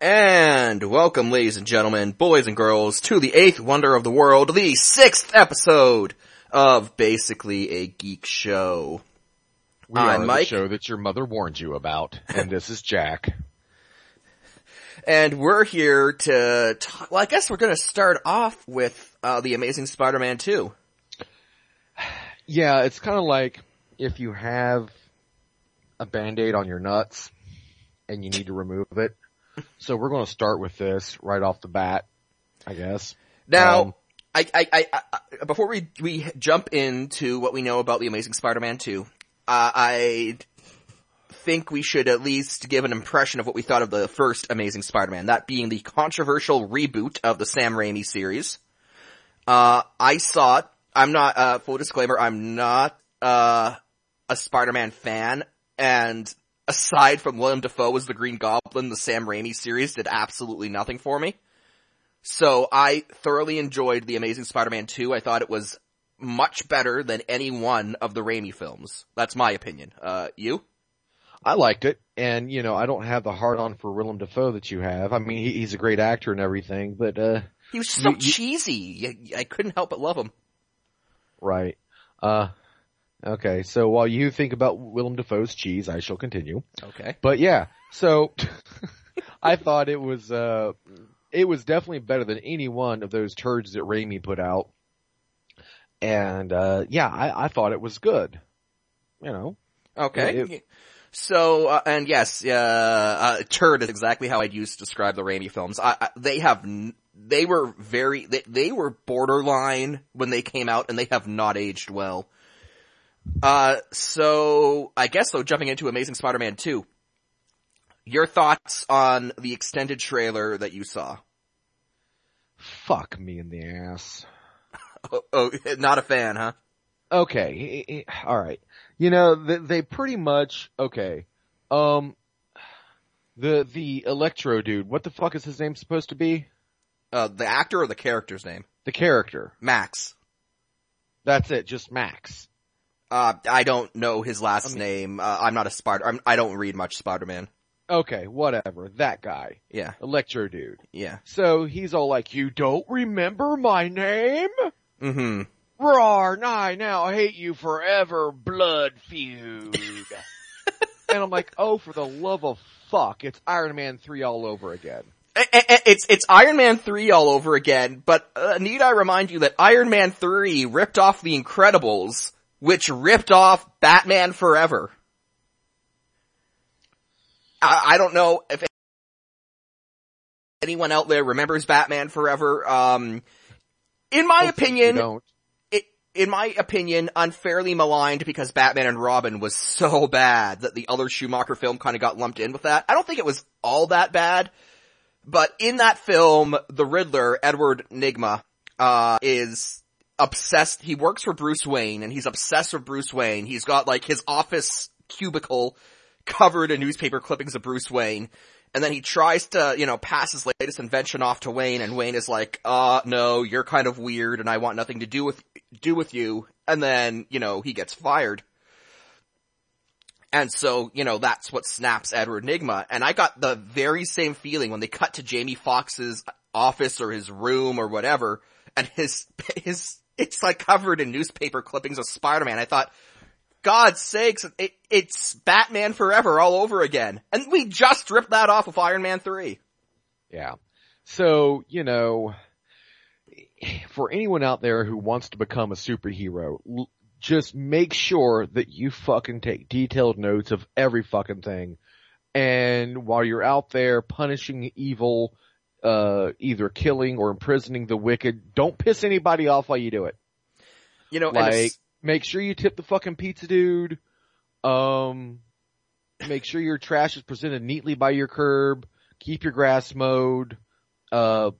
And welcome, ladies and gentlemen, boys and girls, to the eighth wonder of the world, the sixth episode of basically a geek show. We I'm are Mike. the show that your mother warned you about, and this is Jack. And we're here to talk, well, I guess we're gonna start off with, uh, the Amazing Spider-Man 2. Yeah, it's kind of like if you have a band-aid on your nuts and you need to remove it. So we're going to start with this right off the bat, I guess. Now, Um, I, I, I, before we, we jump into what we know about the Amazing Spider-Man 2, uh, I think we should at least give an impression of what we thought of the first Amazing Spider-Man, that being the controversial reboot of the Sam Raimi series. Uh, I saw it. I'm not, uh, full disclaimer, I'm not, uh, a Spider-Man fan, and aside from William Dafoe as the Green Goblin, the Sam Raimi series did absolutely nothing for me. So I thoroughly enjoyed The Amazing Spider-Man 2. I thought it was much better than any one of the Raimi films. That's my opinion. Uh, you? I liked it, and you know, I don't have the heart on for Willem Dafoe that you have. I mean, he, he's a great actor and everything, but uh, He was so You- cheesy. I, I couldn't help but love him. right. Uh, okay. So while you think about Willem Dafoe's cheese, I shall continue. Okay. But yeah, so I thought it was uh it was definitely better than any one of those turds that Raimi put out. And uh yeah, I, I thought it was good. You know. Okay. It- so, uh, and yes, uh, uh, turd is exactly how I'd use to describe the Raimi films. I, I, they have, n- they were very, they, they were borderline when they came out and they have not aged well. Uh, so, I guess so, jumping into Amazing Spider-Man 2. Your thoughts on the extended trailer that you saw? Fuck me in the ass. Oh, oh not a fan, huh? Okay, all right. You know, they, they pretty much okay. Um the the Electro dude, what the fuck is his name supposed to be? Uh, the actor or the character's name? The character. Max. That's it, just Max. Uh, I don't know his last I mean- name. Uh, I'm not a Spider, I'm, I don't read much Spider-Man. Okay, whatever. That guy. Yeah, Electro dude. yeah. So he's all like, you don't remember my name? Mm-hmm. Roar, I now hate you forever, blood feud. and I'm like, oh, for the love of fuck, it's Iron Man 3 all over again. It's, it's Iron Man 3 all over again, but uh, need I remind you that Iron Man 3 ripped off The Incredibles, which ripped off Batman Forever. I, I don't know if anyone out there remembers Batman Forever. Um, in my opinion, it, in my opinion, unfairly maligned because Batman and Robin was so bad that the other Schumacher film kind of got lumped in with that. I don't think it was all that bad, but in that film, the Riddler, Edward Nygma, uh, is obsessed, he works for Bruce Wayne and he's obsessed with Bruce Wayne. He's got like his office cubicle covered in newspaper clippings of Bruce Wayne. And then he tries to, you know, pass his latest invention off to Wayne and Wayne is like, uh, no, you're kind of weird and I want nothing to do with, do with you. And then, you know, he gets fired. And so, you know, that's what snaps Edward Nygma. And I got the very same feeling when they cut to Jamie Foxx's office or his room or whatever, and his, his, it's like covered in newspaper clippings of Spider-Man. I thought, God's sakes, it, it's Batman Forever all over again. And we just ripped that off of Iron Man 3. Yeah. So, you know, for anyone out there who wants to become a superhero, l- just make sure that you fucking take detailed notes of every fucking thing. And while you're out there punishing evil, uh, either killing or imprisoning the wicked, don't piss anybody off while you do it. You know, Like, make sure you tip the fucking pizza dude. Um, make sure your trash is presented neatly by your curb. Keep your grass mowed. Uh,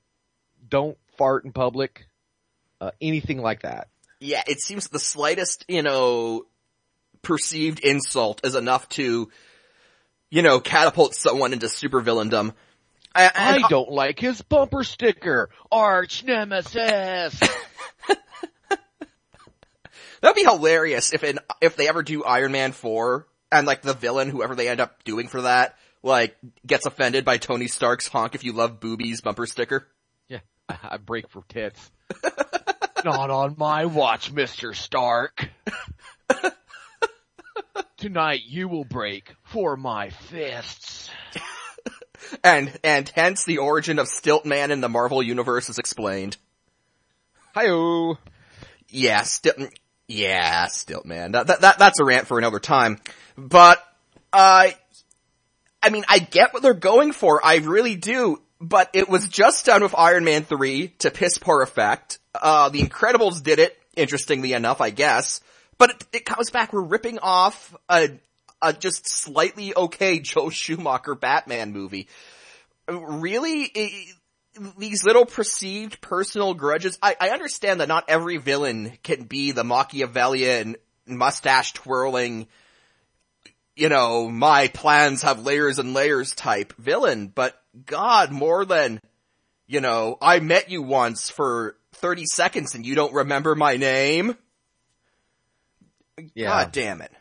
don't fart in public. Uh, anything like that. yeah, it seems the slightest, you know, perceived insult is enough to, you know, catapult someone into supervillaindom. I, I and- don't like his bumper sticker. Arch nemesis. That'd be hilarious if in, if they ever do Iron Man 4 and like the villain, whoever they end up doing for that, like, gets offended by Tony Stark's honk if you love boobies bumper sticker. Yeah, I, I break for tits. Not on my watch, Mr. Stark. Tonight you will break for my fists. And, and hence the origin of Stiltman in the Marvel Universe is explained. Hi-oh. Yeah, Stilt, yeah, Stiltman. That, that, that, that's a rant for another time. But, uh, I mean, I get what they're going for, I really do, but it was just done with Iron Man 3 to piss poor effect. Uh, The Incredibles did it, interestingly enough, I guess. But it, it comes back, we're ripping off a, a just slightly okay Joe Schumacher Batman movie. Really? It, these little perceived personal grudges, I, I understand that not every villain can be the Machiavellian, mustache twirling, you know, my plans have layers and layers type villain, but god, more than, you know, I met you once for 30 seconds and you don't remember my name? Yeah. God damn it.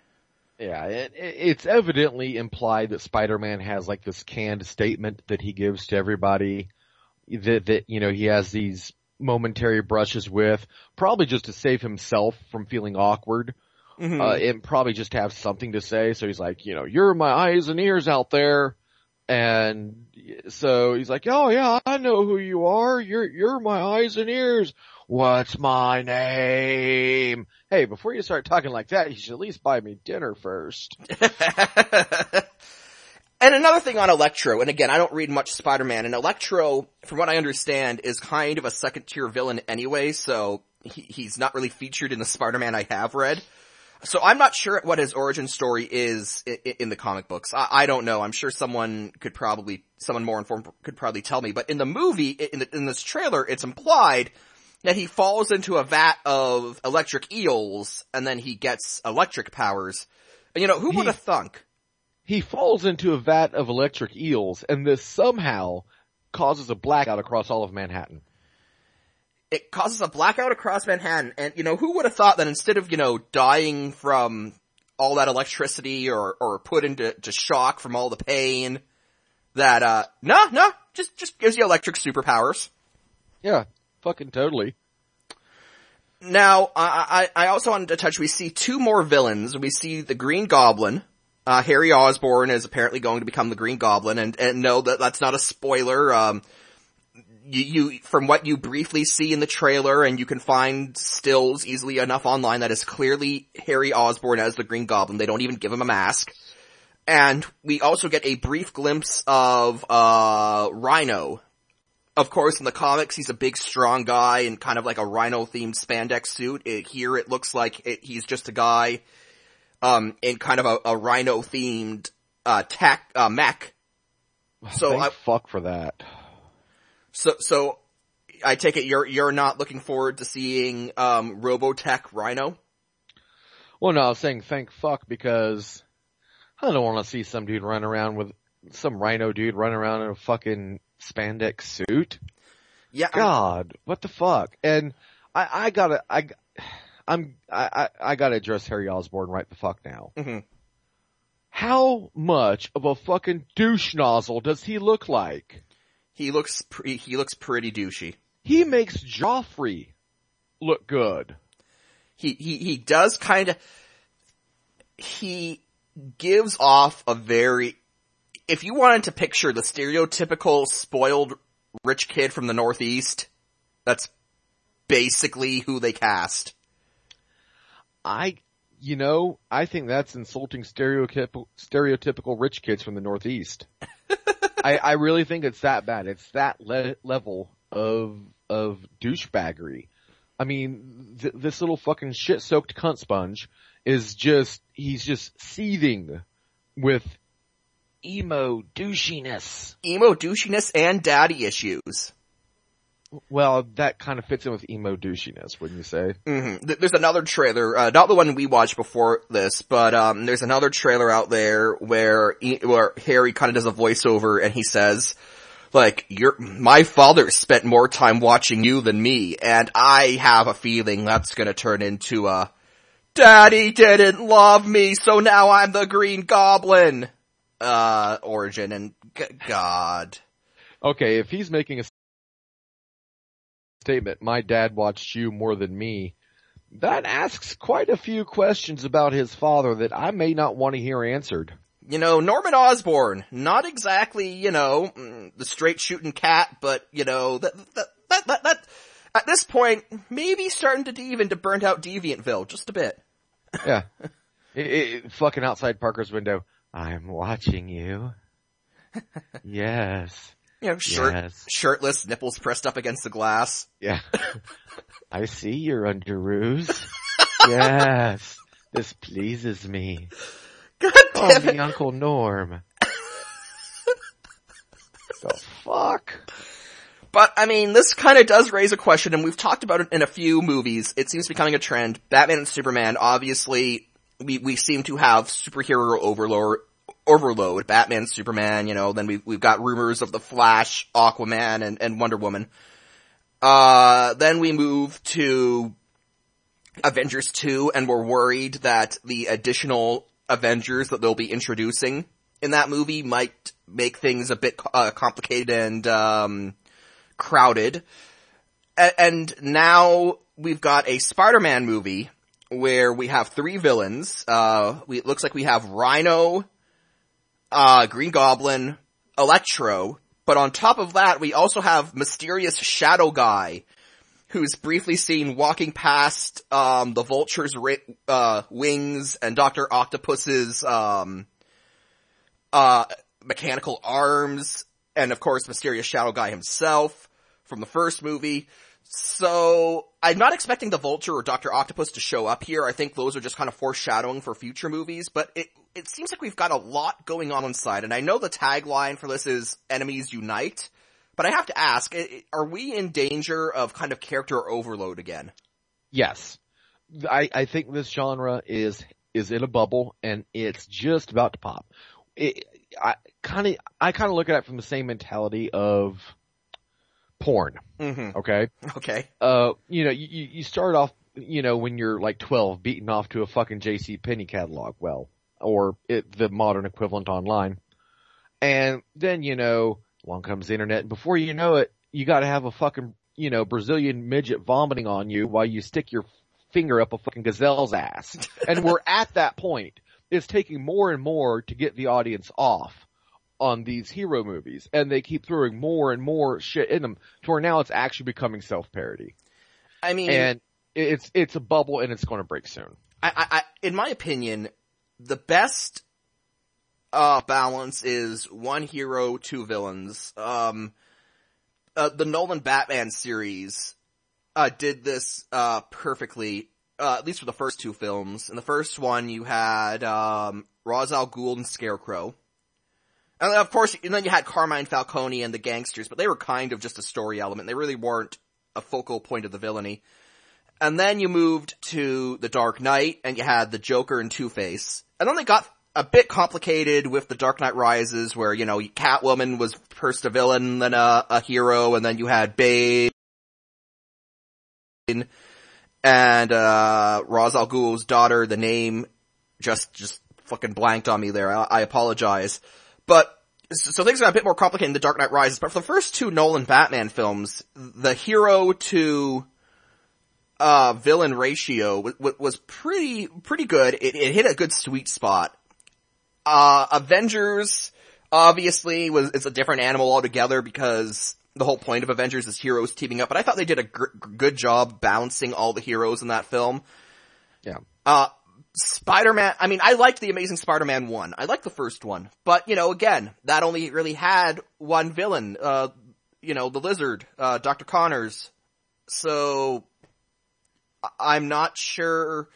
Yeah, it, it's evidently implied that Spider-Man has like this canned statement that he gives to everybody that, that, you know, he has these momentary brushes with, probably just to save himself from feeling awkward. Mhm. Uh, and probably just have something to say. So he's like, you know, you're my eyes and ears out there. And so he's like, oh yeah, I know who you are. You're, you're my eyes and ears. What's my name? Hey, before you start talking like that, you should at least buy me dinner first. and another thing on Electro, and again, I don't read much Spider-Man, and Electro, from what I understand, is kind of a second tier villain anyway, so he, he's not really featured in the Spider-Man I have read. So I'm not sure what his origin story is in, in the comic books. I, I, don't know. I'm sure someone could probably, someone more informed could probably tell me. But in the movie, in, the, in this trailer, it's implied that he falls into a vat of electric eels and then he gets electric powers. And you know, who would have thunk? He falls into a vat of electric eels and this somehow causes a blackout across all of Manhattan. It causes a blackout across Manhattan and you know, who would have thought that instead of, you know, dying from all that electricity or, or put into to shock from all the pain that, uh, no, no, just, just gives you electric superpowers. Yeah, fucking totally. Now, I, I, also wanted to touch, we see two more villains. We see the Green Goblin. Uh, Harry Osborn is apparently going to become the Green Goblin and, and no, that, that's not a spoiler. Um, you, you, from what you briefly see in the trailer and you can find stills easily enough online that is clearly Harry Osborn as the Green Goblin. They don't even give him a mask. And we also get a brief glimpse of, uh, Rhino. Of course, in the comics, he's a big, strong guy in kind of like a rhino-themed spandex suit. It, here, it looks like it, he's just a guy, um, in kind of a, a rhino-themed, uh, tech, uh, mech. So Thank I, fuck for that. So, so, I take it you're, you're not looking forward to seeing, um, Robotech Rhino? Well, no, I was saying thank fuck because I don't want to see some dude run around with some rhino dude run around in a fucking spandex suit. Yeah. God, I'm... what the fuck? And I, I gotta, I, I'm, I, I gotta address Harry Osborn right the fuck now. Mm-hmm. How much of a fucking douche nozzle does he look like? He looks, pre- he looks pretty douchey. He makes Joffrey look good. He, he, he does kind of, he gives off a very, if you wanted to picture the stereotypical spoiled rich kid from the Northeast, that's basically who they cast. I, you know, I think that's insulting stereotypical, stereotypical rich kids from the Northeast. I, I really think it's that bad. It's that le- level of, of douchebaggery. I mean, th- this little fucking shit-soaked cunt sponge is just, he's just seething with emo douchiness. Emo douchiness and daddy issues. Well, that kind of fits in with emo douchiness, wouldn't you say? Mm-hmm. There's another trailer, uh, not the one we watched before this, but um, there's another trailer out there where where Harry kind of does a voiceover and he says, like, your my father spent more time watching you than me, and I have a feeling that's gonna turn into a, Daddy didn't love me, so now I'm the Green Goblin. Uh, origin and g- God. Okay, if he's making a statement, my dad watched you more than me, that asks quite a few questions about his father that I may not want to hear answered. You know, Norman Osborn, not exactly, you know, mm, the straight shooting cat, but, you know, that, that, that, that, that at this point, maybe starting to deviate into burnt out Deviantville, just a bit. Yeah. It, it, fucking outside Parker's window. I'm watching you. yes. You know, shirt, Yes. shirtless, nipples pressed up against the glass. Yeah. I see your underoos. yes. This pleases me. God Call damn me Uncle Norm. the fuck? But I mean, this kind of does raise a question, and we've talked about it in a few movies. It seems to be becoming a trend. Batman and Superman, obviously, we we seem to have superhero overload. Overload, Batman, Superman, you know, then we've, we've got rumors of the Flash, Aquaman, and, and Wonder Woman. Uh, then we move to Avengers 2, and we're worried that the additional Avengers that they'll be introducing in that movie might make things a bit, uh, complicated and, um, crowded. A- and now we've got a Spider-Man movie where we have three villains. Uh, we, it looks like we have Rhino, uh, Green Goblin, Electro, but on top of that, we also have mysterious Shadow Guy, who's briefly seen walking past, um, the Vulture's, uh, wings and Dr. Octopus's, um, uh, mechanical arms, and of course, mysterious Shadow Guy himself from the first movie. So, I'm not expecting the Vulture or Dr. Octopus to show up here. I think those are just kind of foreshadowing for future movies, but it, it seems like we've got a lot going on inside, and I know the tagline for this is enemies unite, but I have to ask, are we in danger of kind of character overload again? Yes. I, I think this genre is, is in a bubble and it's just about to pop. It, I kinda, I kinda look at it from the same mentality of porn. Mm-hmm. Okay. Okay. Uh, you know, you, you you start off, you know, when you're like 12 beating off to a fucking JC Penney catalog. Well, or it, the modern equivalent online. And then, you know, along comes the internet and before you know it, you gotta have a fucking, you know, Brazilian midget vomiting on you while you stick your finger up a fucking gazelle's ass. and we're at that point. It's taking more and more to get the audience off on these hero movies. And they keep throwing more and more shit in them to where now it's actually becoming self-parody. I mean, And it's, it's a bubble and it's gonna break soon. I, I, I, in my opinion, the best uh, balance is one hero, two villains. Um, uh, the Nolan Batman series uh, did this uh, perfectly. Uh, at least for the first two films. In the first one, you had um, Ra's al Ghul and Scarecrow. And of course, and then you had Carmine Falcone and the gangsters, but they were kind of just a story element. They really weren't a focal point of the villainy. And then you moved to The Dark Knight, and you had the Joker and Two-Face. And then they got a bit complicated with The Dark Knight Rises, where, you know, Catwoman was first a villain, then a, a hero, and then you had Bane, and, uh, Ra's al Ghul's daughter, the name just, just fucking blanked on me there. I, I apologize. But, so things got a bit more complicated in The Dark Knight Rises, but for the first two Nolan Batman films, the hero to, uh, villain ratio w- w- was pretty, pretty good. It, it hit a good sweet spot. Uh, Avengers, obviously, was, it's a different animal altogether because the whole point of Avengers is heroes teaming up, but I thought they did a gr- good job balancing all the heroes in that film. Yeah. Uh, Spider-Man, I mean, I liked the Amazing Spider-Man 1. I liked the first one. But, you know, again, that only really had one villain, uh, you know, the Lizard, uh, Dr. Connors. So, I'm not sure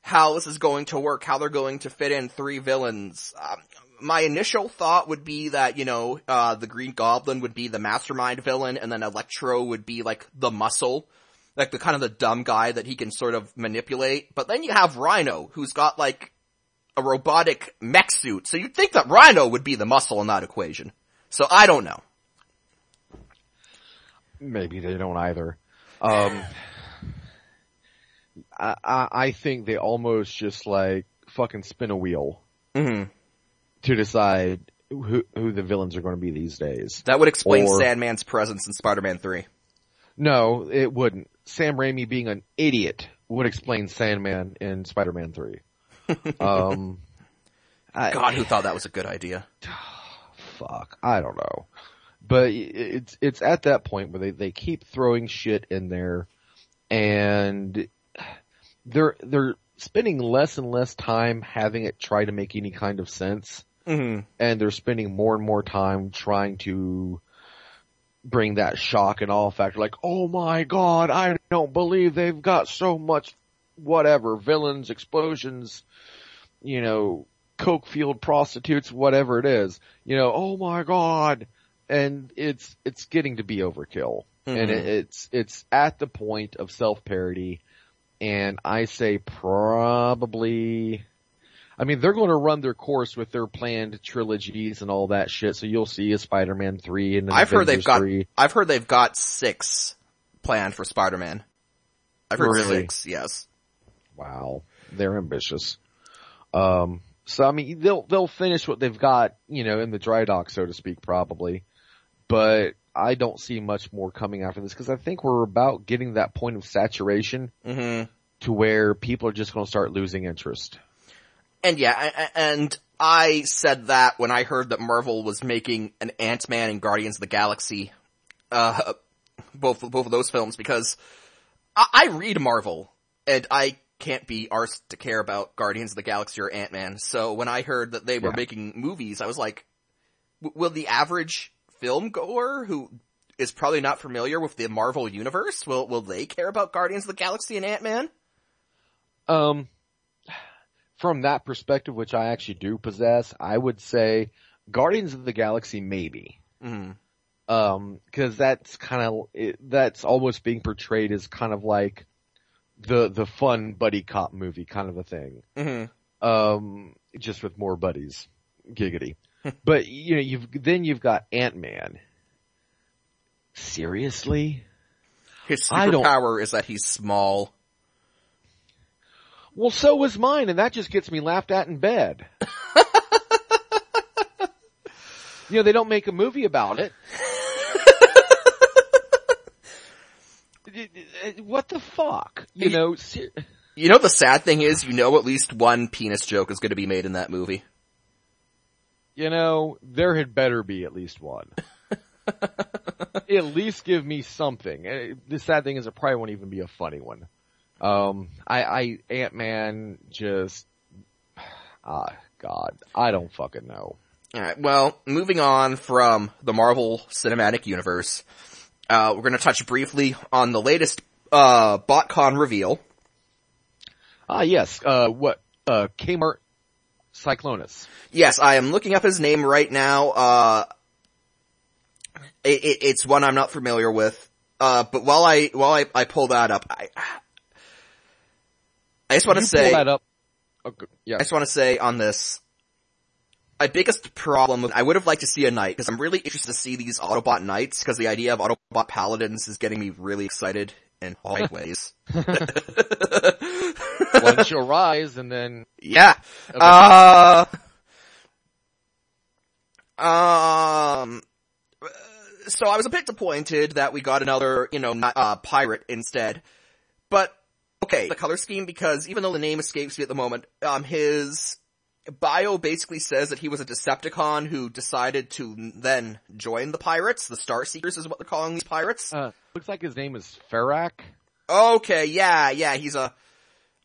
how this is going to work, how they're going to fit in three villains. Um, my initial thought would be that, you know, uh, the Green Goblin would be the mastermind villain and then Electro would be like the muscle. Like the kind of the dumb guy that he can sort of manipulate. But then you have Rhino, who's got like a robotic mech suit. So you'd think that Rhino would be the muscle in that equation. So I don't know. Maybe they don't either. Um, I, I, I think they almost just like fucking spin a wheel Mm-hmm. to decide who, who the villains are going to be these days. That would explain Or- Sandman's presence in Spider-Man 3. No, it wouldn't. Sam Raimi being an idiot would explain Sandman in Spider-Man 3. um, God, who thought that was a good idea? fuck, I don't know. But it's, it's at that point where they, they keep throwing shit in there and they're, they're spending less and less time having it try to make any kind of sense. hmm and they're spending more and more time trying to bring that shock and awe factor like, oh my god, I don't believe they've got so much whatever, villains, explosions, you know, coke fueled prostitutes, whatever it is, you know, oh my god. And it's, it's getting to be overkill. And Mhm. it, it's, it's at the point of self-parody and I say probably, I mean, they're going to run their course with their planned trilogies and all that shit. So you'll see a Spider-Man three and an I've heard they've Avengers got, 3. I've heard they've got six planned for Spider-Man. I've heard Really? six, yes. Wow, they're ambitious. Um, so I mean, they'll they'll finish what they've got, you know, in the dry dock, so to speak, probably. But I don't see much more coming after this because I think we're about getting that point of saturation hmm to where people are just going to start losing interest. And yeah, and I said that when I heard that Marvel was making an Ant-Man and Guardians of the Galaxy, uh, both, both of those films because I, I read Marvel and I can't be arsed to care about Guardians of the Galaxy or Ant-Man. So when I heard that they were Yeah. making movies, I was like, will the average film goer who is probably not familiar with the Marvel universe, will, will they care about Guardians of the Galaxy and Ant-Man? Um, from that perspective, which I actually do possess, I would say Guardians of the Galaxy maybe. hmm Um, cause that's kind of, that's almost being portrayed as kind of like the, the fun buddy cop movie kind of a thing. hmm Um, just with more buddies. Giggity. but, you know, you've, then you've got Ant-Man. Seriously? His superpower is that he's small. Well, so was mine, and that just gets me laughed at in bed. you know, they don't make a movie about it. what the fuck? You know, ser- You know the sad thing is, you know at least one penis joke is gonna be made in that movie. you know, there had better be at least one. at least give me something. Uh, The sad thing is it probably won't even be a funny one. Um, I, I, Ant-Man just, ah, God, I don't fucking know. Alright, well, moving on from the Marvel Cinematic Universe, uh, we're gonna touch briefly on the latest, uh, BotCon reveal. Ah, yes, uh, what, uh, Kmart Cyclonus. Yes, I am looking up his name right now, uh, it, it, it's one I'm not familiar with, uh, but while I, while I, I pull that up, I, I just wanna say, pull that up. Okay, yeah. I just want to say on this, my biggest problem, I would have liked to see a knight, because I'm really interested to see these Autobot knights, because the idea of Autobot paladins is getting me really excited in all ways. Once you rise and then, yeah. Uh, um, so I was a bit disappointed that we got another, you know, not, uh, pirate instead. But, okay, the color scheme, because even though the name escapes me at the moment, um, his bio basically says that he was a Decepticon who decided to then join the pirates. The Star Seekers is what they're calling these pirates. uh, looks like his name is Ferak. Okay, yeah, yeah, he's a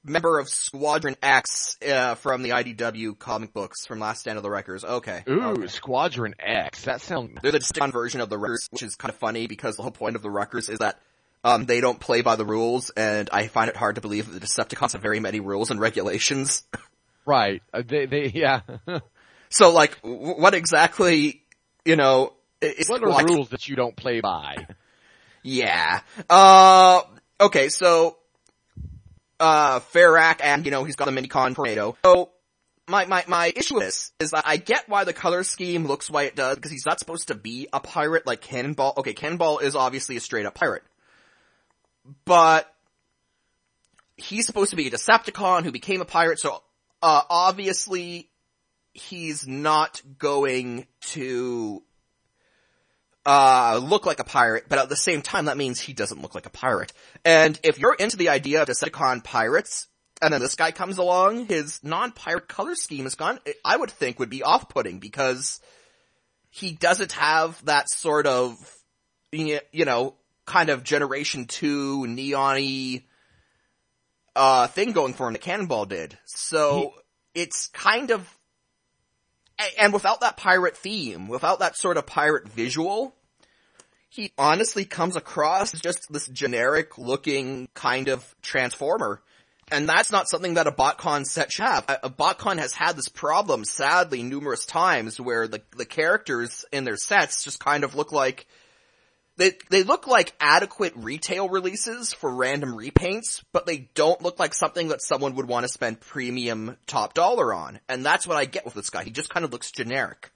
member of Squadron X, uh, from the IDW comic books from Last Stand of the Wreckers. Okay. Ooh, Okay. Squadron X. That sounds, They're the Decepticon version of the Wreckers, which is kind of funny because the whole point of the Wreckers is that um, they don't play by the rules, and I find it hard to believe that the Decepticons have very many rules and regulations. right. Uh, they, they, yeah. So, like, w- what exactly, you know, is what are like, rules that you don't play by? Yeah. Uh, okay, so, uh, Ferak and, you know, he's got the Minicon tornado. So, my, my, my issue with this is that I get why the color scheme looks why it does, because he's not supposed to be a pirate like Cannonball. Okay, Cannonball is obviously a straight up pirate. But, he's supposed to be a Decepticon who became a pirate, so, uh, obviously, he's not going to uh, look like a pirate, but at the same time, that means he doesn't look like a pirate. And if you're into the idea of Decepticon pirates, and then this guy comes along, his non-pirate color scheme is gone, I would think would be off-putting because he doesn't have that sort of, you know, kind of generation two neon uh, thing going for him that Cannonball did. So he, it's kind of, and without that pirate theme, without that sort of pirate visual, he honestly comes across as just this generic looking kind of transformer. And that's not something that a BotCon set should have. A, a BotCon has had this problem, sadly, numerous times where the, the characters in their sets just kind of look like they, they look like adequate retail releases for random repaints, but they don't look like something that someone would want to spend premium top dollar on. And that's what I get with this guy. He just kind of looks generic.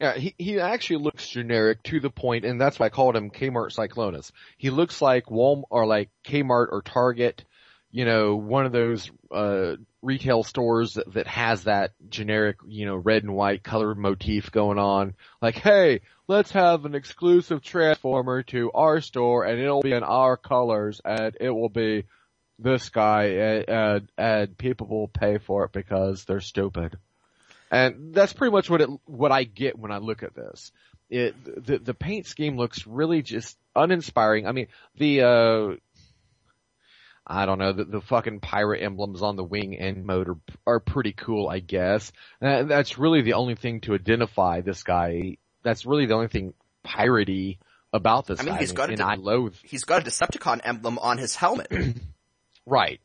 Yeah, he, he actually looks generic to the point, and that's why I called him Kmart Cyclonus. He looks like Walmart, or like Kmart or Target, you know, one of those, uh, retail stores that, that has that generic, you know, red and white color motif going on. Like, hey, let's have an exclusive transformer to our store and it'll be in our colors and it will be this guy and, and, and people will pay for it because they're stupid. And that's pretty much what it, what I get when I look at this. It, the, the paint scheme looks really just uninspiring. I mean, the, uh, I don't know, the, the fucking pirate emblems on the wing and motor are pretty cool, I guess. And that's really the only thing to identify this guy. That's really the only thing piratey about this I mean, guy. he's got and, a, I loathe. He's got a Decepticon emblem on his helmet. right.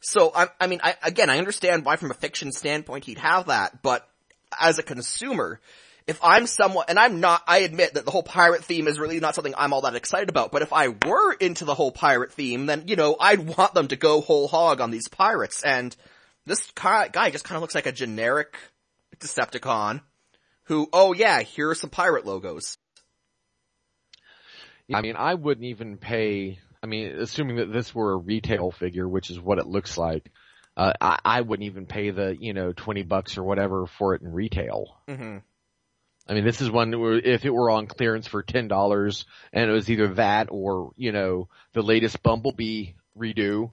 So, I, I mean, I, again, I understand why from a fiction standpoint he'd have that, but as a consumer, if I'm someone, and I'm not, I admit that the whole pirate theme is really not something I'm all that excited about, but if I were into the whole pirate theme, then, you know, I'd want them to go whole hog on these pirates, and this guy just kind of looks like a generic Decepticon who, oh yeah, here are some pirate logos. I mean, I wouldn't even pay, I mean, assuming that this were a retail figure, which is what it looks like, uh, I, I wouldn't even pay the, you know, 20 bucks or whatever for it in retail. Mm-hmm. I mean, this is one where if it were on clearance for ten dollars and it was either that or you know the latest Bumblebee redo,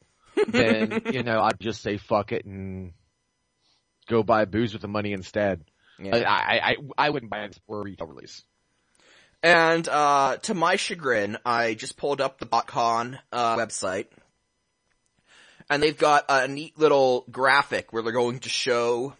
then you know I'd just say fuck it and go buy booze with the money instead. Yeah. I, I I wouldn't buy this for a retail release. And uh to my chagrin, I just pulled up the BotCon uh, website, and they've got a neat little graphic where they're going to show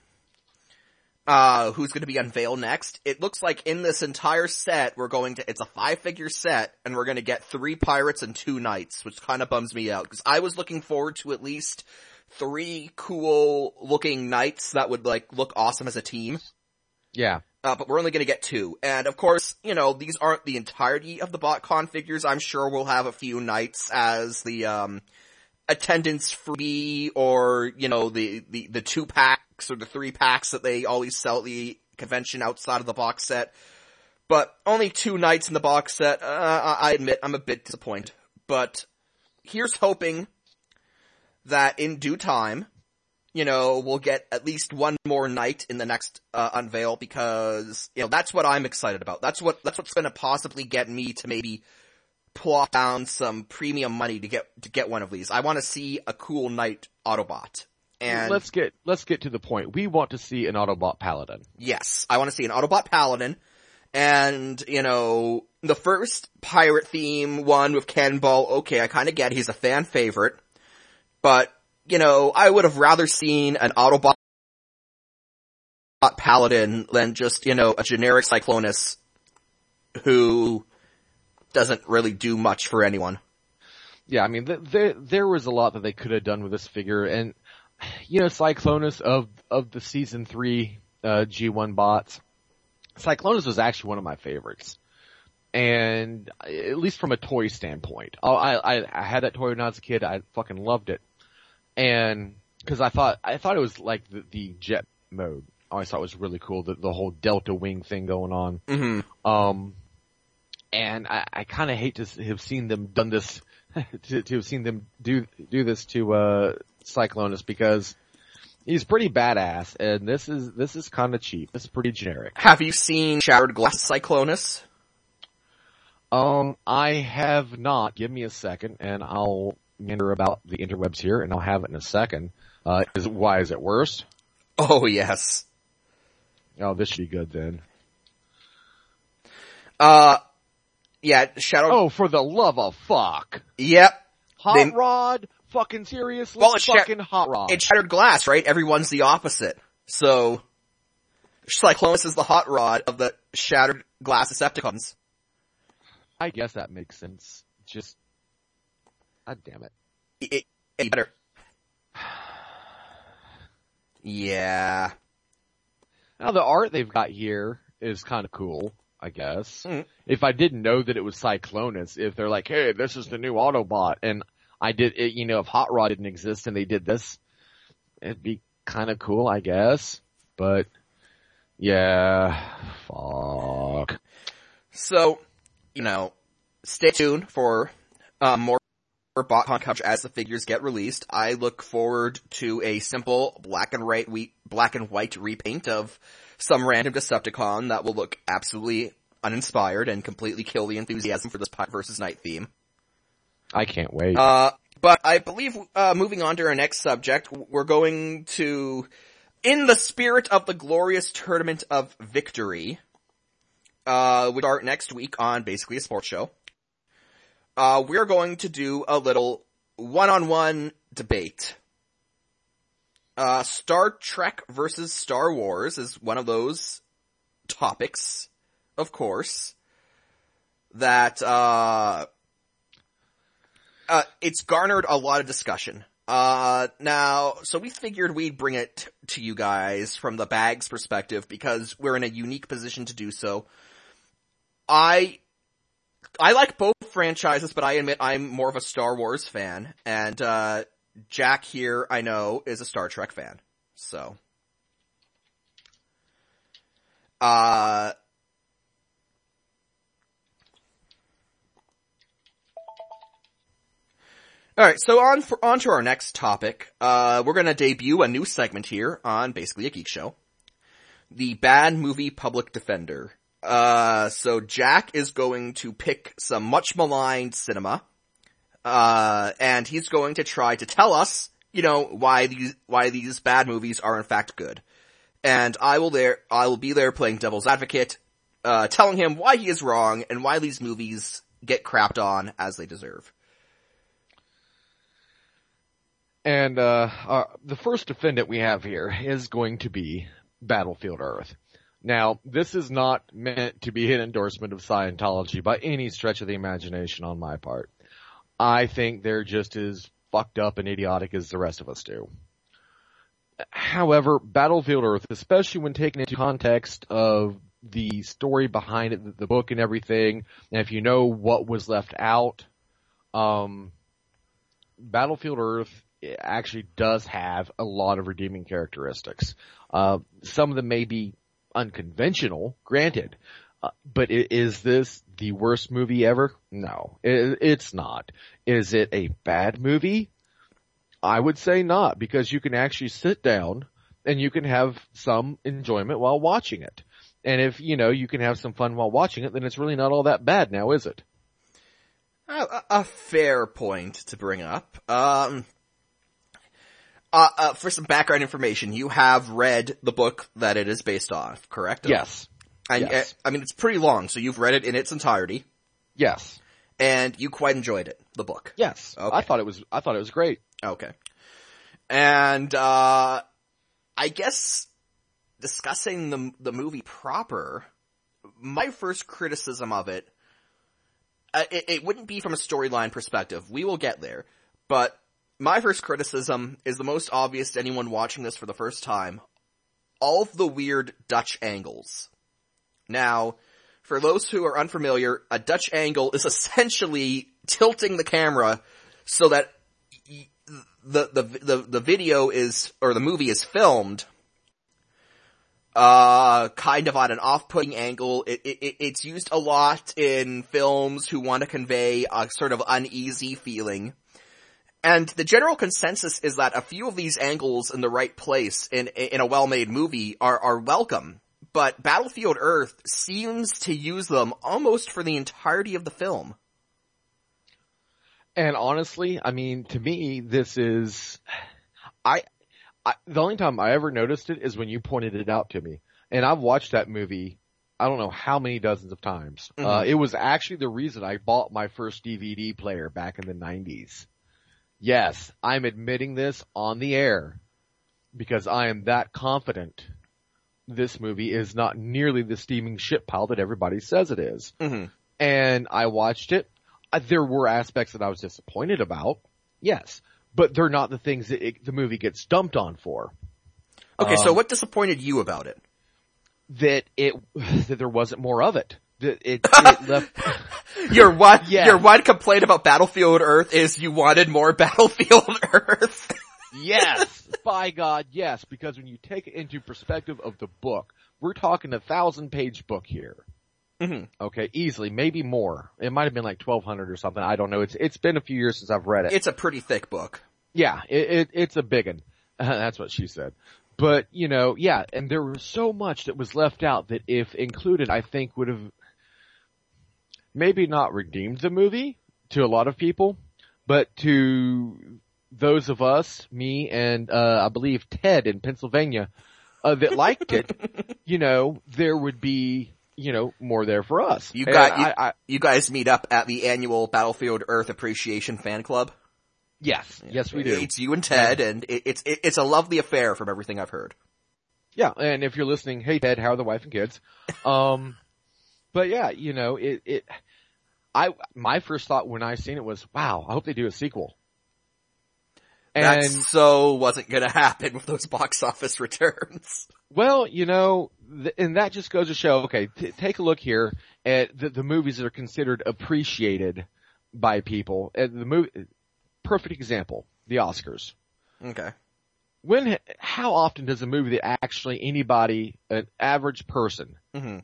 uh, who's gonna be unveiled next. It looks like in this entire set, we're going to, it's a five figure set, and we're gonna get three pirates and two knights, which kinda bums me out, because I was looking forward to at least three cool looking knights that would like look awesome as a team. Yeah. Uh, but we're only gonna get two. And of course, you know, these aren't the entirety of the BotCon figures. I'm sure we'll have a few knights as the, um, attendance freebie or, you know, the, the, the two packs or the three packs that they always sell at the convention outside of the box set. But only two knights in the box set. Uh, I admit I'm a bit disappointed. But here's hoping that in due time, you know, we'll get at least one more knight in the next uh, unveil because, you know, that's what I'm excited about. That's what, that's what's gonna possibly get me to maybe plop down some premium money to get to get one of these. I want to see a cool knight Autobot. And let's get let's get to the point. We want to see an Autobot Paladin. Yes, I want to see an Autobot Paladin. And, you know, the first pirate theme one with Cannonball, okay, I kinda get he's a fan favorite. But, you know, I would have rather seen an Autobot Paladin than just, you know, a generic Cyclonus who doesn't really do much for anyone. Yeah, I mean, th- there there was a lot that they could have done with this figure, and you know, Cyclonus of of the season three uh, G1 bots, Cyclonus was actually one of my favorites, and at least from a toy standpoint, I I, I had that toy when I was a kid. I fucking loved it, and because I thought I thought it was like the, the jet mode. I always thought it was really cool, the, the whole delta wing thing going on. Mm-hmm. Um, and I, I kind of hate to have seen them done this, to, to have seen them do do this to uh, Cyclonus because He's pretty badass, and this is this is kind of cheap. It's pretty generic. Have you seen Shattered Glass Cyclonus? Um, I have not. Give me a second, and I'll meander about the interwebs here, and I'll have it in a second. Uh, is why is it worse? Oh yes. Oh, this should be good then. Uh, yeah, Shadow. Oh, for the love of fuck! Yep. Hot They- Rod, fucking seriously, Well, it's sha- fucking Hot Rod. It's Shattered Glass, right? Everyone's the opposite. So, Cyclonus is the hot rod of the Shattered Glass Decepticons. I guess that makes sense. Just, god damn it. It, it better. Yeah. Now the art they've got here is kind of cool, I guess. Mm. If I didn't know that it was Cyclonus, if they're like, hey, this is the new Autobot, and I did it, you know, if Hot Rod didn't exist and they did this, it'd be kind of cool, I guess. But, yeah, fuck. So, you know, stay tuned for um, more BotCon coverage as the figures get released. I look forward to a simple black and white, we, black and white repaint of some random Decepticon that will look absolutely uninspired and completely kill the enthusiasm for this Pie versus Knight theme. I can't wait. Uh, but I believe, uh, moving on to our next subject, we're going to, in the spirit of the glorious tournament of victory, uh, we start next week on basically a sports show. Uh, we're going to do a little one-on-one debate. Uh, Star Trek versus Star Wars is one of those topics, of course, that, uh, uh, it's garnered a lot of discussion. Uh, now, so we figured we'd bring it to you guys from the bags perspective because we're in a unique position to do so. I, I like both franchises, but I admit I'm more of a Star Wars fan, and, uh, Jack here, I know, is a Star Trek fan. So. Uh, Alright, so on for, on to our next topic. Uh, we're gonna debut a new segment here on basically a geek show. The bad movie public defender. Uh, so Jack is going to pick some much maligned cinema. Uh, and he's going to try to tell us, you know, why these, why these bad movies are in fact good. And I will there, I will be there playing devil's advocate, uh, telling him why he is wrong and why these movies get crapped on as they deserve. And uh, uh, the first defendant we have here is going to be Battlefield Earth. Now, this is not meant to be an endorsement of Scientology by any stretch of the imagination on my part. I think they're just as fucked up and idiotic as the rest of us do. However, Battlefield Earth, especially when taken into context of the story behind it, the book and everything, and if you know what was left out, um, Battlefield Earth actually does have a lot of redeeming characteristics. Uh, some of them may be unconventional, granted, uh, but is this the worst movie ever? No, i it's not. Is it a bad movie? I would say not, because you can actually sit down and you can have some enjoyment while watching it. And if, you know, you can have some fun while watching it, then it's really not all that bad now, is it? A, a- a fair point to bring up. Um, uh, uh, for some background information, you have read the book that it is based off, correct? Yes. And, yes. uh, I mean, it's pretty long, so you've read it in its entirety, Yes. and you quite enjoyed it, the book. Yes. Okay. I thought it was, I thought it was great. Okay. And, uh, I guess discussing the, the movie proper, my first criticism of it, uh, it, it wouldn't be from a storyline perspective. We will get there. But my first criticism is the most obvious to anyone watching this for the first time. All of the weird Dutch angles. Now, for those who are unfamiliar, a Dutch angle is essentially tilting the camera so that the, the, the, the video is, or the movie is filmed, uh, kind of on an off-putting angle. It, it, it's used a lot in films who want to convey a sort of uneasy feeling. And the general consensus is that a few of these angles in the right place in, in a well-made movie are, are welcome. But Battlefield Earth seems to use them almost for the entirety of the film. And honestly, I mean, to me, this is, I, I, the only time I ever noticed it is when you pointed it out to me. And I've watched that movie, I don't know how many dozens of times. Mm-hmm. Uh, it was actually the reason I bought my first DVD player back in the 90s. Yes, I'm admitting this on the air because I am that confident this movie is not nearly the steaming shit pile that everybody says it is. Mm-hmm. And I watched it. Uh, There were aspects that I was disappointed about. Yes. But they're not the things that it, the movie gets dumped on for. Okay, so Um, what disappointed you about it? That it, that there wasn't more of it. It, it left, Your one, Yeah. your one complaint about Battlefield Earth is you wanted more Battlefield Earth. yes, by God, yes, because when you take it into perspective of the book, we're talking a thousand page book here. Mhm. Okay, easily, maybe more. It might have been like 1200 or something. I don't know. It's, it's been a few years since I've read it. It's a pretty thick book. Yeah, it, it it's a big one. that's what she said. But, you know, yeah, and there was so much that was left out that if included, I think would have maybe not redeemed the movie to a lot of people, but to those of us, me and, uh, I believe Ted in Pennsylvania, uh, that liked it, you know, there would be, you know, more there for us. You got- you- I, I, You guys meet up at the annual Battlefield Earth Appreciation Fan Club. yes, yes we do. It's you and Ted, and it, it's it, it's a lovely affair from everything I've heard. Yeah, and if you're listening, hey Ted, how are the wife and kids? Um, but yeah, you know, it, it, I, my first thought when I seen it was, wow, I hope they do a sequel. That And, so wasn't gonna happen with those box office returns. well, you know, th- and that just goes to show, okay, t- take a look here at the, the movies that are considered appreciated by people. And the movie, perfect example, the Oscars. Okay. When, how often does a movie that actually anybody, an average person, hmm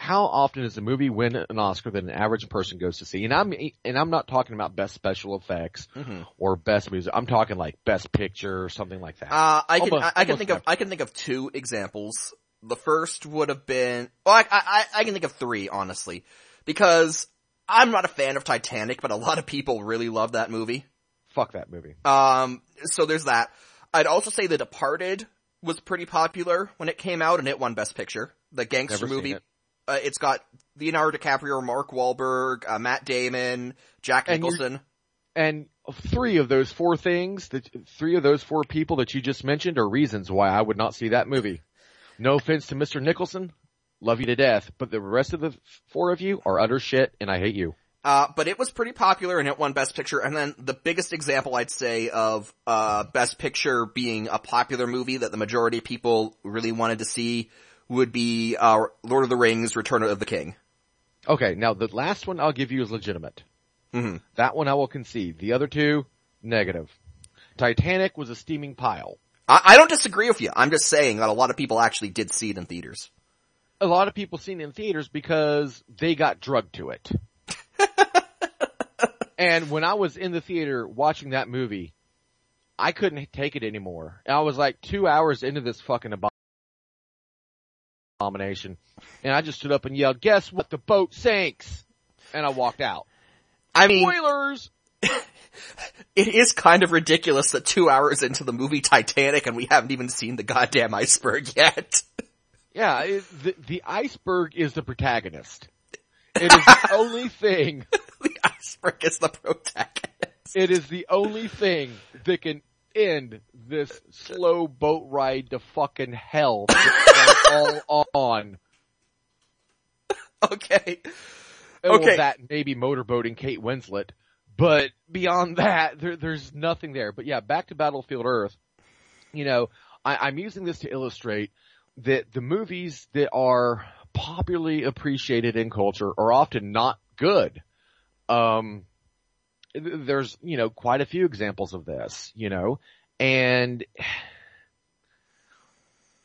how often does a movie win an Oscar that an average person goes to see? And I'm and I'm not talking about best special effects hmm or best music. I'm talking like best picture or something like that. Uh, I can, Almost- I, I can think of. I can think of two examples. The first would have been, well, I, I, I can think of three, honestly. Because I'm not a fan of Titanic, but a lot of people really love that movie. Fuck that movie. Um, so there's that. I'd also say The Departed was pretty popular when it came out and it won Best Picture. The gangster Never movie. Uh, it's got Leonardo DiCaprio, Mark Wahlberg, uh, Matt Damon, Jack And Nicholson. And three of those four things, that three of those four people that you just mentioned are reasons why I would not see that movie. No offense to Mr. Nicholson, love you to death, but the rest of the four of you are utter shit, and I hate you. Uh, but it was pretty popular and it won Best Picture. And then the biggest example I'd say of, uh, Best Picture being a popular movie that the majority of people really wanted to see would be, uh, Lord of the Rings, Return of the King. Okay, now the last one I'll give you is legitimate. hmm That one I will concede. The other two, negative. Titanic was a steaming pile. I, I don't disagree with you. I'm just saying that a lot of people actually did see it in theaters. A lot of people seen it in theaters because they got drugged to it. and when I was in the theater watching that movie, I couldn't take it anymore. I was like two hours into this fucking abomination. And I just stood up and yelled, guess what? The boat sinks. And I walked out. I mean, Spoilers! it is kind of ridiculous that two hours into the movie Titanic and we haven't even seen the goddamn iceberg yet. Yeah, it, the, the iceberg is the protagonist. It is the only thing, the iceberg is the protagonist. it is the only thing that can end this slow boat ride to fucking hell all on. Okay. Well, Okay. that maybe motorboating Kate Winslet, but beyond that, there, there's nothing there. But yeah, back to Battlefield Earth. You know, I, I'm using this to illustrate that the movies that are popularly appreciated in culture are often not good. Um, there's, you know, quite a few examples of this, you know, and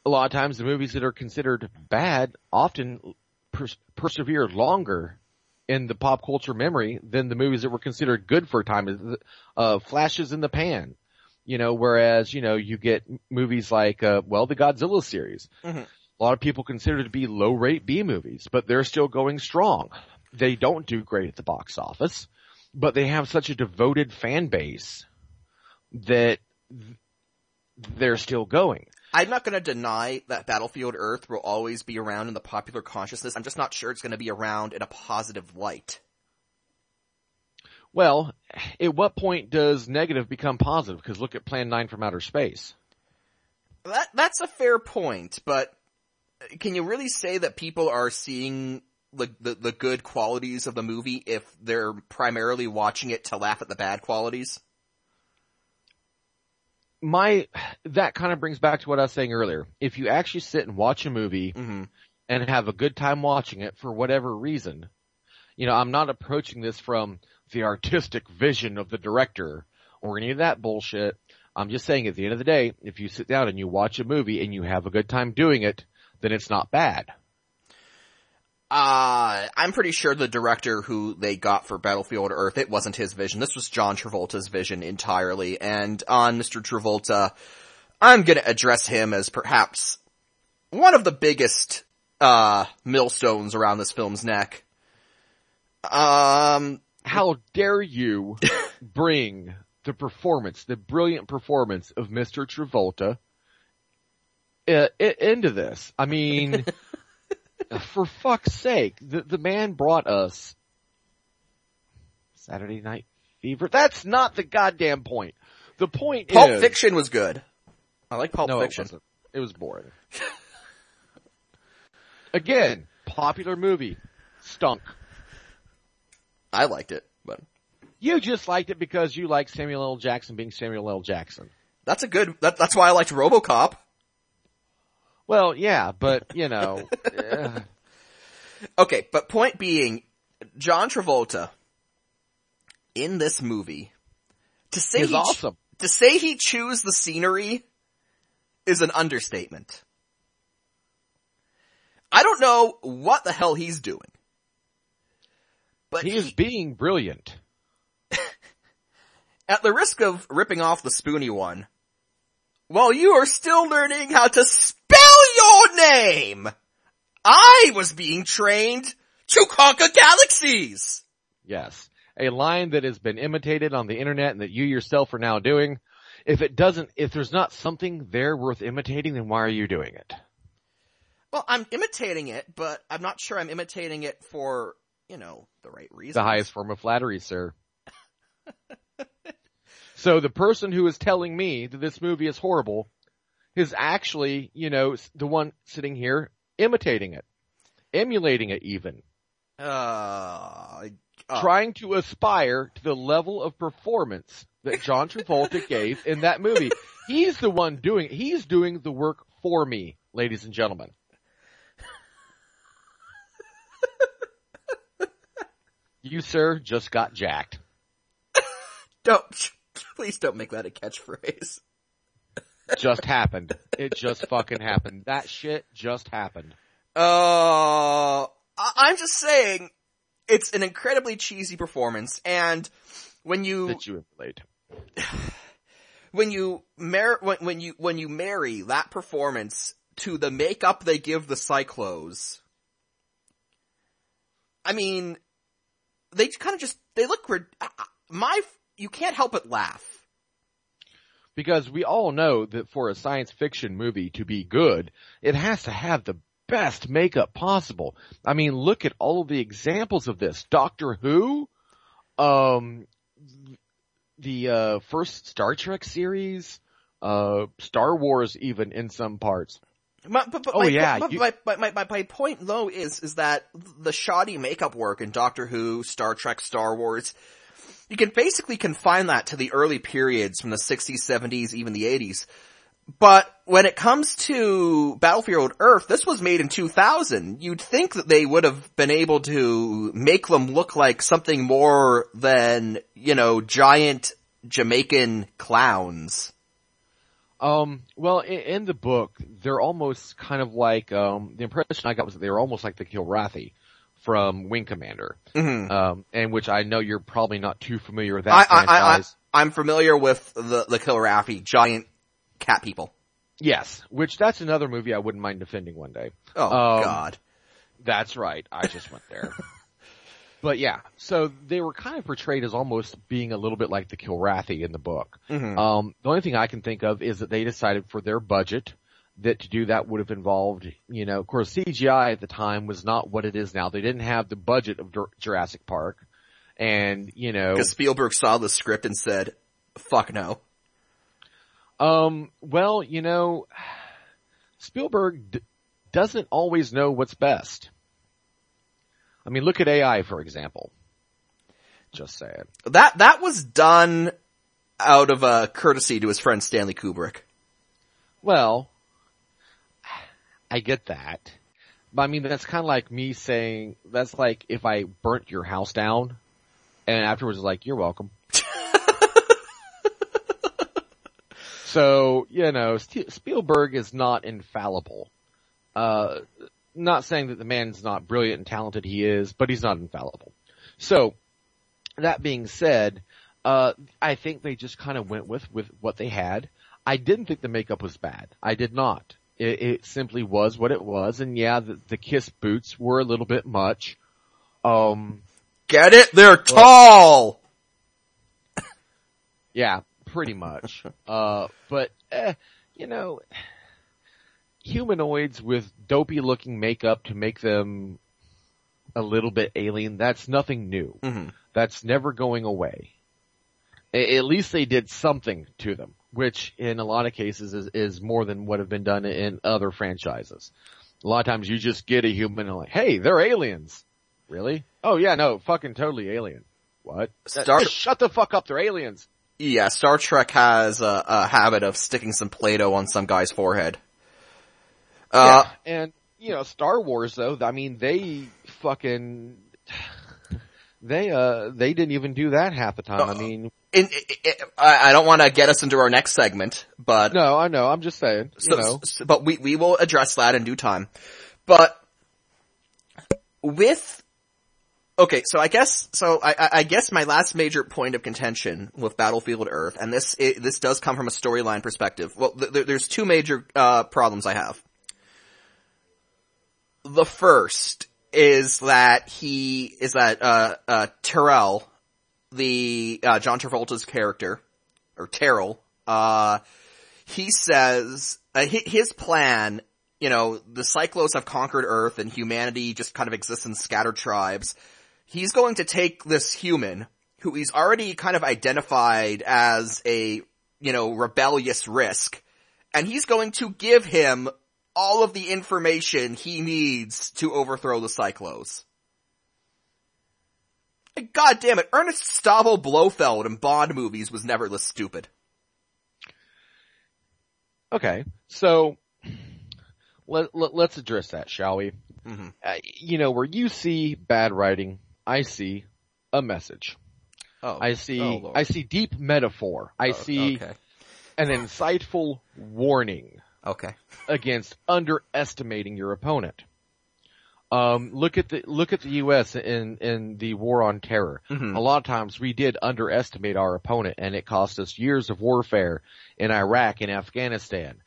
a lot of times the movies that are considered bad often pers- persevere longer in the pop culture memory than the movies that were considered good for a time, uh, flashes in the pan. You know, whereas, you know, you get movies like, uh, well, the Godzilla series. Mm-hmm. A lot of people consider to be low rate B movies, but they're still going strong. They don't do great at the box office, but they have such a devoted fan base that they're still going. I'm not going to deny that Battlefield Earth will always be around in the popular consciousness. I'm just not sure it's going to be around in a positive light. Well, at what point does negative become positive? Because look at Plan 9 from Outer Space. That, that's a fair point, but can you really say that people are seeing the, the, the good qualities of the movie if they're primarily watching it to laugh at the bad qualities? my that kind of brings back to what I was saying earlier. If you actually sit and watch a movie mm-hmm. and have a good time watching it for whatever reason, you know, I'm not approaching this from the artistic vision of the director or any of that bullshit. I'm just saying at the end of the day, if you sit down and you watch a movie and you have a good time doing it, then it's not bad. Uh, I'm pretty sure the director who they got for Battlefield Earth, it wasn't his vision. This was John Travolta's vision entirely. And on Mr. Travolta, I'm gonna address him as perhaps one of the biggest, uh, millstones around this film's neck. Um, how dare you bring the performance, the brilliant performance of Mr. Travolta uh, into this? I mean, for fuck's sake, the, the man brought us Saturday Night Fever. That's not the goddamn point. The point is Pulp is, Fiction was good. I like Pulp no, Fiction. It, wasn't. it was boring. Again, popular movie. Stunk. I liked it, but you just liked it because you like Samuel L. Jackson being Samuel L. Jackson. That's a good. That, that's why I liked RoboCop. Well, yeah, but you know. uh, okay, but point being, John Travolta in this movie to say is he awesome. to say he chews the scenery is an understatement. I don't know what the hell he's doing. But he, he is being brilliant. at the risk of ripping off the spoony one, while you are still learning how to your name, I was being trained to conquer galaxies! Yes. A line that has been imitated on the internet and that you yourself are now doing. If it doesn't, if there's not something there worth imitating, then why are you doing it? Well, I'm imitating it, but I'm not sure I'm imitating it for, you know, the right reason. The highest form of flattery, sir. so the person who is telling me that this movie is horrible is actually, you know, the one sitting here imitating it, emulating it even. Uh, uh, trying to aspire to the level of performance that John Travolta gave in that movie. He's the one doing, he's doing the work for me, ladies and gentlemen. you, sir, just got jacked. Don't, please don't make that a catchphrase. Just happened. It just fucking happened. That shit just happened. Uh, I- I'm just saying, it's an incredibly cheesy performance, and when you That you emulate. when you mar- when, when you when you marry that performance to the makeup they give the Psychlos, I mean, they kind of just they look I- my you can't help but laugh. Because we all know that for a science fiction movie to be good, it has to have the best makeup possible. I mean, look at all of the examples of this. Doctor Who, um, the, uh, first Star Trek series, uh, Star Wars even in some parts. My, but, but Oh, my, yeah, you- my, my, my, my point though is, is that the shoddy makeup work in Doctor Who, Star Trek, Star Wars, you can basically confine that to the early periods from the 60s, 70s, even the 80s. But when it comes to Battlefield Earth, this was made in 2000. You'd think that they would have been able to make them look like something more than, you know, giant Jamaican clowns. Um, well, in, in the book, they're almost kind of like, um, the impression I got was that they were almost like the Kilrathi from Wing Commander, Mhm. um, and which I know you're probably not too familiar with that I, I, I, franchise. I'm familiar with the, the Kilrathi, giant cat people. yes, which that's another movie I wouldn't mind defending one day. Oh Um, god. That's right. I just went there. but yeah, so they were kind of portrayed as almost being a little bit like the Kilrathi in the book. Mhm. Um, the only thing I can think of is that they decided for their budget that to do that would have involved, you know, of course CGI at the time was not what it is now. They didn't have the budget of Jurassic Park. And, you know, Because Spielberg saw the script and said, fuck no. um, well, you know, Spielberg d- doesn't always know what's best. I mean, look at AI, for example. Just saying. That, that was done out of, uh, courtesy to his friend Stanley Kubrick. Well, I get that. But I mean, that's kind of like me saying, that's like if I burnt your house down and afterwards like, you're welcome. so, you know, St- Spielberg is not infallible. Uh, not saying that the man's not brilliant and talented, he is, but he's not infallible. So, that being said, uh, I think they just kind of went with, with what they had. I didn't think the makeup was bad. I did not. It, it simply was what it was, and yeah, the, the kiss boots were a little bit much. Um, Get it? They're tall! yeah, pretty much. uh, but, eh, you know, humanoids with dopey looking makeup to make them a little bit alien, that's nothing new. hmm That's never going away. A- at least they did something to them, which in a lot of cases is, is more than what have been done in other franchises. A lot of times you just get a human and like, hey, they're aliens. Really? Oh yeah, no, fucking totally alien. What? Star- Just shut the fuck up, they're aliens. Yeah, Star Trek has a, a habit of sticking some Play-Doh on some guy's forehead. Uh, yeah, and you know, Star Wars though, I mean, they fucking, they uh, they didn't even do that half the time. I Uh, mean, in, i I I don't want to get us into our next segment, but no, I know, I'm just saying, you So, know. s- but we, we will address that in due time. But with, okay, so I guess, so I, I- I guess my last major point of contention with Battlefield Earth, and this, it, this does come from a storyline perspective. Well, th- there's two major, uh, problems I have. The first is that he, is that, uh, uh, Terl, the, uh, John Travolta's character, or Terl, uh, he says uh, his plan. You know, the Psychlos have conquered Earth, and humanity just kind of exists in scattered tribes. He's going to take this human, who he's already kind of identified as a, you know, rebellious risk, and he's going to give him all of the information he needs to overthrow the Psychlos. God damn it, Ernst Stavro Blofeld in Bond movies was never this stupid. Okay, so let, let us address that, shall we? Mhm. Uh, you know, where you see bad writing, I see a message. Oh, I see, oh, I see deep metaphor. I Oh, see Okay. an insightful warning Okay. against underestimating your opponent. Um, look at the look at the U.S. in in the war on terror. Mhm. A lot of times we did underestimate our opponent, and it cost us years of warfare in Iraq and Afghanistan.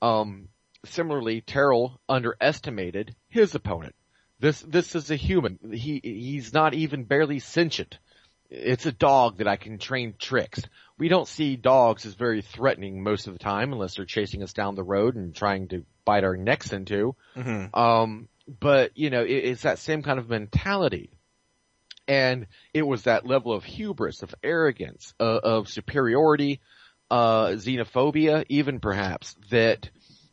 Um, similarly, Terl underestimated his opponent. This this is a human. He he's not even barely sentient. It's a dog that I can train tricks. We don't see dogs as very threatening most of the time unless they're chasing us down the road and trying to bite our necks into. Mhm. Um, but you know, it, it's that same kind of mentality. And it was that level of hubris, of arrogance, uh, of superiority, uh, xenophobia, even perhaps, that,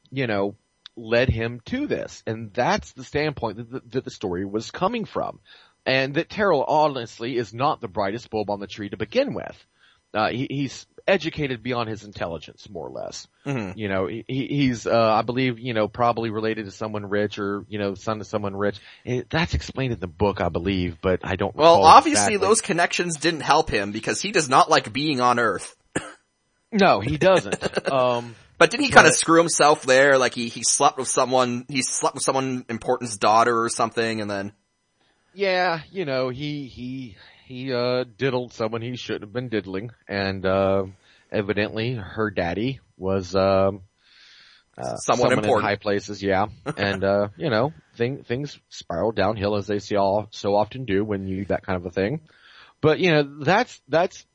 you know, led him to this. And that's the standpoint that the, that the story was coming from. And that Terl honestly is not the brightest bulb on the tree to begin with. Uh, he, he's educated beyond his intelligence, more or less. Mhm. You know, he, he's, uh, I believe, you know, probably related to someone rich or, you know, son of someone rich. It, that's explained in the book, I believe, but I don't Well, obviously exactly. those connections didn't help him because he does not like being on Earth. No, he doesn't. um, But didn't he kind of screw himself there? Like he, he slept with someone, he slept with someone important's daughter or something and then, Yeah, you know, he, he, he, uh, diddled someone he shouldn't have been diddling and, uh, evidently her daddy was, um, uh, Somewhat someone important. in high places, yeah. and, uh, you know, thing, things spiral downhill as they see all, so often do when you do that kind of a thing. But, you know, that's, that's,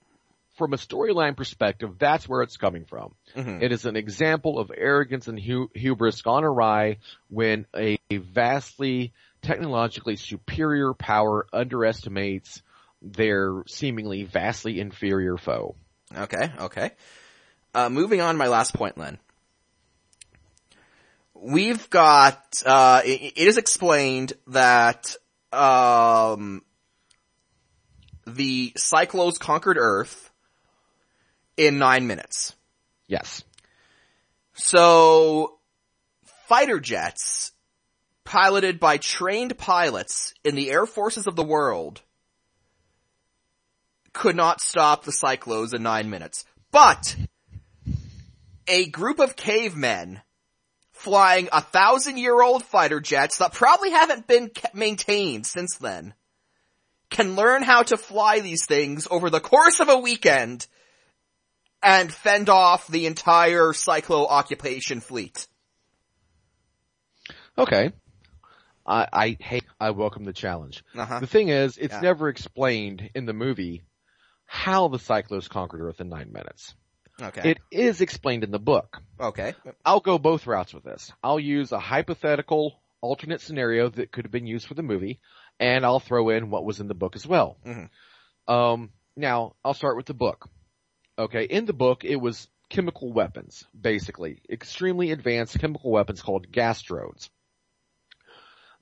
from a storyline perspective, that's where it's coming from. Mhm. It is an example of arrogance and hu- hubris gone awry when a vastly technologically superior power underestimates their seemingly vastly inferior foe. Okay, okay. Uh, moving on, my last point, Len. We've got, uh, it, it is explained that, um, the Psychlos conquered Earth in nine minutes. Yes. So, fighter jets, piloted by trained pilots in the air forces of the world, could not stop the Psychlos in nine minutes. But, a group of cavemen flying a thousand year old fighter jets that probably haven't been maintained since then can learn how to fly these things over the course of a weekend and fend off the entire Psychlo occupation fleet. Okay. I, I hey, I welcome the challenge. Uh-huh. The thing is, it's Yeah. never explained in the movie how the Psychlos conquered Earth in nine minutes. Okay. It is explained in the book. okay. I'll go both routes with this. I'll use a hypothetical alternate scenario that could have been used for the movie, and I'll throw in what was in the book as well. Mhm. Um, now, I'll start with the book. Okay, in the book, it was chemical weapons, basically. Extremely advanced chemical weapons called gas drones.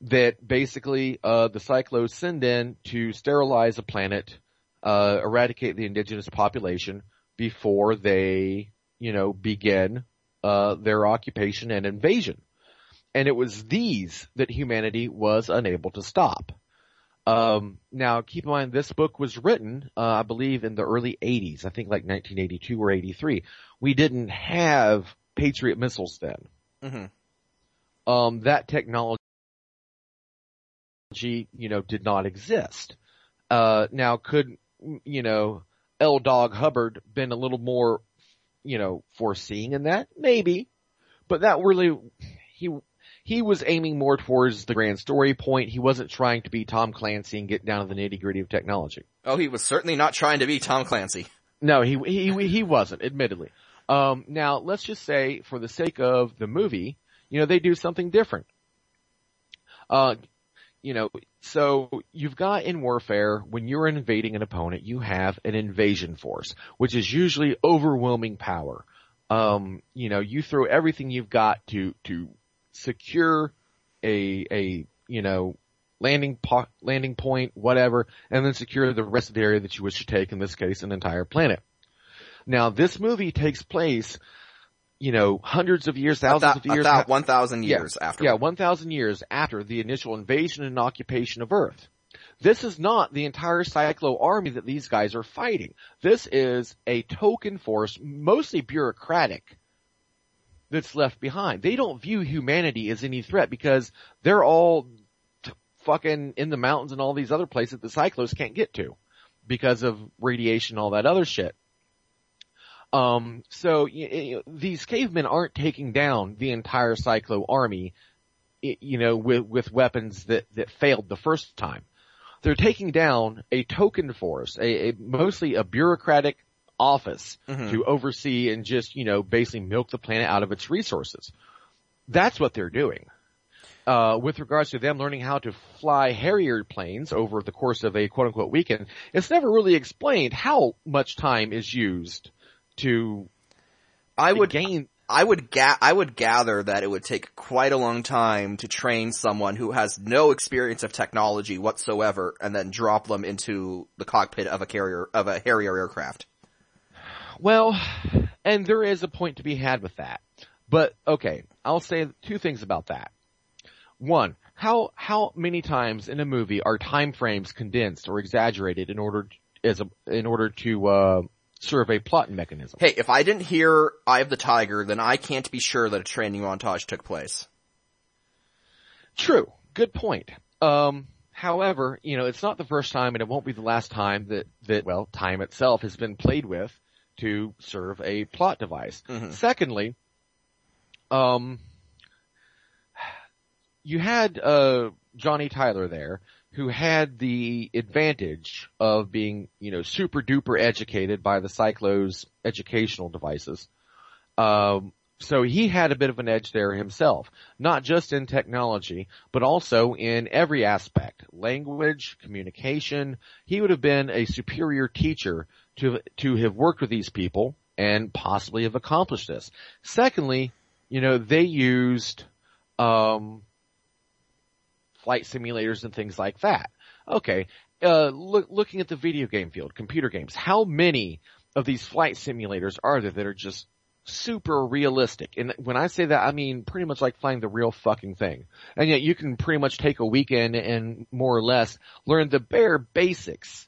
That basically, uh, the Psychlos send in to sterilize a planet, uh, eradicate the indigenous population before they, you know, begin, uh, their occupation and invasion. And it was these that humanity was unable to stop. Um, now keep in mind this book was written, uh, I believe in the early 80s, I think like 1982 or 83. We didn't have Patriot missiles then. Mhm. Um, that technology, you know, did not exist. Uh, now could, you know, L. Dog Hubbard been a little more, you know, foreseeing in that? Maybe. But that really, he, he was aiming more towards the grand story point. He wasn't trying to be Tom Clancy and get down to the nitty gritty of technology. Oh, he was certainly not trying to be Tom Clancy. No, he, he, he wasn't, admittedly. Um, now let's just say for the sake of the movie, you know, they do something different. Uh, you know, so you've got in warfare, when you're invading an opponent, you have an invasion force, which is usually overwhelming power. Um, you know, you throw everything you've got to, to secure a, a, you know, landing po- landing point, whatever, and then secure the rest of the area that you wish to take, in this case, an entire planet. Now, this movie takes place, you know, hundreds of years, thousands of years, about 1,000 years yeah, after. Yeah, 1,000 years after the initial invasion and occupation of Earth. This is not the entire Psychlo army that these guys are fighting. This is a token force, mostly bureaucratic, that's left behind. They don't view humanity as any threat because they're all t- fucking in the mountains and all these other places that the Psychlos can't get to because of radiation and all that other shit. Um, so y- y- these cavemen aren't taking down the entire Psychlo army, you know, with, with weapons that, that failed the first time. They're taking down a token force, a, a mostly a bureaucratic office Mhm. to oversee and just, you know, basically milk the planet out of its resources. That's what they're doing. Uh, with regards to them learning how to fly Harrier planes over the course of a quote unquote weekend, it's never really explained how much time is used to I would, gain. I would ga- I would gather that it would take quite a long time to train someone who has no experience of technology whatsoever and then drop them into the cockpit of a carrier, of a Harrier aircraft. Well, and there is a point to be had with that. But okay, I'll say two things about that. One, how how many times in a movie are time frames condensed or exaggerated in order as a, in order to uh, serve a plot mechanism? Hey, if I didn't hear Eye of the Tiger, then I can't be sure that a training montage took place. True. Good point. Um, However, you know, it's not the first time and it won't be the last time that, that, well, time itself has been played with to serve a plot device. Mhm. Secondly, um, you had, uh, Johnny Tyler there who had the advantage of being, you know, super duper educated by the Psychlo's educational devices. Um, so he had a bit of an edge there himself, not just in technology, but also in every aspect, language, communication. He would have been a superior teacher to, to have worked with these people and possibly have accomplished this. Secondly, you know, they used, um, flight simulators and things like that. Okay, uh, look, looking at the video game field, computer games, how many of these flight simulators are there that are just super realistic? And when I say that, I mean pretty much like flying the real fucking thing. And yet you can pretty much take a weekend and more or less learn the bare basics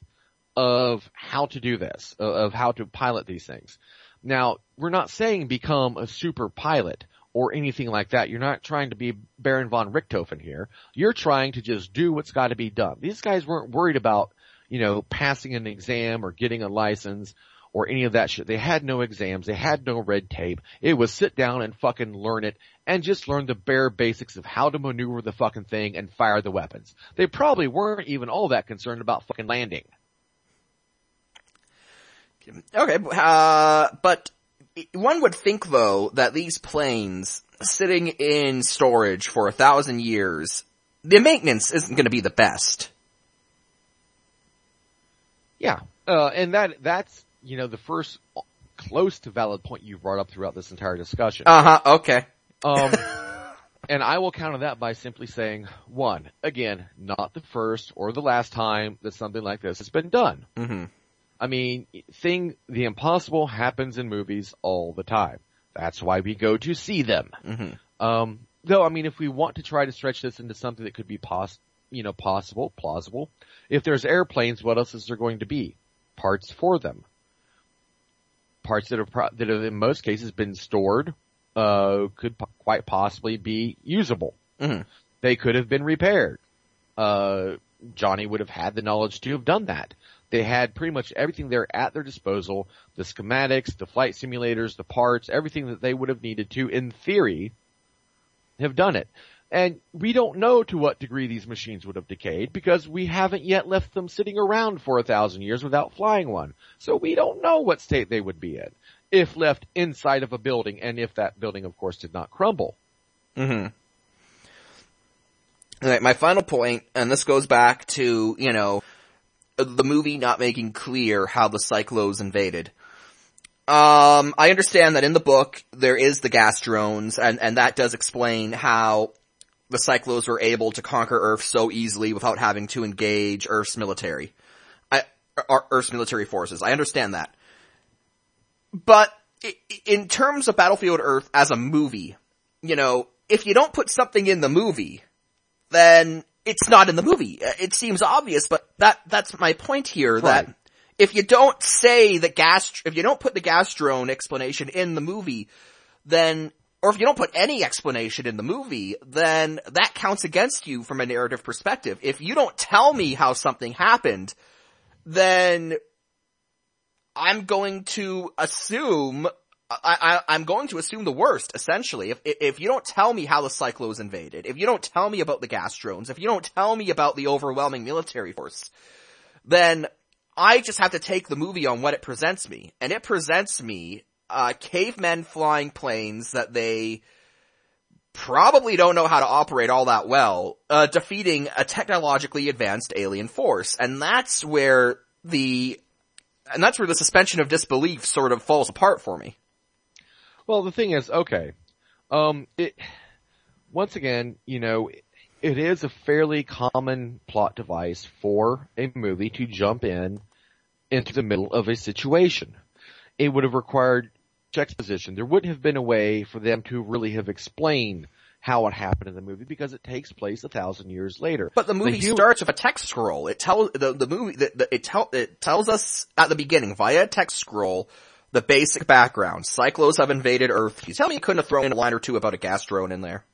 of how to do this, of- of how to pilot these things. Now, we're not saying become a super pilot or anything like that. You're not trying to be Baron von Richthofen here. You're trying to just do what's got to be done. These guys weren't worried about, you know, passing an exam or getting a license or any of that shit. They had no exams. They had no red tape. It was sit down and fucking learn it and just learn the bare basics of how to maneuver the fucking thing and fire the weapons. They probably weren't even all that concerned about fucking landing. Okay, uh, but one would think though that these planes sitting in storage for a thousand years, the maintenance isn't going to be the best. Yeah, uh, and that that's you know the first close to valid point you brought up throughout this entire discussion. Uh huh. Okay. Um, and I will counter that by simply saying, one, again, not the first or the last time that something like this has been done. hmm I mean, thing, the impossible happens in movies all the time. That's why we go to see them. hmm Um, though, I mean, if we want to try to stretch this into something that could be pos, you know, possible, plausible, if there's airplanes, what else is there going to be? Parts for them. Parts that are, pro- that have in most cases been stored, uh, could po- quite possibly be usable. hmm They could have been repaired. Uh, Johnny would have had the knowledge to have done that. They had pretty much everything there at their disposal, the schematics, the flight simulators, the parts, everything that they would have needed to, in theory, have done it. And we don't know to what degree these machines would have decayed because we haven't yet left them sitting around for a thousand years without flying one. So we don't know what state they would be in if left inside of a building and if that building of course did not crumble. hmm Alright, my final point, and this goes back to, you know, the movie not making clear how the Psychlos invaded. Um, I understand that in the book, there is the gas drones, and, and that does explain how the Psychlos were able to conquer Earth so easily without having to engage Earth's military. I, Earth's military forces. I understand that. But, in terms of Battlefield Earth as a movie, you know, if you don't put something in the movie, then it's not in the movie. Uh, It seems obvious, but that, that's my point here, that if you don't say the gas, if you don't put the gas drone explanation in the movie, then, or if you don't put any explanation in the movie, then that counts against you from a narrative perspective. If you don't tell me how something happened, then I'm going to assume I, I, I'm going to assume the worst, essentially. If, if you don't tell me how the Psychlos invaded, if you don't tell me about the gas drones, if you don't tell me about the overwhelming military force, then I just have to take the movie on what it presents me. And it presents me, uh, cavemen flying planes that they probably don't know how to operate all that well, uh, defeating a technologically advanced alien force. And that's where the, and that's where the suspension of disbelief sort of falls apart for me. Well, the thing is, okay, um, it, once again, you know, it is a fairly common plot device for a movie to jump in into the middle of a situation. It would have required exposition. There wouldn't have been a way for them to really have explained how it happened in the movie because it takes place a thousand years later. But the movie hu- starts with a text scroll. It tells the the movie the, the, it tell it tells us at the beginning via a text scroll the basic background. Psychlos have invaded Earth. You tell me you couldn't have thrown in a line or two about a gas drone in there.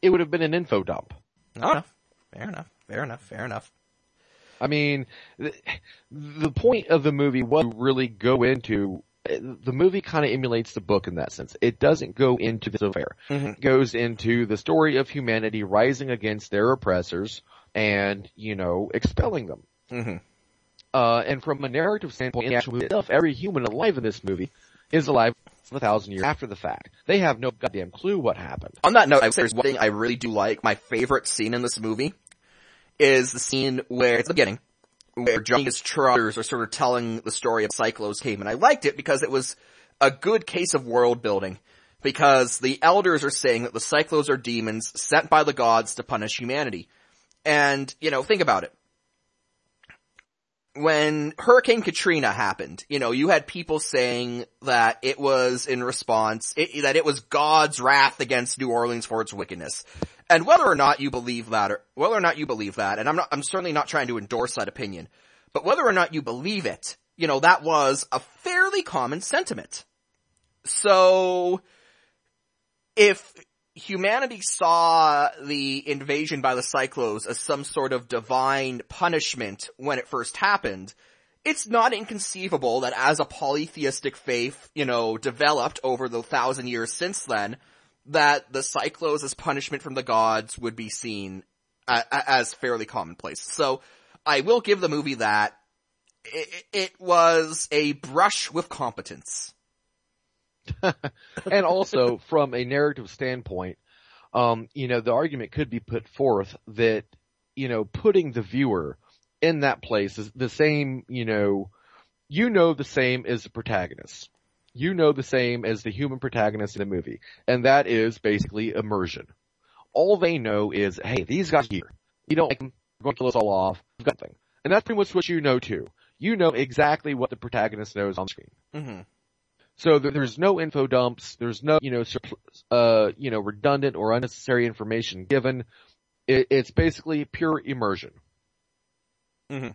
It would have been an info dump. Oh, fair enough. Fair enough. Fair enough. I mean, the, the point of the movie was to really go into the movie kind of emulates the book in that sense. It doesn't go into the affair. Mhm. It goes into the story of humanity rising against their oppressors and, you know, expelling them. hmm Uh, and from a narrative standpoint, in the actual movie itself, every human alive in this movie is alive a thousand years after the fact. They have no goddamn clue what happened. On that note, I there's one thing I really do like. My favorite scene in this movie is the scene where, it's the beginning, where Johnny's trotters are sort of telling the story of Psychlos came, and I liked it because it was a good case of world building. Because the elders are saying that the Psychlos are demons sent by the gods to punish humanity. And, you know, think about it. When Hurricane Katrina happened, you know, you had people saying that it was in response, it, that it was God's wrath against New Orleans for its wickedness. And whether or not you believe that, or whether or not you believe that, and I'm not, I'm certainly not trying to endorse that opinion, but whether or not you believe it, you know, that was a fairly common sentiment. So, if humanity saw the invasion by the Psychlos as some sort of divine punishment when it first happened, it's not inconceivable that as a polytheistic faith, you know, developed over the thousand years since then, that the Psychlos as punishment from the gods would be seen as fairly commonplace. So, I will give the movie that. It, it was a brush with competence. and also from a narrative standpoint, um, you know, the argument could be put forth that, you know, putting the viewer in that place is the same, you know, you know the same as the protagonist. You know the same as the human protagonist in the movie. And that is basically immersion. All they know is, hey, these guys are here. You don't like them, they're going to kill us all off. Got nothing. And that's pretty much what you know too. You know exactly what the protagonist knows on screen. hmm So there's no info dumps. There's no, you know, uh, you know, redundant or unnecessary information given. It, it's basically pure immersion. Hmm.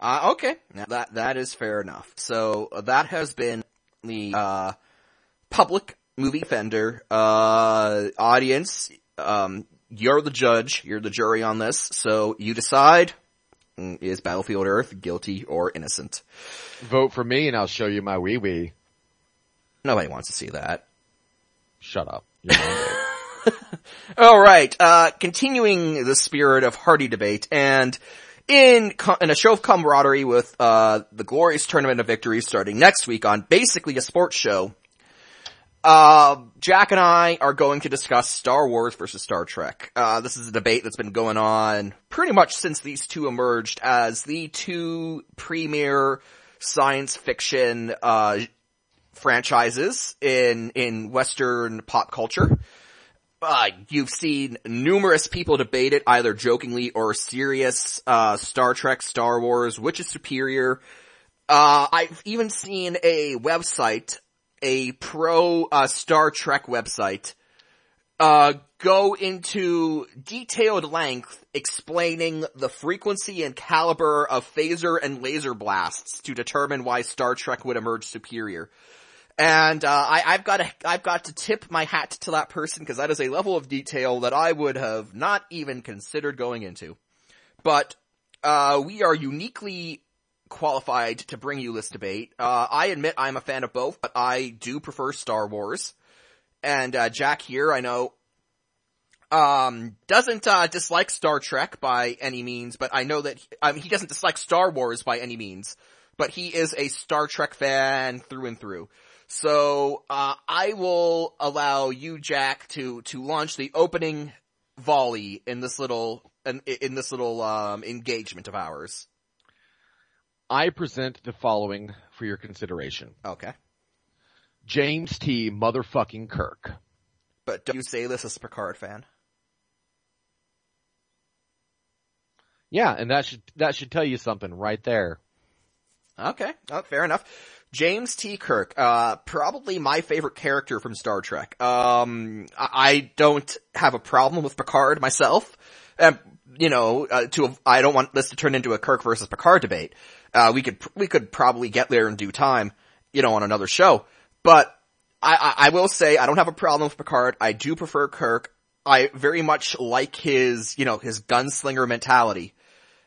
Uh, okay. Now that, that is fair enough. So, uh, that has been the, uh, public movie offender, uh, audience. Um, you're the judge, you're the jury on this, so you decide, is Battlefield Earth guilty or innocent? Vote for me and I'll show you my wee wee. Nobody wants to see that. Shut up. Alright, uh, continuing the spirit of hearty debate, and in, in a show of camaraderie with, uh, the glorious Tournament of Victory starting next week on basically a sports show, uh, Jack and I are going to discuss Star Wars versus Star Trek. Uh, this is a debate that's been going on pretty much since these two emerged as the two premier science fiction, uh, franchises in, in Western pop culture. Uh, you've seen numerous people debate it, either jokingly or serious, uh, Star Trek, Star Wars, which is superior. Uh, I've even seen a website, a pro, uh, Star Trek website, uh, go into detailed length explaining the frequency and caliber of phaser and laser blasts to determine why Star Trek would emerge superior. And, uh, I, I've got to, I've got to tip my hat to that person because that is a level of detail that I would have not even considered going into. But, uh, we are uniquely qualified to bring you this debate. Uh, I admit I'm a fan of both, but I do prefer Star Wars. And, uh, Jack here, I know, um, doesn't, uh, dislike Star Trek by any means, but I know that, he, um, he doesn't dislike Star Wars by any means, but he is a Star Trek fan through and through. So, uh, I will allow you, Jack, to, to launch the opening volley in this little, in, in this little, um, engagement of ours. I present the following for your consideration. Okay. James T. Motherfucking Kirk. But don't you say this as a Picard fan? Yeah, and that should, that should tell you something right there. Okay, oh, fair enough. James T. Kirk, uh, probably my favorite character from Star Trek. Um, I, don't have a problem with Picard myself. Um, you know, uh, to, I don't want this to turn into a Kirk versus Picard debate. Uh, we could, we could probably get there in due time, you know, on another show. But, I, I, I will say I don't have a problem with Picard. I do prefer Kirk. I very much like his, you know, his gunslinger mentality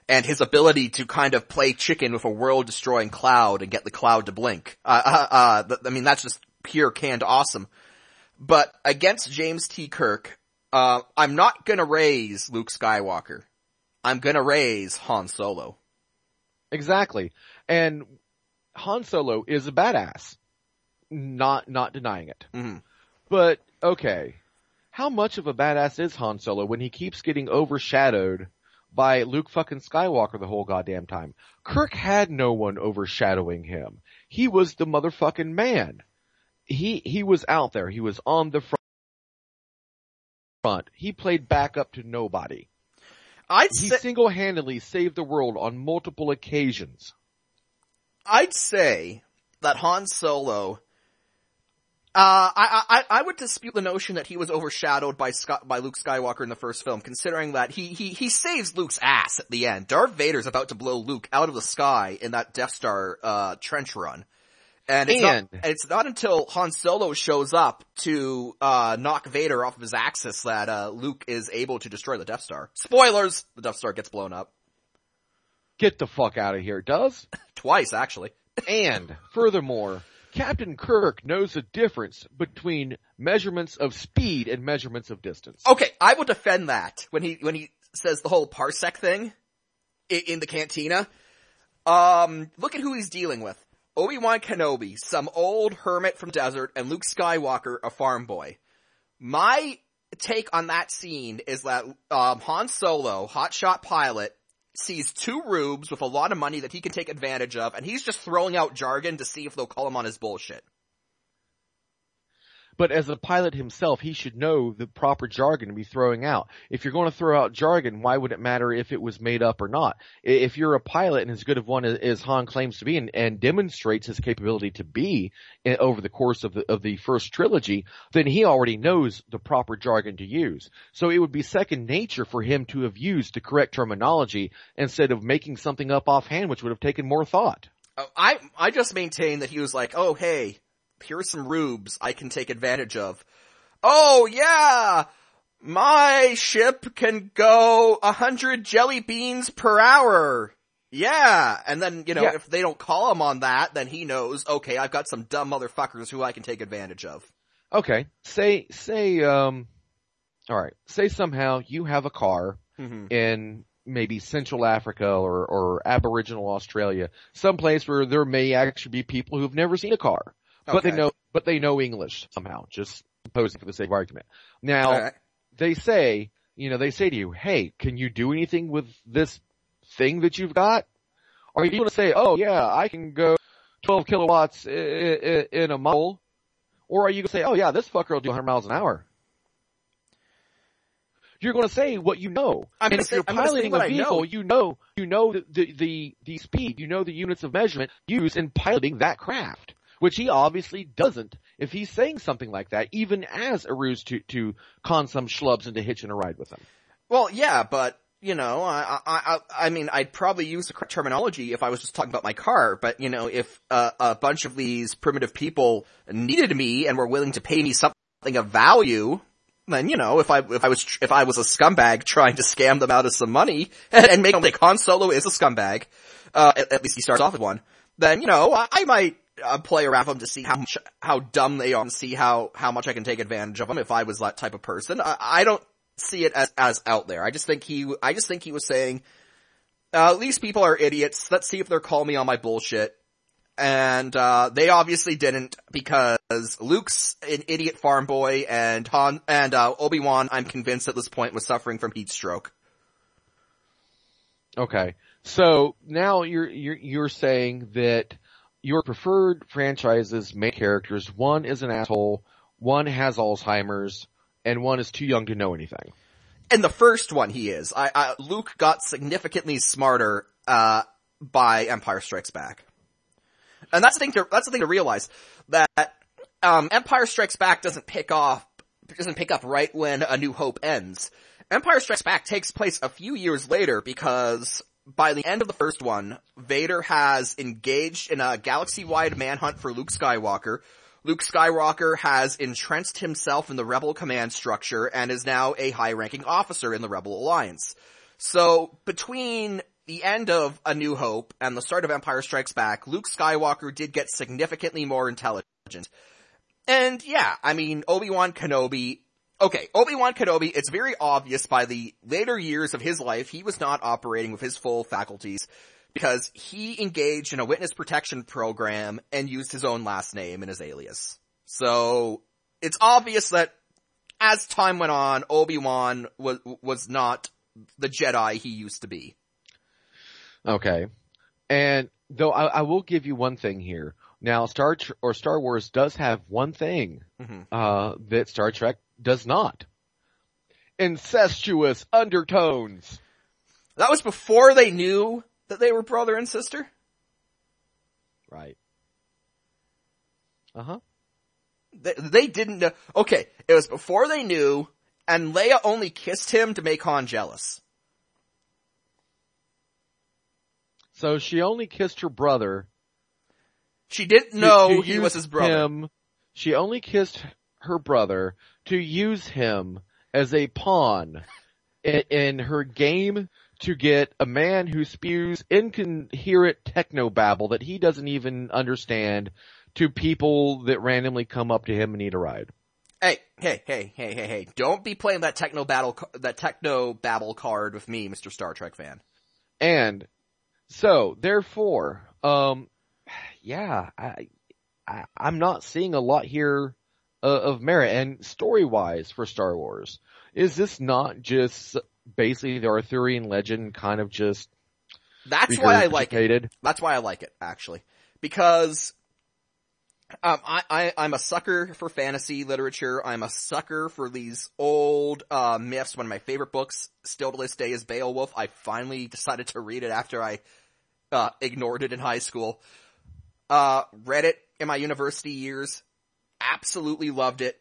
and his ability to kind of play chicken with a world destroying cloud and get the cloud to blink. Uh, uh, uh, I mean, that's just pure canned awesome. But against James T. Kirk, uh, I'm not gonna raise Luke Skywalker. I'm gonna raise Han Solo. Exactly. And Han Solo is a badass. Not, not denying it. Mhm. But, okay. How much of a badass is Han Solo when he keeps getting overshadowed by Luke fucking Skywalker the whole goddamn time? Kirk had no one overshadowing him. He was the motherfucking man. He, he was out there. He was on the front. front. He played backup to nobody. I'd He say, single-handedly saved the world on multiple occasions. I'd say that Han Solo, uh, I, I, I would dispute the notion that he was overshadowed by Scott, by Luke Skywalker in the first film, considering that he, he, he saves Luke's ass at the end. Darth Vader's about to blow Luke out of the sky in that Death Star, uh, trench run. And it's, And- not, it's not until Han Solo shows up to, uh, knock Vader off of his axis that, uh, Luke is able to destroy the Death Star. Spoilers! The Death Star gets blown up. Get the fuck out of here, does? Twice, actually. And furthermore, Captain Kirk knows the difference between measurements of speed and measurements of distance. Okay, I will defend that when he when he says the whole parsec thing in, in the cantina. Um, look at who he's dealing with: Obi Wan Kenobi, some old hermit from desert, and Luke Skywalker, a farm boy. My take on that scene is that um, Han Solo, hotshot pilot, sees two rubes with a lot of money that he can take advantage of, and he's just throwing out jargon to see if they'll call him on his bullshit. But as a pilot himself, he should know the proper jargon to be throwing out. If you're going to throw out jargon, why would it matter if it was made up or not? If you're a pilot and as good of one as- Han claims to be and, and demonstrates his capability to be over the course of the, of the first trilogy, then he already knows the proper jargon to use. So it would be second nature for him to have used the correct terminology instead of making something up offhand, which would have taken more thought. Oh, I I just maintain that he was like, oh hey, here's some rubes I can take advantage of. Oh yeah, my ship can go a hundred jelly beans per hour. Yeah, and then you know Yeah. if they don't call him on that, then he knows. Okay, I've got some dumb motherfuckers who I can take advantage of. Okay, say, say, um, alright, say somehow you have a car Mm-hmm. in maybe Central Africa or, or Aboriginal Australia, someplace where there may actually be people who've never seen a car, but they know, but they know English somehow, just posing for the sake of argument. Now, Alright. they say, you know, they say to you, hey, can you do anything with this thing that you've got? Are you going to say, oh yeah, I can go 12 kilowatts i- i- in a mile? Or are you going to say, oh yeah, this fucker will do 100 miles an hour? You're going to say what you know. I'm and if say- you're I'm gonna say piloting a I know. vehicle, you know, you know the, the, the, the speed, you know the units of measurement used in piloting that craft. Which he obviously doesn't if he's saying something like that, even as a ruse to, to con some schlubs into hitching a ride with him. Well, yeah, but you know, I, I, I, I mean, I'd probably use the correct terminology if I was just talking about my car. But you know, if uh, a bunch of these primitive people needed me and were willing to pay me something of value, then you know, if I if I was if I was a scumbag trying to scam them out of some money and, and make them like Han Solo is a scumbag, uh, at, at least he starts off with one. Then you know, I, I might. Uh, play around them to see how much, how dumb they are and see how, how much I can take advantage of them if I was that type of person. I, I don't see it as, as out there. I just think he, I just think he was saying, uh, these people are idiots. Let's see if they're calling me on my bullshit. And, uh, they obviously didn't because Luke's an idiot farm boy and Han, and, uh, Obi-Wan, I'm convinced at this point was suffering from heat stroke. Okay. So now you're, you're, you're saying that your preferred franchise's main characters, one is an asshole, one has Alzheimer's, and one is too young to know anything. And the first one he is. I, I Luke got significantly smarter, uh, by Empire Strikes Back. And that's the thing to, that's the thing to realize, that, um, Empire Strikes Back doesn't pick off, doesn't pick up right when A New Hope ends. Empire Strikes Back takes place a few years later because by the end of the first one, Vader has engaged in a galaxy-wide manhunt for Luke Skywalker. Luke Skywalker has entrenched himself in the Rebel command structure and is now a high-ranking officer in the Rebel Alliance. So, between the end of A New Hope and the start of Empire Strikes Back, Luke Skywalker did get significantly more intelligent. And yeah, I mean, Obi-Wan Kenobi, okay, Obi-Wan Kenobi, it's very obvious by the later years of his life, he was not operating with his full faculties because he engaged in a witness protection program and used his own last name in his alias. So, it's obvious that as time went on, Obi-Wan was, was not the Jedi he used to be. Okay. And though I, I will give you one thing here. Now, Star or Star Wars does have one thing Mm-hmm. uh, that Star Trek does not: incestuous undertones. That was before they knew that they were brother and sister? Right. Uh huh. They, they didn't know. Okay, it was before they knew, and Leia only kissed him to make Han jealous. So she only kissed her brother. She didn't know he was his brother. Him, she only kissed her brother to use him as a pawn in, in her game to get a man who spews incoherent techno babble that he doesn't even understand to people that randomly come up to him and need a ride. Hey, hey, hey, hey, hey, hey! Don't be playing that techno battle, that techno babble card with me, Mister Star Trek fan. And so, therefore, um, yeah, I, I I'm not seeing a lot here of merit. And story wise for Star Wars, is this not just basically the Arthurian legend kind of just That's why I like it. That's why I like it, actually. Because, um, I, I, I'm a sucker for fantasy literature. I'm a sucker for these old, uh, myths. One of my favorite books, still to this day, is Beowulf. I finally decided to read it after I, uh, ignored it in high school. Uh, read it in my university years. Absolutely loved it.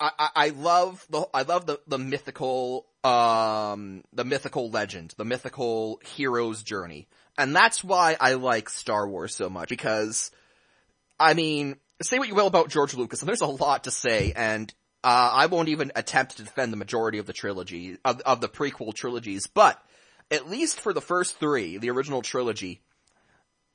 I, I, I love the, I love the, the mythical, um, the mythical legend, the mythical hero's journey. And that's why I like Star Wars so much, because, I mean, say what you will about George Lucas, and there's a lot to say, and, uh, I won't even attempt to defend the majority of the trilogy, of, of the prequel trilogies, but, at least for the first three, the original trilogy,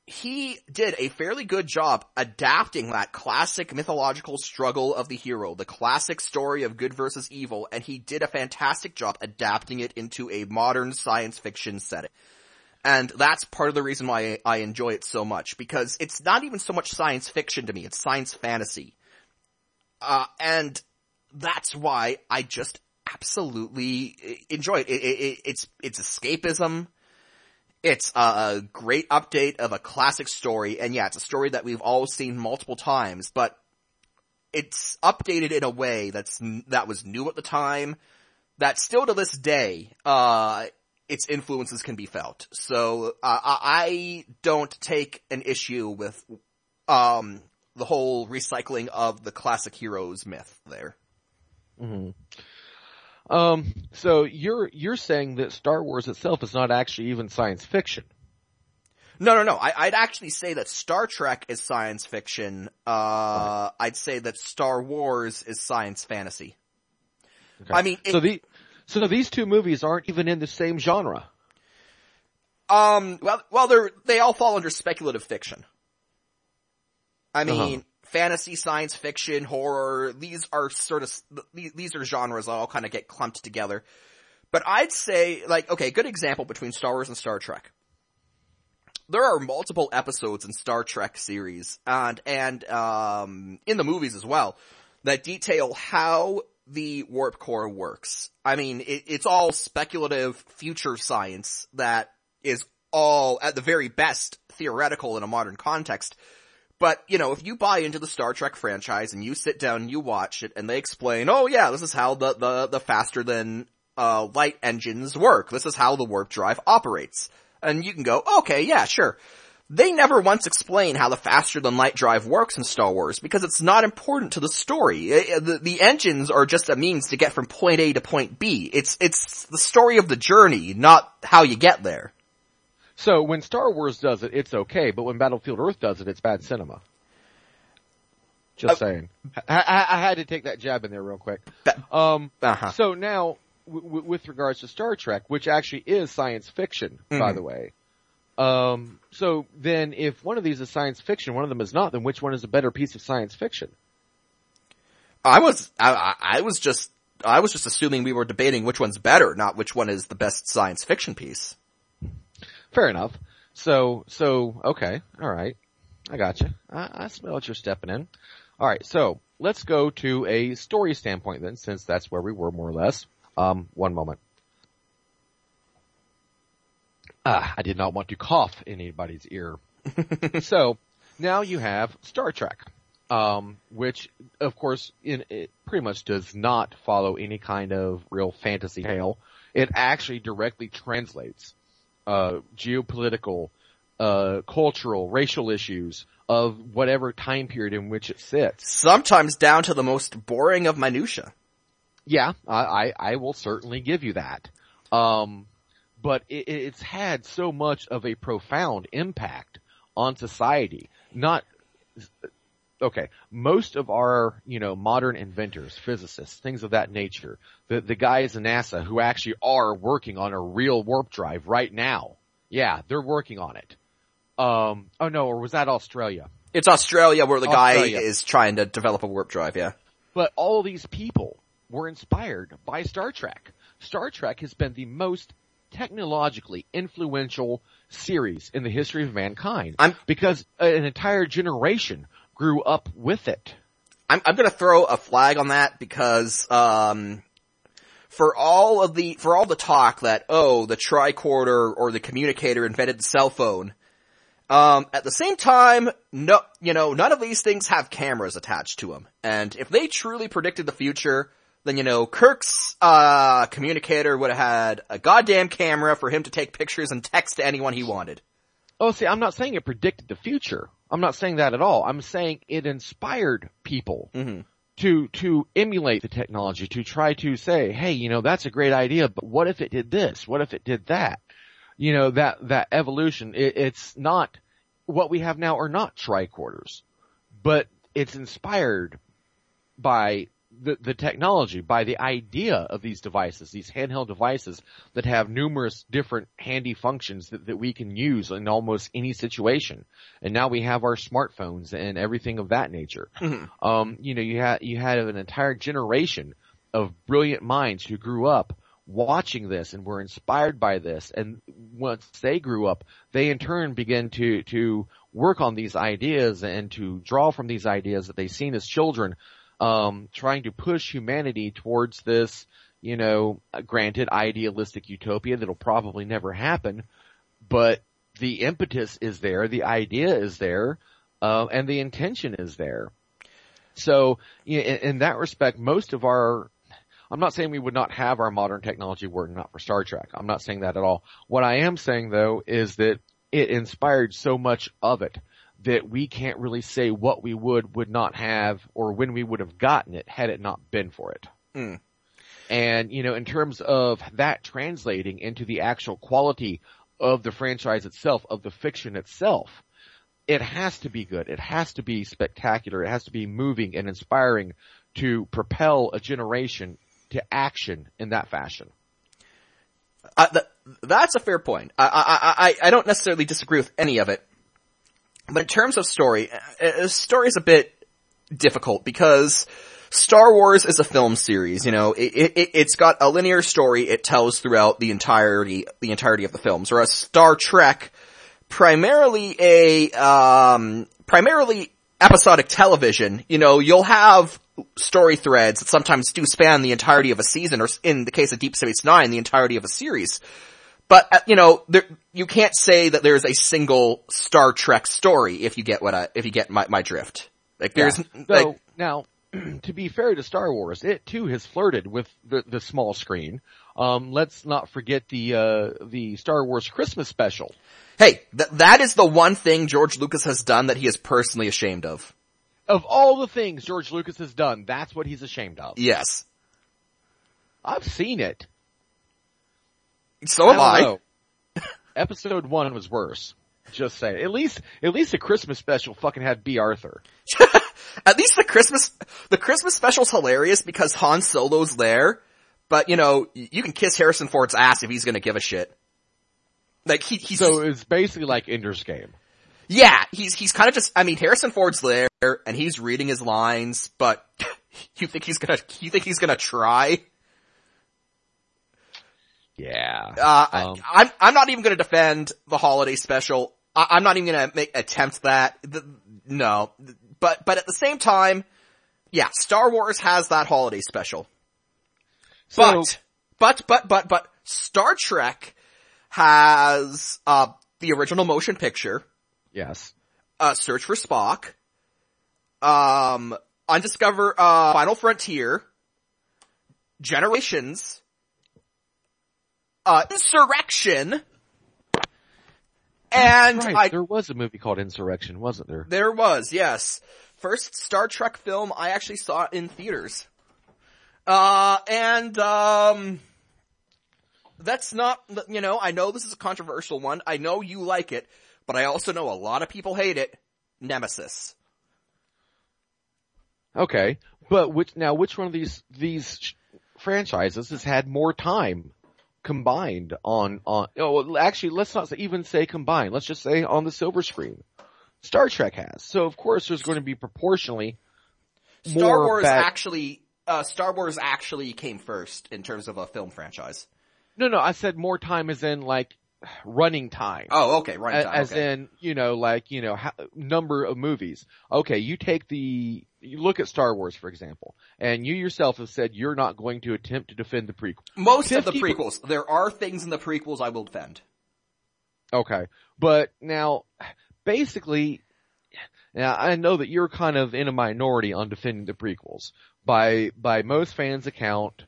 he did a fairly good job adapting that classic mythological struggle of the hero, the classic story of good versus evil, and he did a fantastic job adapting it into a modern science fiction setting. And that's part of the reason why I enjoy it so much, because it's not even so much science fiction to me, it's science fantasy. Uh, and that's why I just absolutely enjoy it. it, it it's, it's escapism. It's a great update of a classic story, and yeah, it's a story that we've all seen multiple times, but it's updated in a way that's, that was new at the time, that still to this day, uh, its influences can be felt. So, uh, I don't take an issue with, um, the whole recycling of the classic heroes myth there. hmm Um, so you're you're saying that Star Wars itself is not actually even science fiction. No, no, no. I, I'd actually say that Star Trek is science fiction. Uh, I'd say that Star Wars is science fantasy. Okay. I mean, it- so the so these two movies aren't even in the same genre. Um, well, well, they're, they all fall under speculative fiction. I Uh-huh. Fantasy, science fiction, horror, these are sort of, these, these are genres that all kind of get clumped together. But I'd say, like, okay, good example between Star Wars and Star Trek. There are multiple episodes in Star Trek series and, and, um, in the movies as well that detail how the warp core works. I mean, it, it's all speculative future science that is all, at the very best, theoretical in a modern context. But, you know, if you buy into the Star Trek franchise and you sit down and you watch it and they explain, oh yeah, this is how the, the, the faster than, uh, light engines work. This is how the warp drive operates. And you can go, okay, yeah, sure. They never once explain how the faster than light drive works in Star Wars because it's not important to the story. The, the engines are just a means to get from point A to point B. It's, it's the story of the journey, not how you get there. So when Star Wars does it, it's okay, but when Battlefield Earth does it, it's bad cinema. Just saying. I, I, I, had to take that jab in there real quick. Um, uh-huh. so now, w- w- with regards to Star Trek, which actually is science fiction, mm-hmm. by the way. Um, so then if one of these is science fiction, one of them is not, then which one is a better piece of science fiction? I was, I, I was just, I was just assuming we were debating which one's better, not which one is the best science fiction piece. Fair enough. So, so, okay, alright. I got you. I, I smell what you're stepping in. Alright, so, let's go to a story standpoint then, since that's where we were more or less. Um, one moment. Ah, I did not want to cough in anybody's ear. so, now you have Star Trek um, which of course in, it pretty much does not follow any kind of real fantasy tale. It actually directly translates uh, geopolitical, uh, cultural, racial issues of whatever time period in which it sits. Sometimes down to the most boring of minutia. Yeah, I, I, I will certainly give you that. Um, but it, it's had so much of a profound impact on society. Not okay, most of our, you know, modern inventors, physicists, things of that nature, the, the guys in NASA who actually are working on a real warp drive right now. Yeah, they're working on it. Um, oh no, or was that Australia? It's Australia where the Australia. guy is trying to develop a warp drive, yeah. But all these people were inspired by Star Trek. Star Trek has been the most technologically influential series in the history of mankind. I'm, because an entire generation grew up with it. I'm, I'm gonna throw a flag on that because, um, for all of the, for all the talk that, oh, the tricorder or the communicator invented the cell phone, um, at the same time, no, you know, none of these things have cameras attached to them. And if they truly predicted the future, then you know, Kirk's, uh, communicator would have had a goddamn camera for him to take pictures and text to anyone he wanted. Oh, see, I'm not saying it predicted the future. I'm not saying that at all. I'm saying it inspired people mm-hmm. to to emulate the technology, to try to say, hey, you know, that's a great idea, but what if it did this? What if it did that? You know, that that evolution. It, it's not what we have now are not tricorders, but it's inspired by the, the technology, by the idea of these devices, these handheld devices that have numerous different handy functions that, that we can use in almost any situation. And now we have our smartphones and everything of that nature. Mm-hmm. Um, you know, you had, you had an entire generation of brilliant minds who grew up watching this and were inspired by this. And once they grew up, they in turn began to, to work on these ideas and to draw from these ideas that they seen as children um, trying to push humanity towards this, you know, granted idealistic utopia that'll probably never happen, but the impetus is there, the idea is there, uh, and the intention is there. So, in, in that respect, most of our I'm not saying we would not have our modern technology were not for Star Trek. I'm not saying that at all. What I am saying though is that it inspired so much of it that we can't really say what we would, would not have, or when we would have gotten it had it not been for it. Mm. And, you know, in terms of that translating into the actual quality of the franchise itself, of the fiction itself, it has to be good. It has to be spectacular. It has to be moving and inspiring to propel a generation to action in that fashion. Uh, th- that's a fair point. I, I, I, I don't necessarily disagree with any of it. But in terms of story, uh, uh story is a bit difficult because Star Wars is a film series, you know, it, it, it's got a linear story it tells throughout the entirety, the entirety of the films, whereas Star Trek, primarily a, um, primarily episodic television, you know, you'll have story threads that sometimes do span the entirety of a season, or in the case of Deep Space Nine, the entirety of a series. But, uh, you know, there, you can't say that there's a single Star Trek story if you get what I, if you get my, my drift. Like there's, yeah. so, like, now, to be fair to Star Wars, it too has flirted with the, the small screen. Um, let's not forget the, uh, the Star Wars Christmas special. Hey, th- that is the one thing George Lucas has done that he is personally ashamed of. Of all the things George Lucas has done, that's what he's ashamed of. Yes. I've seen it. So have I. Episode one was worse. Just saying. At least, at least the Christmas special fucking had Bea Arthur. At least the Christmas, the Christmas special's hilarious because Han Solo's there, but you know, you can kiss Harrison Ford's ass if he's gonna give a shit. Like he, he's, So it's basically like Ender's Game. yeah, he's, he's kind of just, I mean, Harrison Ford's there and he's reading his lines, but you think he's gonna, you think he's gonna try? Yeah. Uh, Um, I, I'm, I'm not even gonna defend the holiday special. I, I'm not even gonna make, attempt that. The, no. But, but at the same time, yeah, Star Wars has that holiday special. So- But, but, but, but, but, Star Trek has, uh, the original motion picture, yes. uh, Search for Spock, um, Undiscover, uh, Final Frontier, Generations, uh, Insurrection, and Right, I, there was a movie called Insurrection, wasn't there? there was, yes. First Star Trek film I actually saw in theaters. Uh, and, um, that's not, you know, I know this is a controversial one. I know you like it, but I also know a lot of people hate it. Nemesis. Okay, but which now which one of these these sh- franchises has had more time combined on on? Oh, well, actually, let's not say, even say combined. Let's just say on the silver screen. Star Trek has. So of course, there's going to be proportionally Star Wars bad- actually, uh, Star Wars actually came first in terms of a film franchise. No, no, I said more time is in like running time. Oh, okay, right. A- as in, you know, like, you know, how, number of movies. Okay, you take the, you look at Star Wars, for example, and you yourself have said you're not going to attempt to defend the prequel. Most of the prequels. There are things in the prequels I will defend. Okay. But now, basically, now I know that you're kind of in a minority on defending the prequels. By, by most fans' account,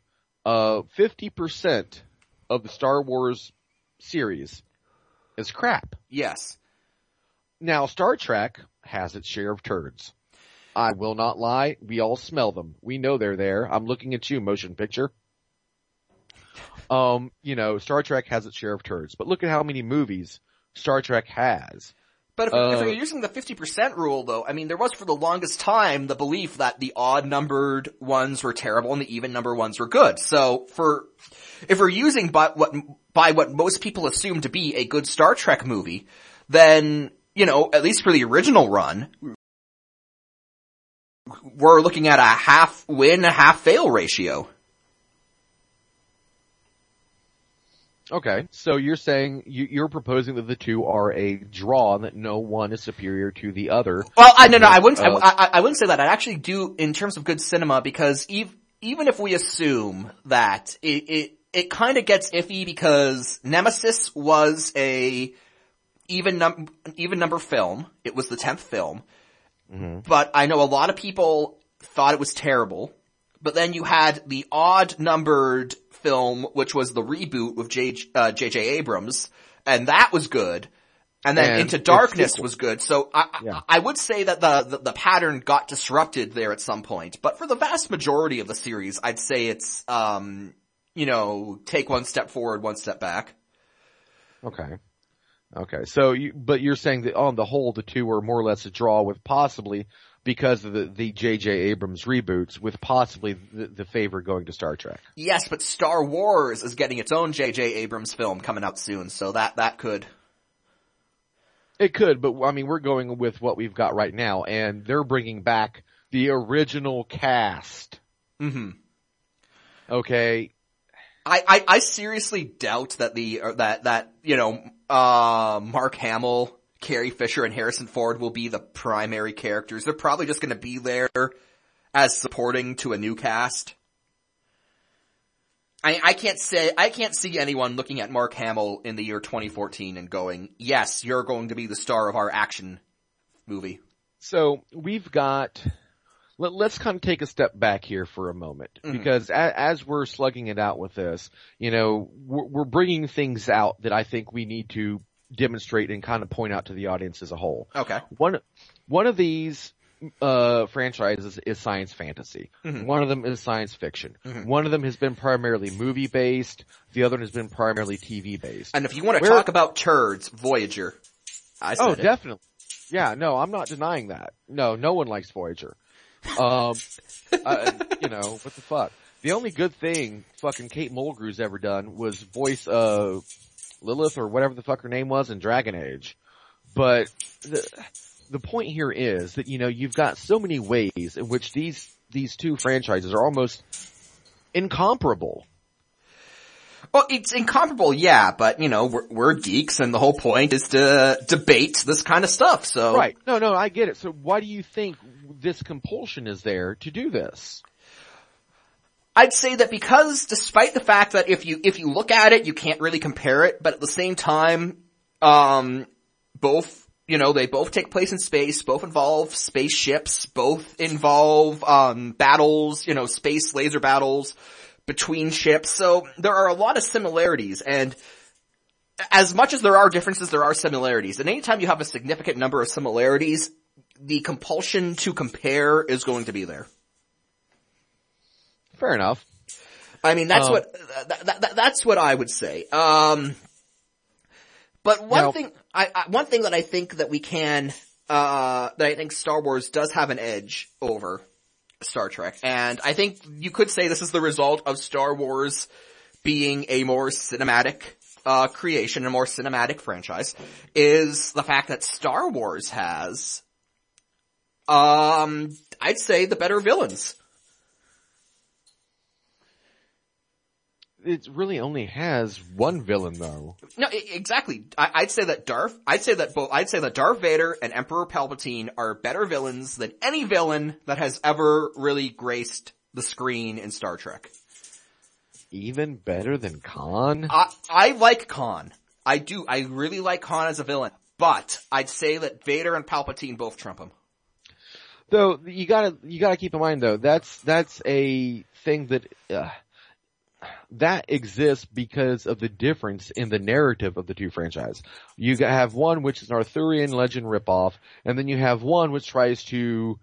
uh, 50% of the Star Wars series is crap. Yes. Now, Star Trek has its share of turds. I will not lie, we all smell them. We know they're there. I'm looking at you, motion picture. Um, you know, Star Trek has its share of turds, but look at how many movies Star Trek has. But if, Uh, if you're using the 50% rule though, I mean, there was for the longest time the belief that the odd numbered ones were terrible and the even number ones were good. So for, if we're using by what, by what most people assume to be a good Star Trek movie, then, you know, at least for the original run, we're looking at a half win, a half fail ratio. Okay, so you're saying you, you're proposing that the two are a draw, and that no one is superior to the other. Well, I no no, I wouldn't. Uh, I, I, I wouldn't say that. I actually do in terms of good cinema because ev- even if we assume that it it, it kind of gets iffy because Nemesis was a even num even number film. It was the tenth film, but I know a lot of people thought it was terrible. But then you had the odd numbered film, which was the reboot with J, uh, J.J. Abrams, and that was good. And then And Into Darkness was good. So I, I- Yeah. I would say that the, the, the pattern got disrupted there at some point. But for the vast majority of the series, I'd say it's, um, you know, take one step forward, one step back. Okay. Okay, so you, but you're saying that on the whole, the two were more or less a draw with possibly, because of the, the J.J. Abrams reboots, with possibly the, the favor going to Star Trek. Yes, but Star Wars is getting its own J.J. Abrams film coming out soon, so that, that could, It could, but I mean, we're going with what we've got right now, and they're bringing back the original cast. hmm Okay, I, I, I seriously doubt that the, that, that, you know, uh, Mark Hamill, Carrie Fisher, and Harrison Ford will be the primary characters. They're probably just gonna be there as supporting to a new cast. I, I can't say, I can't see anyone looking at Mark Hamill in the year 2014 and going, yes, you're going to be the star of our action movie. so we've got. Let, let's kind of take a step back here for a moment, Mhm. because a, as we're slugging it out with this, you know, we're, we're bringing things out that I think we need to demonstrate and kind of point out to the audience as a whole. Okay. One one of these uh franchises is science fantasy. Mhm. One of them is science fiction. Mhm. One of them has been primarily movie based. The other one has been primarily TV based. And if you want to Where- talk about turds, Voyager. I said Oh, it. definitely. Yeah, no, I'm not denying that. No, no one likes Voyager. Um, I, you know, what the fuck? The only good thing fucking Kate Mulgrew's ever done was voice, uh, Lilith or whatever the fuck her name was in Dragon Age. But the, the point here is that, you know, you've got so many ways in which these, these two franchises are almost incomparable. Well, it's incomparable, yeah, but you know, we're, we're geeks and the whole point is to debate this kind of stuff, so. Right. No, no, I get it. So why do you think this compulsion is there to do this? I'd say that because despite the fact that if you, if you look at it, you can't really compare it, but at the same time, um, both, you know, they both take place in space, both involve spaceships, both involve, um, battles, you know, space laser battles, between ships. So there are a lot of similarities and as much as there are differences, there are similarities. And anytime you have a significant number of similarities, the compulsion to compare is going to be there. Fair enough. I mean, that's um, what, that, that, that's what I would say. Um, but one now, thing, I, I, one thing that I think that we can, uh, that I think Star Wars does have an edge over Star Trek. And I think you could say this is the result of Star Wars being a more cinematic uh, creation, a more cinematic franchise, is the fact that Star Wars has, um, I'd say the better villains. It really only has one villain though. No, exactly. I, would say that Darth, I'd say that both, I'd say that Darth Vader and Emperor Palpatine are better villains than any villain that has ever really graced the screen in Star Trek. Even better than Khan? I, I like Khan. I do. I really like Khan as a villain. But I'd say that Vader and Palpatine both trump him. Though, you gotta, you gotta keep in mind though, that's, that's a thing that, uh, that exists because of the difference in the narrative of the two franchises. You have one which is an Arthurian legend ripoff, and then you have one which tries to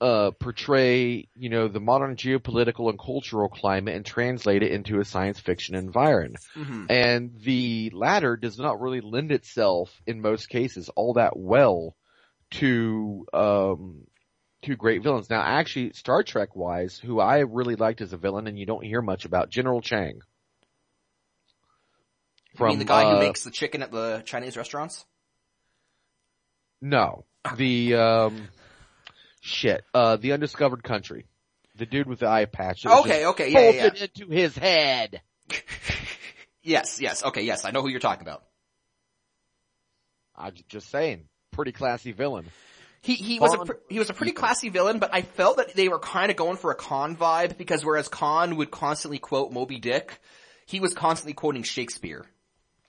uh, portray, you know, the modern geopolitical and cultural climate and translate it into a science fiction environment. Mm-hmm. And the latter does not really lend itself, in most cases, all that well to um, two great villains. Now, actually, Star Trek wise, who I really liked as a villain, and you don't hear much about, General Chang. From, you mean the guy uh, who makes the chicken at the Chinese restaurants? No, the um, shit, uh, the Undiscovered Country, the dude with the eye patch. Okay, okay, yeah, yeah, yeah. into his head. yes, yes, okay, yes, I know who you're talking about. I'm just saying, pretty classy villain. He he was a he was a pretty classy villain, but I felt that they were kind of going for a Khan vibe because whereas Khan would constantly quote Moby Dick, he was constantly quoting Shakespeare.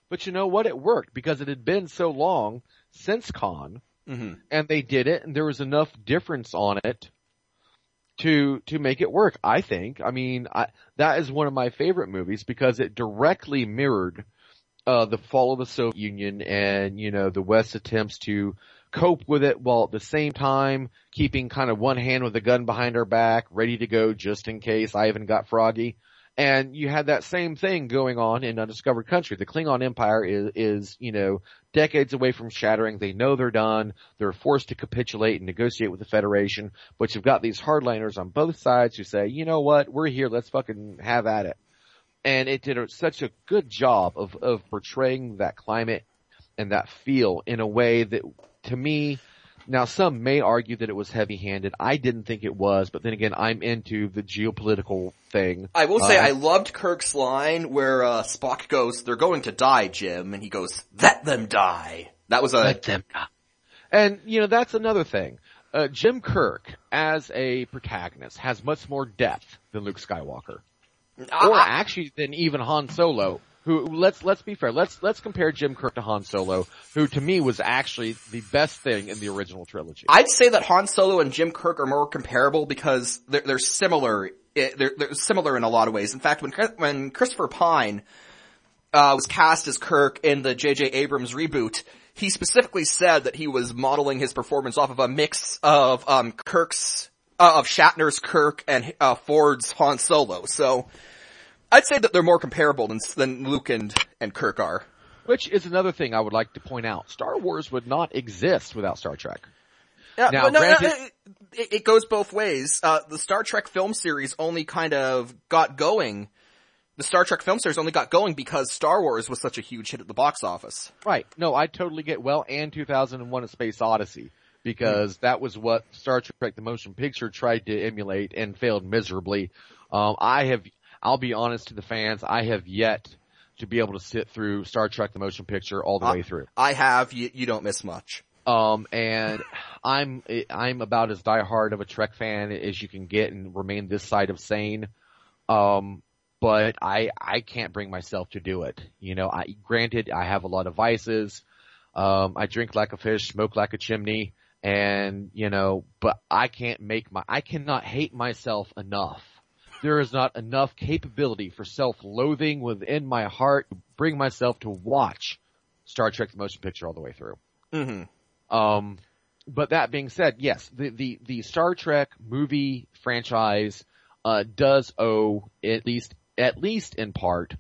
But you know what? It worked because it had been so long since Khan, mm-hmm. and they did it, and there was enough difference on it to to make it work. I think. I mean, I, that is one of my favorite movies because it directly mirrored uh, the fall of the Soviet Union and you know the West's attempts to cope with it while at the same time keeping kind of one hand with a gun behind our back, ready to go just in case Ivan got froggy. And you had that same thing going on in Undiscovered Country. The Klingon Empire is, is, you know, decades away from shattering. They know they're done. They're forced to capitulate and negotiate with the Federation. But you've got these hardliners on both sides who say, you know what, we're here, let's fucking have at it. And it did such a good job of, of portraying that climate and that feel in a way that to me, now some may argue that it was heavy handed. I didn't think it was, but then again, I'm into the geopolitical thing. I will say uh, I loved Kirk's line where, uh, Spock goes, they're going to die, Jim, and he goes, let them die. That was a... Let them die. And, you know, that's another thing. Uh, Jim Kirk, as a protagonist, has much more depth than Luke Skywalker. or actually than even Han Solo who let's let's be fair. Let's let's compare Jim Kirk to Han Solo, who to me was actually the best thing in the original trilogy. I'd say that Han Solo and Jim Kirk are more comparable because they're they're similar. Eh, they're, they're similar in a lot of ways. In fact, when when Christopher Pine uh, was cast as Kirk in the J.J. Abrams reboot, he specifically said that he was modeling his performance off of a mix of um, Kirk's uh, of Shatner's Kirk and uh, Ford's Han Solo. So I'd say that they're more comparable than, than Luke and, and Kirk are. Which is another thing I would like to point out. Star Wars would not exist without Star Trek. Yeah, Now, no, no, it, it goes both ways. Uh, the Star Trek film series only kind of got going. The Star Trek film series only got going because Star Wars was such a huge hit at the box office. Right. No, I totally get well and 2001 A Space Odyssey because that was what Star Trek the motion picture tried to emulate and failed miserably. Um, I have, I'll be honest to the fans, I have yet to be able to sit through Star Trek the motion picture all the Uh, way through. I have, you, you don't miss much. Um, and I'm, I'm about as diehard of a Trek fan as you can get and remain this side of sane. Um, but I, I can't bring myself to do it. You know, I, granted, I have a lot of vices. Um, I drink like a fish, smoke like a chimney, and, you know, but I can't make my, I cannot hate myself enough. There is not enough capability for self-loathing within my heart to bring myself to watch Star Trek the motion picture all the way through. hmm Um, but that being said, yes, the, the, the Star Trek movie franchise, uh, does owe at least, at least in part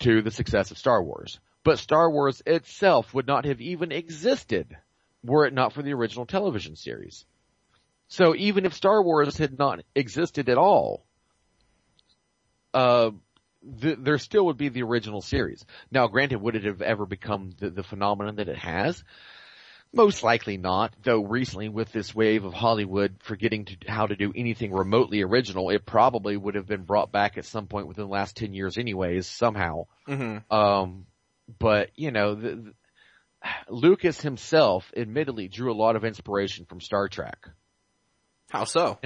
to the success of Star Wars. But Star Wars itself would not have even existed were it not for the original television series. So even if Star Wars had not existed at all, uh, th- there still would be the original series. Now granted, would it have ever become the, the phenomenon that it has? Most likely not, though recently with this wave of Hollywood forgetting to, how to do anything remotely original, it probably would have been brought back at some point within the last 10 years anyways, somehow. hmm Um, but, you know, the, the, Lucas himself admittedly drew a lot of inspiration from Star Trek. How so?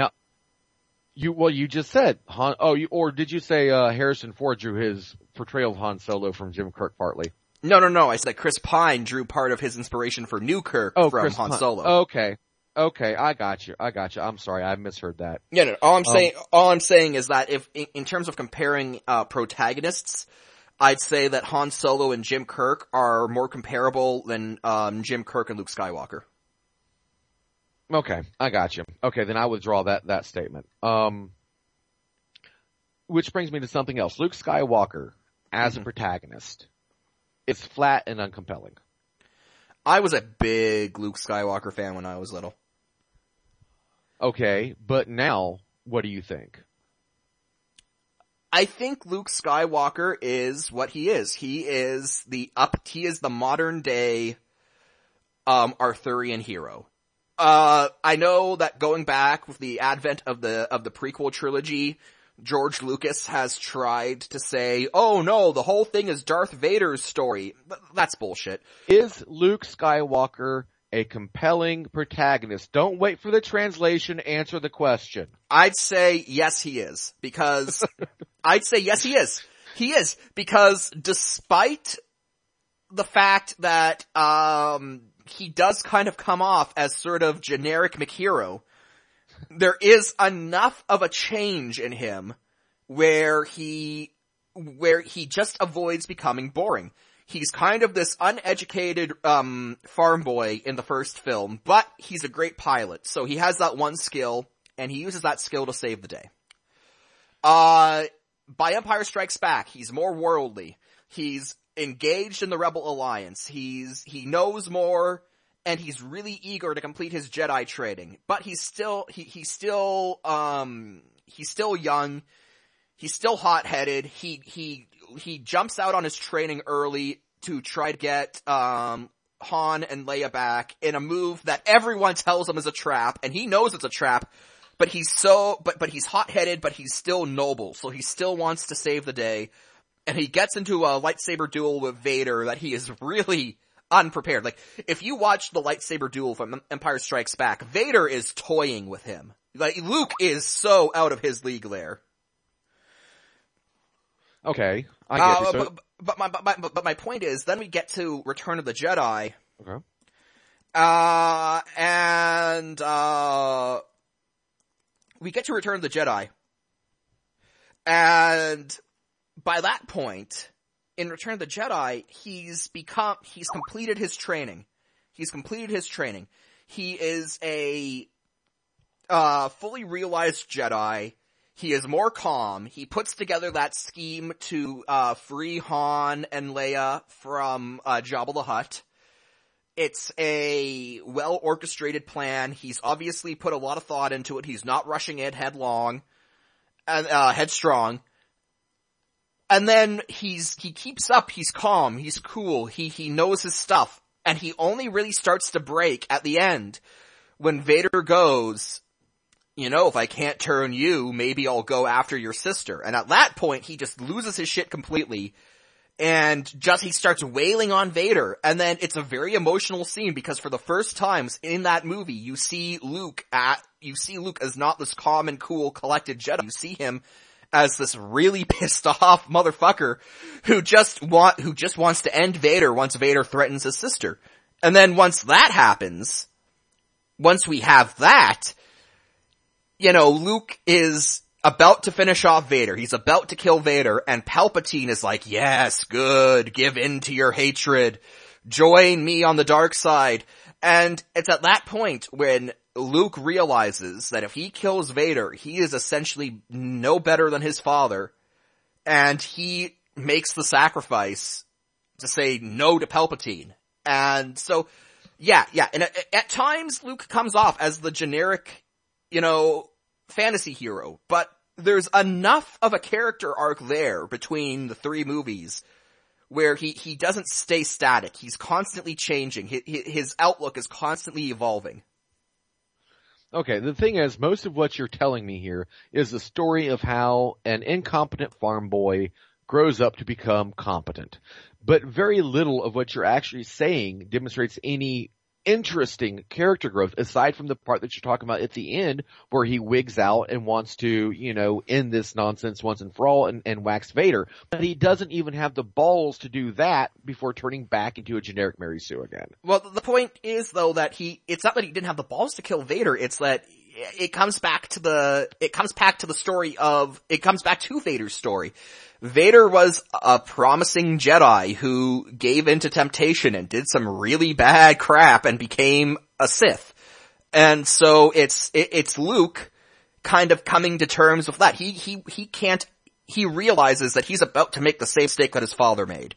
You, well, you just said Han, oh, you, or did you say, uh, Harrison Ford drew his portrayal of Han Solo from Jim Kirk partly? No, no, no. I said that Chris Pine drew part of his inspiration for Newkirk Oh, from Chris Han Pine. Solo. Okay. Okay, I got you. I got you. I'm sorry, I misheard that. Yeah, no, all I'm Um, saying, all I'm saying is that if, in, in terms of comparing, uh, protagonists, I'd say that Han Solo and Jim Kirk are more comparable than, um, Jim Kirk and Luke Skywalker. Okay, I got you. Okay, then I withdraw that, that statement. Um, which brings me to something else. Luke Skywalker, as a Mhm. protagonist, is flat and uncompelling. I was a big Luke Skywalker fan when I was little. Okay, but now, what do you think? I think Luke Skywalker is what he is. He is the up, he is the modern day, um, Arthurian hero. Uh, I know that going back with the advent of the, of the prequel trilogy, George Lucas has tried to say, oh no, the whole thing is Darth Vader's story. That's bullshit. Is Luke Skywalker a compelling protagonist? Don't wait for the translation, answer the question. I'd say yes he is, because, I'd say yes he is. He is, because despite the fact that, um, he does kind of come off as sort of generic McHero, there is enough of a change in him where he, where he just avoids becoming boring. He's kind of this uneducated, um, farm boy in the first film, but he's a great pilot, so he has that one skill, and he uses that skill to save the day. Uh, by Empire Strikes Back, he's more worldly. He's engaged in the Rebel Alliance. He's, he knows more, and he's really eager to complete his Jedi training. But he's still, he, he's still, um, he's still young. He's still hot-headed. He, he, he jumps out on his training early to try to get, um, Han and Leia back in a move that everyone tells him is a trap, and he knows it's a trap, but he's so, but, but he's hot-headed, but he's still noble, so he still wants to save the day, and he gets into a lightsaber duel with Vader that he is really unprepared. Like, if you watch the lightsaber duel from Empire Strikes Back, Vader is toying with him. Like, Luke is so out of his league there. Okay, I Uh, get you. So, but, but, my, but, my, but my point is, then we get to Return of the Jedi, okay. Uh, and, uh, we get to Return of the Jedi. And by that point, in Return of the Jedi, he's become, he's completed his training. He's completed his training. He is a, uh, fully realized Jedi. He is more calm. He puts together that scheme to, uh, free Han and Leia from, uh, Jabba the Hutt It's a well orchestrated plan. He's obviously put a lot of thought into it. He's not rushing it headlong and uh, headstrong. And then he's he keeps up. He's calm. He's cool. He he knows his stuff, and he only really starts to break at the end when Vader goes. You know, if I can't turn you, maybe I'll go after your sister. And at that point, he just loses his shit completely and just he starts wailing on Vader and then it's a very emotional scene because for the first times in that movie you see Luke at you see Luke as not this calm and cool collected Jedi you see him as this really pissed off motherfucker who just want who just wants to end Vader once Vader threatens his sister and then once that happens once we have that you know Luke is about to finish off Vader. He's about to kill Vader and Palpatine is like, yes, good, give in to your hatred. Join me on the dark side. And it's at that point when Luke realizes that if he kills Vader, he is essentially no better than his father. And he makes the sacrifice to say no to Palpatine. And so, yeah, yeah. And at, at times Luke comes off as the generic, you know, fantasy hero, but there's enough of a character arc there between the three movies where he, he doesn't stay static. He's constantly changing. His, his outlook is constantly evolving. Okay, the thing is, most of what you're telling me here is the story of how an incompetent farm boy grows up to become competent. But very little of what you're actually saying demonstrates any interesting character growth aside from the part that you're talking about at the end where he wigs out and wants to, you know, end this nonsense once and for all and, and wax Vader. But he doesn't even have the balls to do that before turning back into a generic Mary Sue again. Well, the point is though that he, it's not that he didn't have the balls to kill Vader, it's that it comes back to the, it comes back to the story of, it comes back to Vader's story. Vader was a promising Jedi who gave into temptation and did some really bad crap and became a Sith. And so it's, it, it's Luke kind of coming to terms with that. He, he, he can't, he realizes that he's about to make the same mistake that his father made.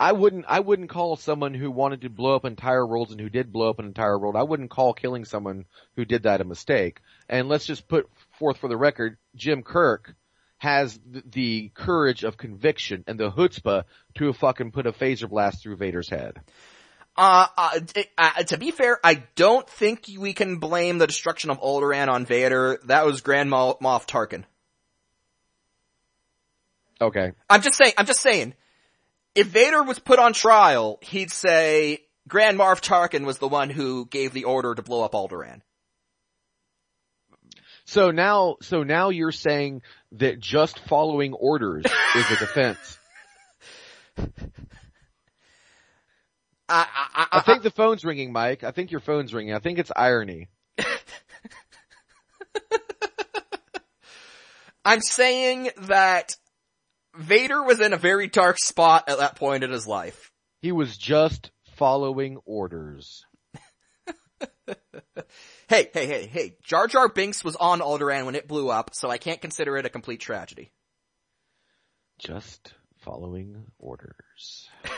I wouldn't, I wouldn't call someone who wanted to blow up entire worlds and who did blow up an entire world, I wouldn't call killing someone who did that a mistake. And let's just put forth for the record, Jim Kirk has the courage of conviction and the chutzpah to fucking put a phaser blast through Vader's head. Uh, uh, uh, to be fair, I don't think we can blame the destruction of Alderaan on Vader. That was Grand Moff Tarkin. Okay. I'm just saying, I'm just saying, if Vader was put on trial, he'd say Grand Moff Tarkin was the one who gave the order to blow up Alderaan. So now, so now you're saying that just following orders is a defense. I, I, I, I think the phone's ringing, Mike. I think your phone's ringing. I think it's irony. I'm saying that Vader was in a very dark spot at that point in his life. He was just following orders. hey, hey, hey, hey, Jar Jar Binks was on Alderaan when it blew up, so I can't consider it a complete tragedy. Just following orders.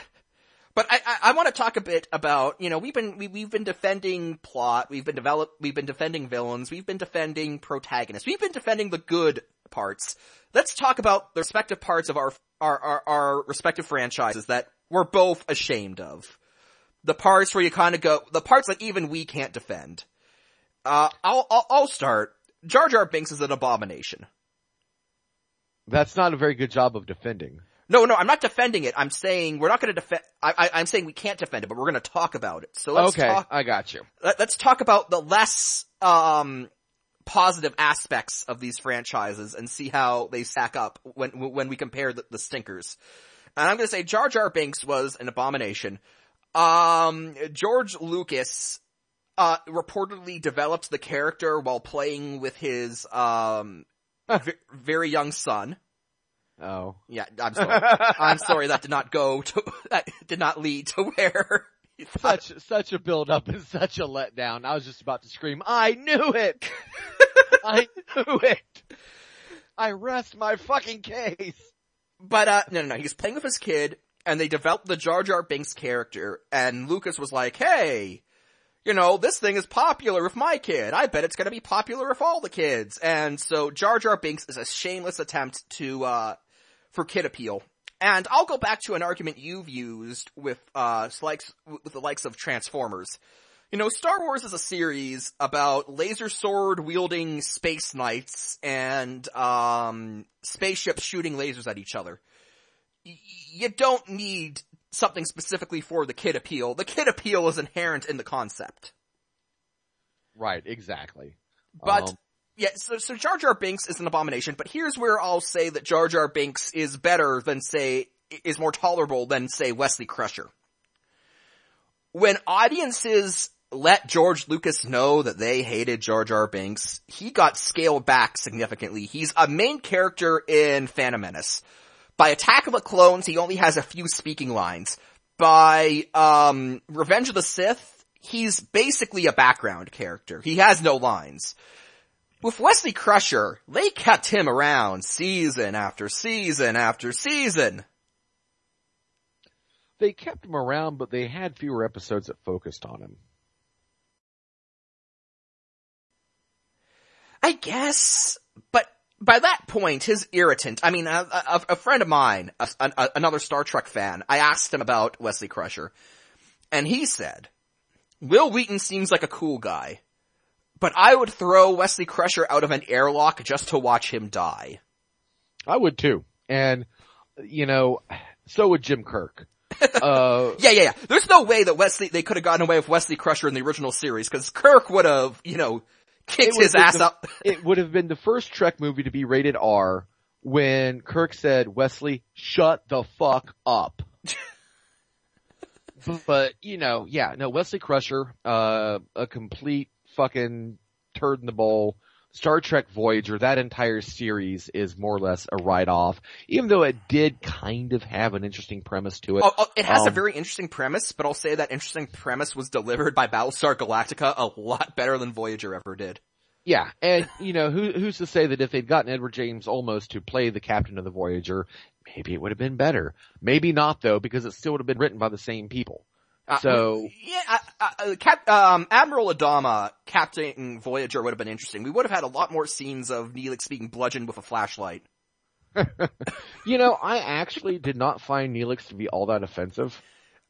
But I, I, I want to talk a bit about, you know, we've been, we, we've been defending plot, we've been develop, we've been defending villains, we've been defending protagonists, we've been defending the good parts. Let's talk about the respective parts of our, our, our, our respective franchises that we're both ashamed of. The parts where you kind of go, the parts that even we can't defend. Uh, I'll, I'll, I'll start. Jar Jar Binks is an abomination. That's not a very good job of defending. No, no, I'm not defending it. I'm saying we're not going to defend. I, am saying we can't defend it, but we're going to talk about it. So let's okay, talk. I got you. Let, us talk about the less um, positive aspects of these franchises and see how they stack up when when we compare the, the stinkers. And I'm going to say Jar Jar Binks was an abomination. Um, George Lucas uh, reportedly developed the character while playing with his um, v- very young son. Oh. Yeah, I'm sorry. I'm sorry that did not go to, that did not lead to where such, such a build up and such a letdown. I was just about to scream, I knew it! I knew it! I rest my fucking case! But, uh, no, no, no, he was playing with his kid, and they developed the Jar Jar Binks character, and Lucas was like, hey, you know, this thing is popular with my kid. I bet it's gonna be popular with all the kids. And so Jar Jar Binks is a shameless attempt to, uh, for kid appeal. And I'll go back to an argument you've used with, uh, likes, with the likes of Transformers. You know, Star Wars is a series about laser sword wielding space knights and, um, spaceships shooting lasers at each other. Y- you don't need something specifically for the kid appeal. The kid appeal is inherent in the concept. Right, exactly. But, Um, yeah, so, so Jar Jar Binks is an abomination, but here's where I'll say that Jar Jar Binks is better than say, is more tolerable than say Wesley Crusher. When audiences let George Lucas know that they hated Jar Jar Binks, he got scaled back significantly. He's a main character in Phantom Menace. By Attack of the Clones, he only has a few speaking lines. By, um, Revenge of the Sith, he's basically a background character. He has no lines. With Wesley Crusher, they kept him around season after season after season. they kept him around, but they had fewer episodes that focused on him. I guess, but by that point, his irritant, I mean, a, a, a friend of mine, a, a, another Star Trek fan, I asked him about Wesley Crusher, and he said, Wil Wheaton seems like a cool guy, but I would throw Wesley Crusher out of an airlock just to watch him die. I would too. And, you know, so would Jim Kirk. Uh, Yeah, yeah, yeah. There's no way that Wesley, they could have gotten away with Wesley Crusher in the original series, cause Kirk would have, you know, kicked his ass been up. it would have been the first Trek movie to be rated R when Kirk said, Wesley, shut the fuck up. but, you know, yeah, no, Wesley Crusher, uh, a complete fucking turd in the bowl. Star Trek Voyager, that entire series is more or less a write-off, even though it did kind of have an interesting premise to it. Oh, oh, it has a Um, very interesting premise, but I'll say that interesting premise was delivered by Battlestar Galactica a lot better than Voyager ever did. Yeah, and you know, who, who's to say that if they'd gotten Edward James Olmos to play the captain of the Voyager, maybe it would have been better. Maybe not though, because it still would have been written by the same people. Uh, So- yeah, uh, uh, Cap, um, Admiral Adama captaining Voyager would have been interesting. We would have had a lot more scenes of Neelix being bludgeoned with a flashlight. You know, I actually did not find Neelix to be all that offensive.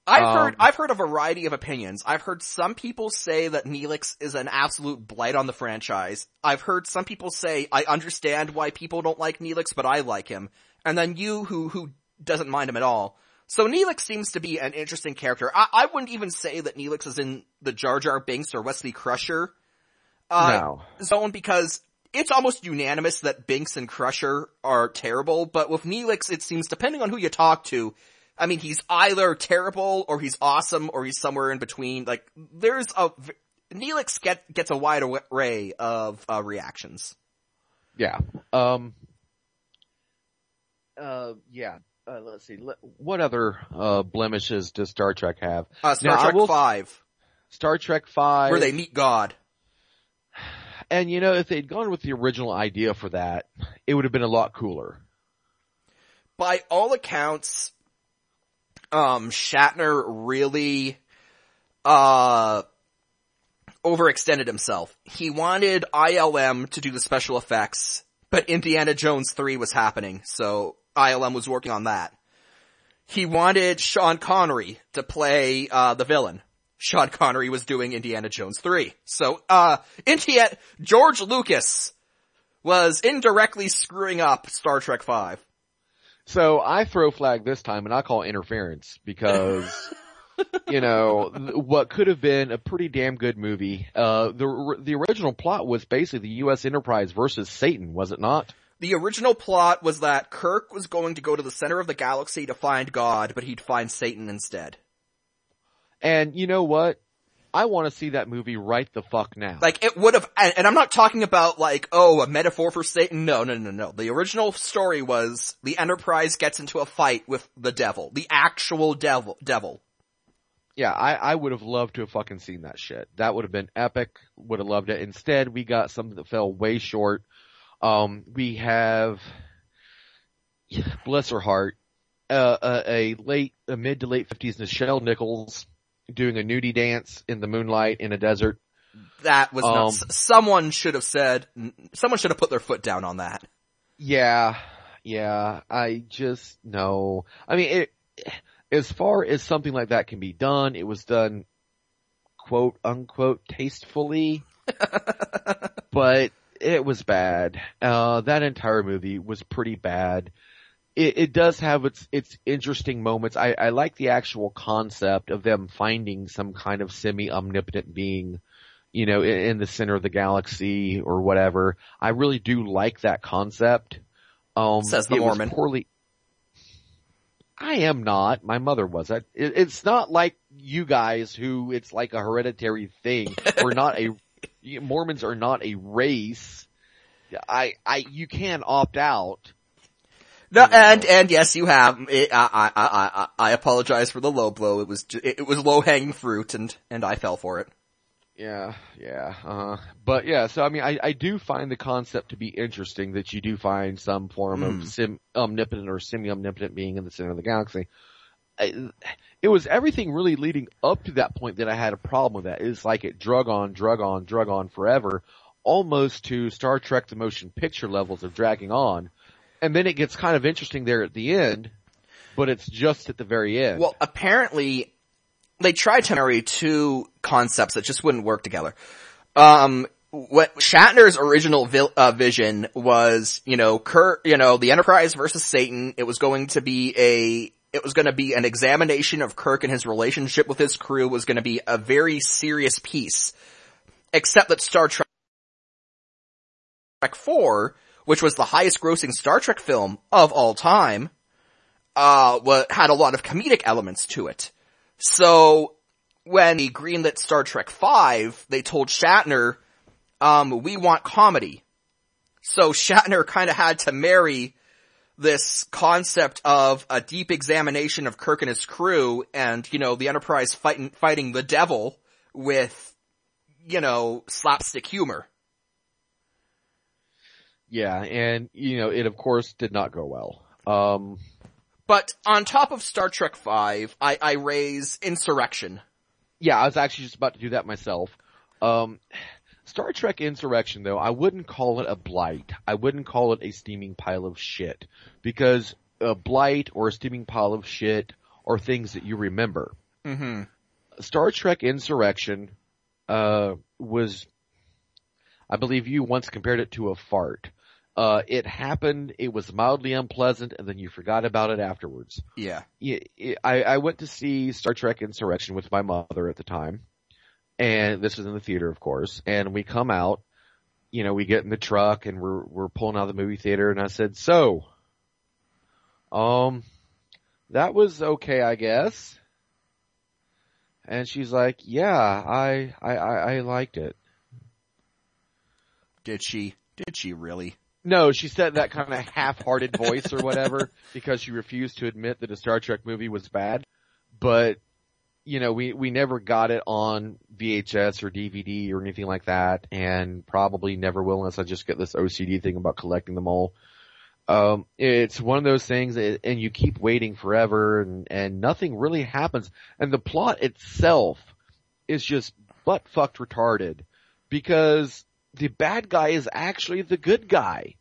I've Um, heard, I've heard a variety of opinions. I've heard some people say that Neelix is an absolute blight on the franchise. I've heard some people say, I understand why people don't like Neelix, but I like him. And then you who, who doesn't mind him at all. So Neelix seems to be an interesting character. I, I wouldn't even say that Neelix is in the Jar Jar Binks or Wesley Crusher, uh, no. zone because it's almost unanimous that Binks and Crusher are terrible, but with Neelix it seems depending on who you talk to, I mean he's either terrible or he's awesome or he's somewhere in between. Like there's a, Neelix get, gets a wide array of uh, reactions. Yeah. Um. Uh. Yeah. Uh, let's see. What other uh blemishes does Star Trek have? Uh, Star Now, Trek will- 5, Star Trek Five, where they meet God. and you know, if they'd gone with the original idea for that, it would have been a lot cooler. by all accounts, um, Shatner really, uh, overextended himself. He wanted ILM to do the special effects, but Indiana Jones 3 was happening, so ILM was working on that. He wanted Sean Connery to play, uh, the villain. Sean Connery was doing Indiana Jones 3. So, uh, Indiana, George Lucas was indirectly screwing up Star Trek 5. So I throw flag this time and I call interference because, you know, th- what could have been a pretty damn good movie, uh, the, the original plot was basically the U.S. Enterprise versus Satan, was it not? The original plot was that Kirk was going to go to the center of the galaxy to find God, but he'd find Satan instead. And you know what? I want to see that movie right the fuck now. Like it would have, and, and I'm not talking about like, oh, a metaphor for Satan. No, no, no, no. The original story was the Enterprise gets into a fight with the devil, the actual devil, devil. yeah, I, I would have loved to have fucking seen that shit. That would have been epic. Would have loved it. Instead, we got something that fell way short. Um, we have, bless her heart, uh, a, a late, a mid to late fifties Nichelle Nichols doing a nudie dance in the moonlight in a desert. That was Um, not, someone should have said, someone should have put their foot down on that. Yeah, yeah, I just, no. I mean, it, as far as something like that can be done, it was done quote unquote tastefully, but it was bad. Uh, that entire movie was pretty bad. It, it does have its, its interesting moments. I, I like the actual concept of them finding some kind of semi-omnipotent being, you know, in, in the center of the galaxy or whatever. I really do like that concept. Um, Says the Mormon. Poorly. I am not. My mother was. It, it's not like you guys who it's like a hereditary thing. We're not a, Mormons are not a race. I, I, you can opt out. No, and, and yes, you have. It, I, I, I, I, I apologize for the low blow. It was, it was low hanging fruit and, and I fell for it. Yeah, yeah, uh, but yeah, so I mean, I, I do find the concept to be interesting that you do find some form Hmm. of sim, omnipotent or semi-omnipotent being in the center of the galaxy. It was everything really leading up to that point that I had a problem with that. It's like it drug on, drug on, drug on forever, almost to Star Trek the motion picture levels of dragging on. And then it gets kind of interesting there at the end, but it's just at the very end. Well, apparently, they tried to marry two concepts that just wouldn't work together. Um, what Shatner's original uh, vision was, you know, Kirk, you know, the Enterprise versus Satan. It was going to be a, it was going to be an examination of Kirk and his relationship with his crew was going to be a very serious piece. Except that Star Trek 4, which was the highest grossing Star Trek film of all time, uh, had a lot of comedic elements to it. So, when he greenlit Star Trek 5, they told Shatner, um, we want comedy. So Shatner kinda had to marry this concept of a deep examination of Kirk and his crew and, you know, the Enterprise fighting, fighting the devil with, you know, slapstick humor. yeah, and you know, it of course did not go well. Um, But on top of Star Trek 5, I, I raise Insurrection. Yeah, I was actually just about to do that myself. Um, Star Trek Insurrection though, I wouldn't call it a blight. I wouldn't call it a steaming pile of shit. Because a blight or a steaming pile of shit are things that you remember. Mm-hmm. Star Trek Insurrection, uh, was, I believe you once compared it to a fart. Uh, it happened, it was mildly unpleasant, and then you forgot about it afterwards Yeah. I, I went to see Star Trek Insurrection with my mother at the time. And this was in the theater, of course. And we come out, you know, we get in the truck and we're, we're pulling out of the movie theater and I said, so, um, that was okay, I guess. And she's like, yeah, I, I, I, I liked it. Did she? Did she really? No, she said that kind of half-hearted voice or whatever because she refused to admit that a Star Trek movie was bad. But, you know, we, we never got it on VHS or DVD or anything like that and probably never will unless I just get this OCD thing about collecting them all. Um, it's one of those things and you keep waiting forever and, and nothing really happens. And the plot itself is just butt fucked retarded because the bad guy is actually the good guy.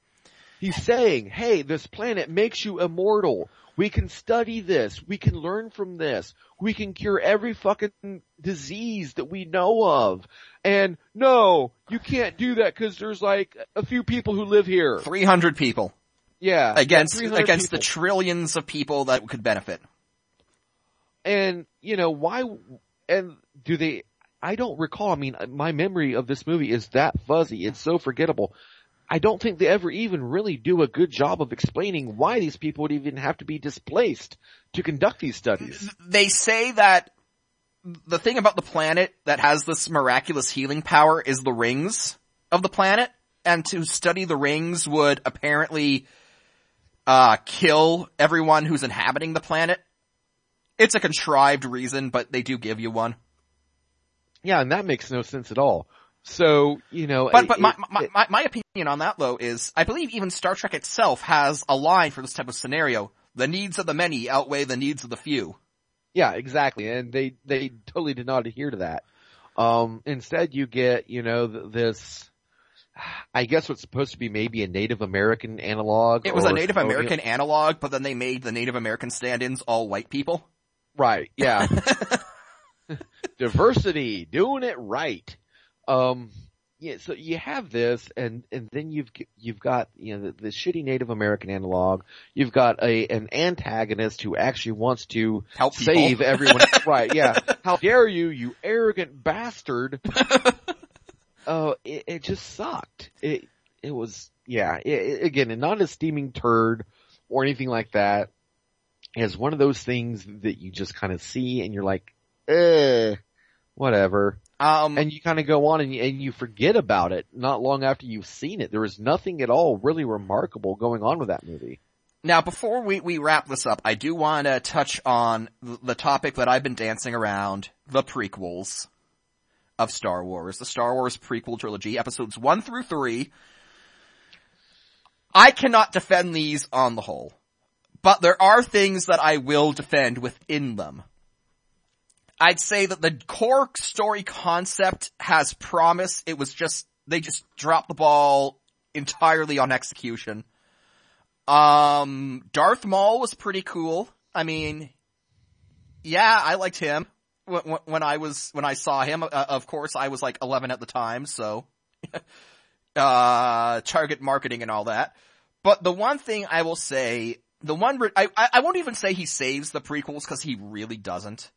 He's saying, hey, this planet makes you immortal. We can study this. We can learn from this. We can cure every fucking disease that we know of. And no, you can't do that because there's like a few people who live here. 300 people. Yeah. Against, 300 against the trillions of people that could benefit. And, you know, why, and do they, I don't recall, I mean, my memory of this movie is that fuzzy, it's so forgettable. I don't think they ever even really do a good job of explaining why these people would even have to be displaced to conduct these studies. They say that the thing about the planet that has this miraculous healing power is the rings of the planet, and to study the rings would apparently, uh, kill everyone who's inhabiting the planet. It's a contrived reason, but they do give you one. Yeah, and that makes no sense at all. So, you know, But, it- but my, it- my, my, my opinion on that though is, I believe even Star Trek itself has a line for this type of scenario. The needs of the many outweigh the needs of the few. Yeah, exactly. And they, they totally did not adhere to that. Um, instead you get, you know, th- this, I guess what's supposed to be maybe a Native American analog. It was a Native American analog, but then they made the Native American stand-ins all white people. Right, yeah. Diversity, doing it right. Um, yeah, so you have this and, and then you've, you've got, you know, the, the shitty Native American analog. You've got a, an antagonist who actually wants to Help people. save everyone. right, yeah. How dare you, you arrogant bastard. Oh, it, it just sucked. It, it was, yeah, it, again, not a steaming turd or anything like that. It's one of those things that you just kind of see and you're like, eh, whatever. Um, And you kind of go on and you, and you forget about it not long after you've seen it. There was nothing at all really remarkable going on with that movie. Now, before we, we wrap this up, I do want to touch on the topic that I've been dancing around, the prequels of Star Wars, the Star Wars prequel trilogy, episodes one through three. I cannot defend these on the whole, but there are things that I will defend within them. I'd say that the core story concept has promise. It was just, they just dropped the ball entirely on execution. Um, Darth Maul was pretty cool. I mean, yeah, I liked him when, when I was, when I saw him. Uh, of course, I was like 11 at the time, so, uh, target marketing and all that. But the one thing I will say, the one, I I won't even say he saves the prequels cause he really doesn't.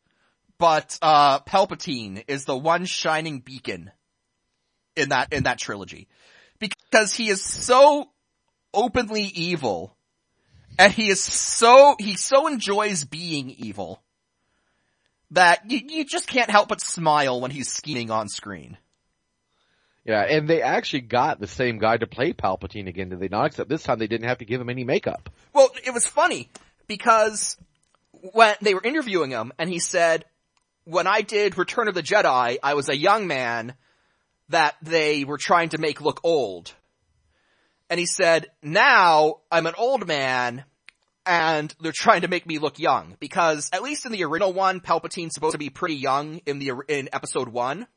But, uh, Palpatine is the one shining beacon in that, in that trilogy. Because he is so openly evil. And he is so, he so enjoys being evil. That you, you just can't help but smile when he's scheming on screen. Yeah, and they actually got the same guy to play Palpatine again, did they not? Except this time they didn't have to give him any makeup. Well, it was funny because when they were interviewing him and he said, when I did Return of the Jedi, I was a young man that they were trying to make look old. And he said, now I'm an old man and they're trying to make me look young because at least in the original one, Palpatine's supposed to be pretty young in the, in episode one.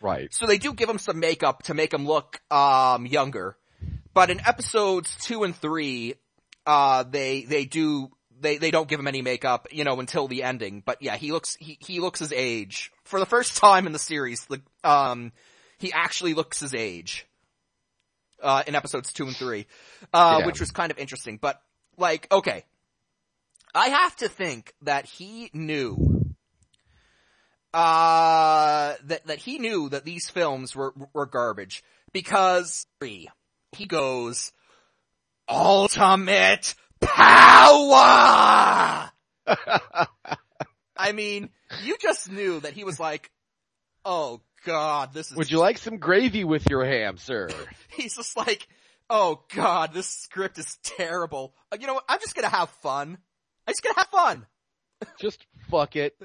Right. So they do give him some makeup to make him look, um, younger. But in episodes two and three, uh, they, they do, they, they don't give him any makeup, you know, until the ending. But yeah, he looks, he, he looks his age. For the first time in the series, the, um, he actually looks his age. Uh, in episodes two and three. Uh, Yeah. which was kind of interesting. But, like, okay. I have to think that he knew uh, that, that he knew that these films were, were garbage because he goes, ultimate power! I mean, you just knew that he was like, oh god, this is, Would you like some gravy with your ham, sir? he's just like, oh god, this script is terrible. Uh, You know what, I'm just gonna have fun. I'm just gonna have fun. Just fuck it.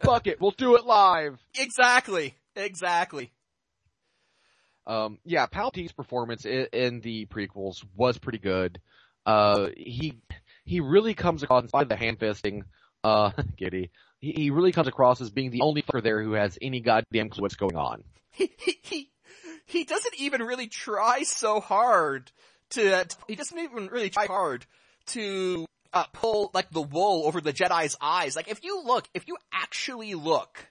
fuck it. We'll do it live. Exactly. Exactly. Um, yeah, Palpatine's performance in, in the prequels was pretty good. Uh, he, he really comes across, of the hand fisting, uh, giddy, he, he really comes across as being the only fucker there who has any goddamn clue what's going on. he, he, he, he doesn't even really try so hard to, he doesn't even really try hard to, uh, pull, like, the wool over the Jedi's eyes. Like, if you look, if you actually look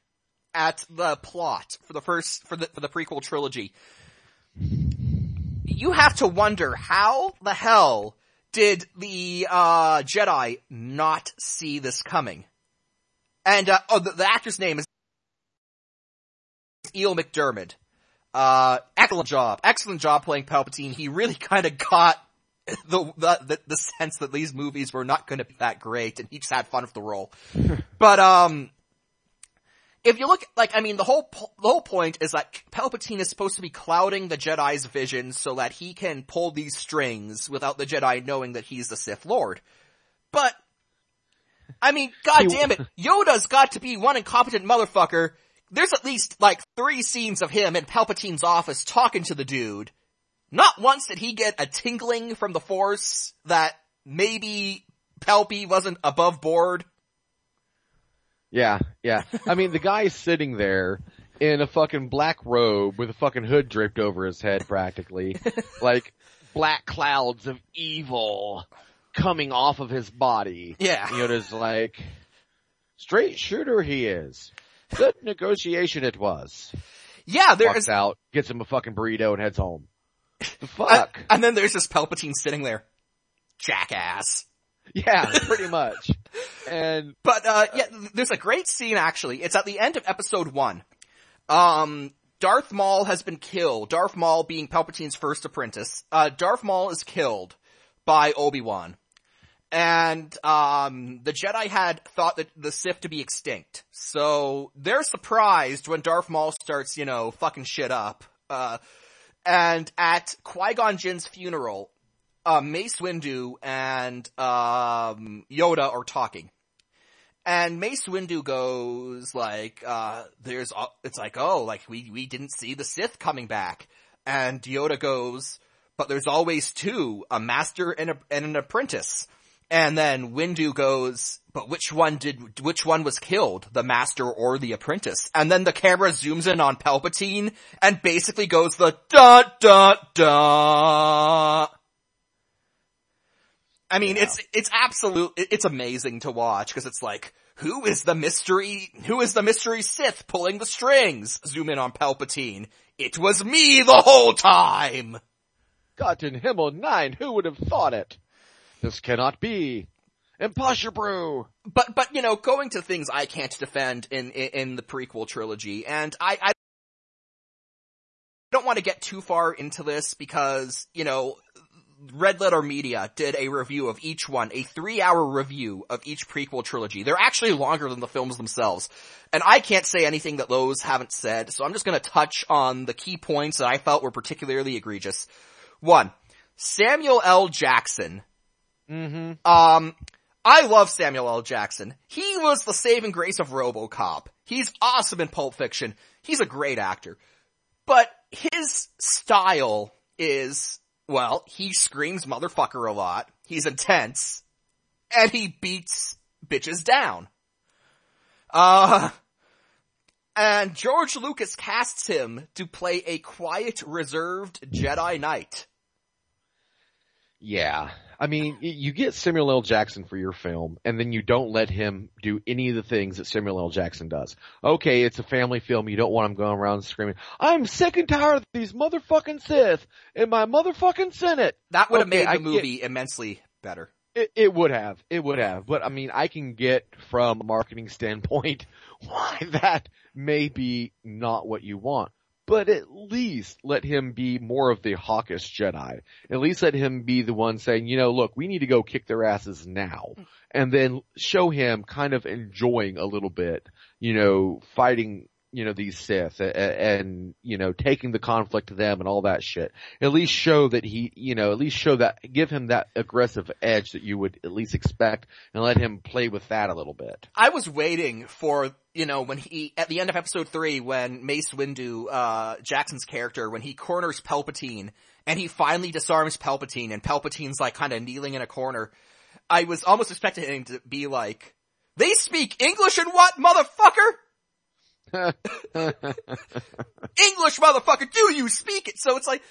at the plot for the first, for the, for the prequel trilogy, you have to wonder how the hell did the, uh, Jedi not see this coming? And, uh, oh, the, the actor's name is Ian McDiarmid. Uh, excellent job. Excellent job playing Palpatine. He really kind of got the, the, the, the sense that these movies were not going to be that great and he just had fun with the role. but, um, if you look, like, I mean, the whole, the whole point is that Palpatine is supposed to be clouding the Jedi's vision so that he can pull these strings without the Jedi knowing that he's the Sith Lord. But, I mean, god damn it, Yoda's got to be one incompetent motherfucker. There's at least like three scenes of him in Palpatine's office talking to the dude. Not once did he get a tingling from the Force that maybe Palpy wasn't above board. Yeah, yeah. I mean, the guy's sitting there in a fucking black robe with a fucking hood draped over his head practically. like black clouds of evil coming off of his body. Yeah. Yoda's like, straight shooter he is. Good negotiation it was. Yeah, there Walks is, out, gets him a fucking burrito and heads home. The fuck? and then there's this Palpatine sitting there. Jackass. Yeah, pretty much. And But, uh, yeah, there's a great scene actually. It's at the end of episode one. Um, Darth Maul has been killed. Darth Maul being Palpatine's first apprentice. Uh, Darth Maul is killed by Obi-Wan. And, um, the Jedi had thought that the Sith to be extinct. So, they're surprised when Darth Maul starts, you know, fucking shit up. Uh, and at Qui-Gon Jinn's funeral, uh, Mace Windu and, um, Yoda are talking. And Mace Windu goes like, uh, there's, it's like, oh, like we, we didn't see the Sith coming back. And Yoda goes, but there's always two, a master and, a, and an apprentice. And then Windu goes, but which one did, which one was killed, the master or the apprentice? And then the camera zooms in on Palpatine and basically goes the dot dot dot. I mean, Yeah. it's, it's absolute, it's amazing to watch because it's like, who is the mystery, who is the mystery Sith pulling the strings? Zoom in on Palpatine. It was me the whole time! Gott in Himmel nine, who would have thought it? This cannot be. Impossible. But, but, you know, going to things I can't defend in, in, in the prequel trilogy, and I, I don't want to get too far into this because, you know, Red Letter Media did a review of each one, a three hour review of each prequel trilogy. They're actually longer than the films themselves. And I can't say anything that those haven't said, so I'm just gonna touch on the key points that I felt were particularly egregious. One, Samuel L. Jackson Mm-hmm. um, I love Samuel L. Jackson. He was the saving grace of RoboCop. He's awesome in Pulp Fiction. He's a great actor. But his style is, well, he screams motherfucker a lot. He's intense. And he beats bitches down. Uh, and George Lucas casts him to play a quiet, reserved Jedi Knight. Yeah. I mean, you get Samuel L. Jackson for your film, and then you don't let him do any of the things that Samuel L. Jackson does. Okay, it's a family film. You don't want him going around screaming, I'm sick and tired of these motherfucking Sith in my motherfucking Senate. That would have Okay, made the I get- movie immensely better. It, it would have. It would have. But I mean, I can get from a marketing standpoint why that may be not what you want. But at least let him be more of the hawkish Jedi. At least let him be the one saying, you know, look, we need to go kick their asses now. Mm. And then show him kind of enjoying a little bit, you know, fighting, you know, these Sith and, and, you know, taking the conflict to them and all that shit. At least show that he, you know, at least show that, give him that aggressive edge that you would at least expect and let him play with that a little bit. I was waiting for, you know, when he, at the end of episode three, when Mace Windu, uh, Jackson's character, when he corners Palpatine, and he finally disarms Palpatine, and Palpatine's like kinda kneeling in a corner, I was almost expecting him to be like, they speak English and what, motherfucker? English, motherfucker, do you speak it? So it's like,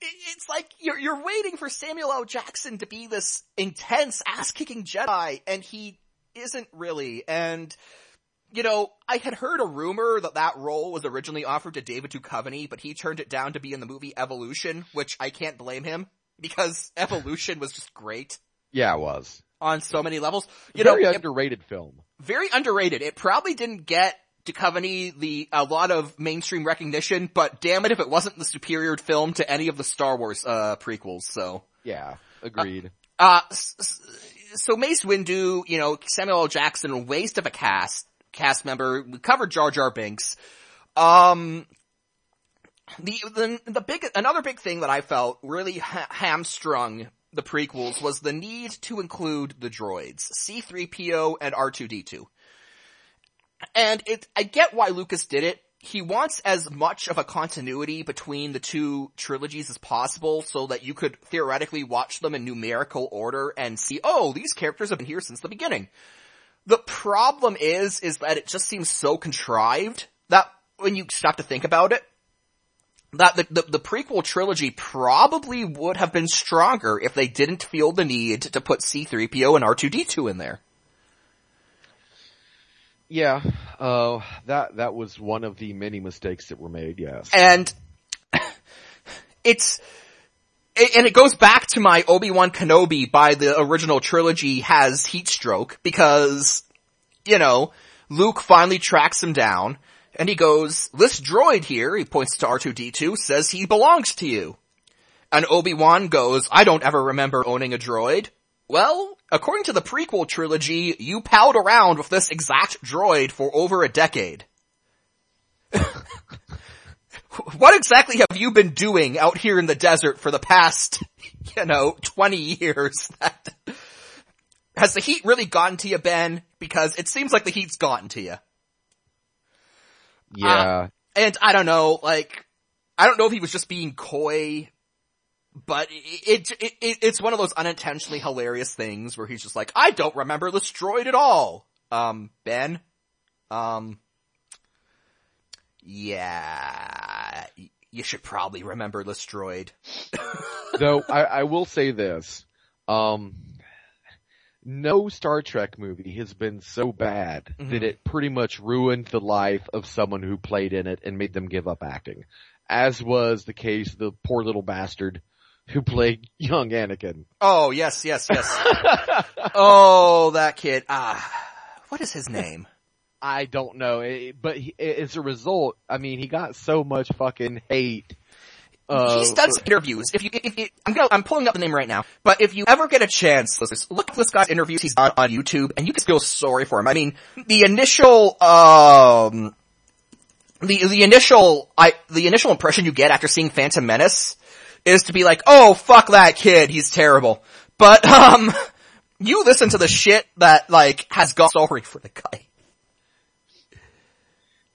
it's like you're, you're waiting for Samuel L. Jackson to be this intense ass-kicking Jedi, and he isn't really, and, you know, I had heard a rumor that that role was originally offered to David Duchovny, but he turned it down to be in the movie Evolution, which I can't blame him, because Evolution was just great yeah, it was. on so many levels. You Very know, it- underrated film. very underrated. It probably didn't get Duchovny the a lot of mainstream recognition, but damn it if it wasn't the superior film to any of the Star Wars uh prequels. So, Yeah, agreed. uh, s- so Mace Windu, you know, Samuel L. Jackson, waste of a cast cast member. We covered Jar Jar Binks. Um, the the the big another big thing that I felt really ha- hamstrung the prequels was the need to include the droids C3PO and R2D2. And it, I get why Lucas did it, he wants as much of a continuity between the two trilogies as possible so that you could theoretically watch them in numerical order and see, oh, these characters have been here since the beginning. The problem is, is that it just seems so contrived that when you stop to think about it, that the, the, the, prequel trilogy probably would have been stronger if they didn't feel the need to put C-3PO and R2-D2 in there. Yeah, uh, that, that was one of the many mistakes that were made, yes. And, it's, and it goes back to my Obi-Wan Kenobi by the original trilogy has heat stroke because, you know, Luke finally tracks him down and he goes, this droid here, he points to R2-D2, says he belongs to you. And Obi-Wan goes, I don't ever remember owning a droid. Well, according to the prequel trilogy, you palled around with this exact droid for over a decade. what exactly have you been doing out here in the desert for the past, you know, 20 years? Has the heat really gotten to you, Ben? Because it seems like the heat's gotten to you. Yeah. Uh, and I don't know, like, I don't know if he was just being coy but it, it, it, it's one of those unintentionally hilarious things where he's just like, I don't remember this droid at all. Um, Ben? Um, yeah, you should probably remember this droid. Though, I, I will say this, um, no Star Trek movie has been so bad mm-hmm. that it pretty much ruined the life of someone who played in it and made them give up acting. As was the case, the poor little bastard who played young Anakin. Oh, yes, yes, yes. oh, that kid. Ah, what is his name? I don't know, but he, as a result, I mean, he got so much fucking hate. Uh, He's done some interviews. If you, if you, I'm gonna, I'm pulling up the name right now. But if you ever get a chance, look at this guy's interviews he's done on YouTube, and you can feel sorry for him. I mean, the initial, um, the the initial I the initial impression you get after seeing Phantom Menace is to be like, oh fuck that kid, he's terrible. But, um, you listen to the shit that like has gone sorry for the guy.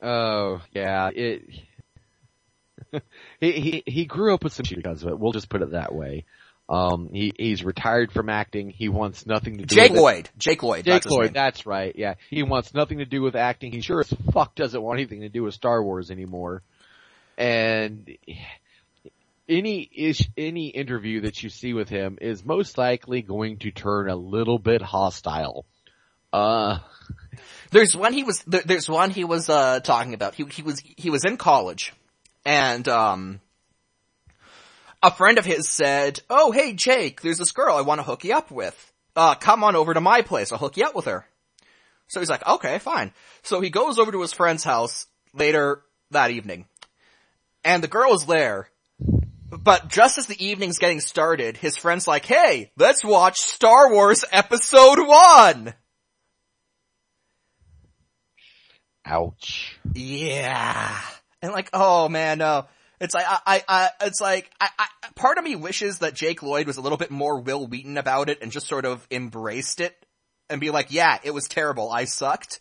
Oh, yeah, it, he, he, he grew up with some shit because of it, we'll just put it that way. Um, he, he's retired from acting. He wants nothing to do Jake with Lloyd. It. Jake Lloyd. Jake Lloyd. That's right. Yeah. He wants nothing to do with acting. He sure as fuck doesn't want anything to do with Star Wars anymore. And any ish, any interview that you see with him is most likely going to turn a little bit hostile. Uh, there's one he was, there's one he was, uh, talking about. He, he was, he was in college and, um, a friend of his said, oh hey Jake, there's this girl I want to hook you up with. Uh, come on over to my place, I'll hook you up with her. So he's like, okay, fine. So he goes over to his friend's house later that evening. And the girl is there, but just as the evening's getting started, his friend's like, hey, let's watch Star Wars Episode 1! Ouch. Yeah. And like, oh man, no. It's like, I, I, I it's like, I, I, part of me wishes that Jake Lloyd was a little bit more Wil Wheaton about it and just sort of embraced it and be like, yeah, it was terrible, I sucked.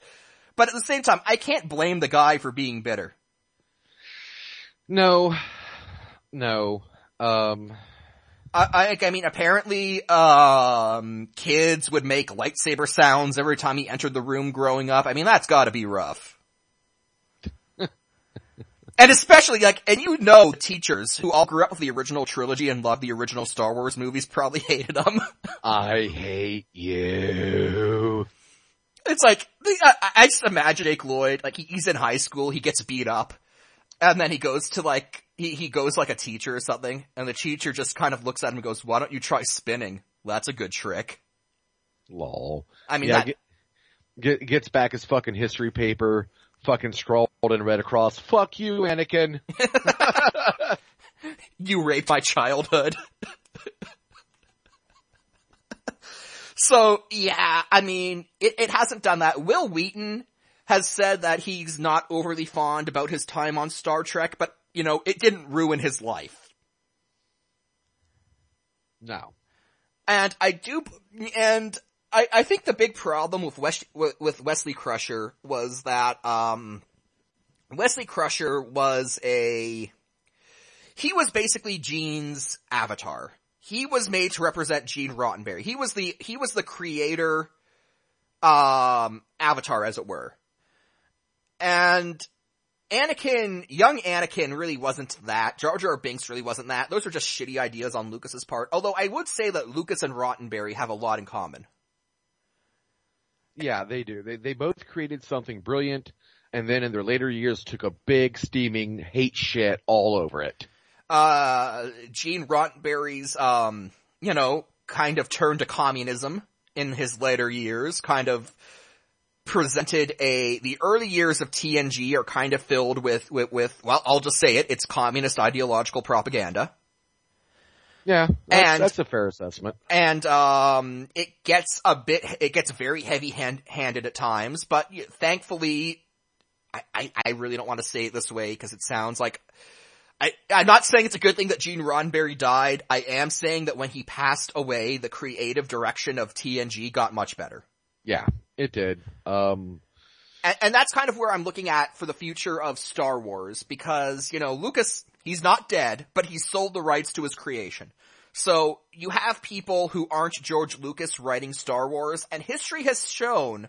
But at the same time, I can't blame the guy for being bitter. No, no. Um, I, I, I mean, apparently, um, kids would make lightsaber sounds every time he entered the room growing up. I mean, that's gotta be rough. and especially, like, and you know teachers who all grew up with the original trilogy and loved the original Star Wars movies probably hated them. I hate you. It's like, I, I just imagine Jake Lloyd, like, he's in high school, he gets beat up, and then he goes to like, he, he goes like a teacher or something, and the teacher just kind of looks at him and goes, why don't you try spinning? That's a good trick. Lol. I mean, yeah, that... get, gets back his fucking history paper, fucking scrawled and read across, fuck you, Anakin. you raped my childhood. so, yeah, I mean, it, it hasn't done that. Wil Wheaton has said that he's not overly fond about his time on Star Trek, but, you know, it didn't ruin his life. No. And I do, and I, I think the big problem with Wes, with Wesley Crusher was that, um, Wesley Crusher was a, he was basically Gene's avatar. He was made to represent Gene Roddenberry. He was the, he was the creator, um, avatar as it were. And Anakin, young Anakin really wasn't that. Jar Jar Binks really wasn't that. Those were just shitty ideas on Lucas's part. Although I would say that Lucas and Roddenberry have a lot in common. Yeah, they do. They they both created something brilliant, and then in their later years took a big steaming hate shit all over it. Uh, Gene Roddenberry's, um, you know, kind of turned to communism in his later years, kind of presented a, the early years of TNG are kind of filled with, with, with, well, I'll just say it, it's communist ideological propaganda. Yeah, that's, And- that's a fair assessment. And, um, it gets a bit, it gets very heavy hand, handed at times, but thankfully, I, I, I really don't want to say it this way because it sounds like, I, I'm not saying it's a good thing that Gene Roddenberry died. I am saying that when he passed away, the creative direction of TNG got much better. Yeah, it did. Um, And, and that's kind of where I'm looking at for the future of Star Wars because, you know, Lucas, he's not dead, but he sold the rights to his creation. So you have people who aren't George Lucas writing Star Wars and history has shown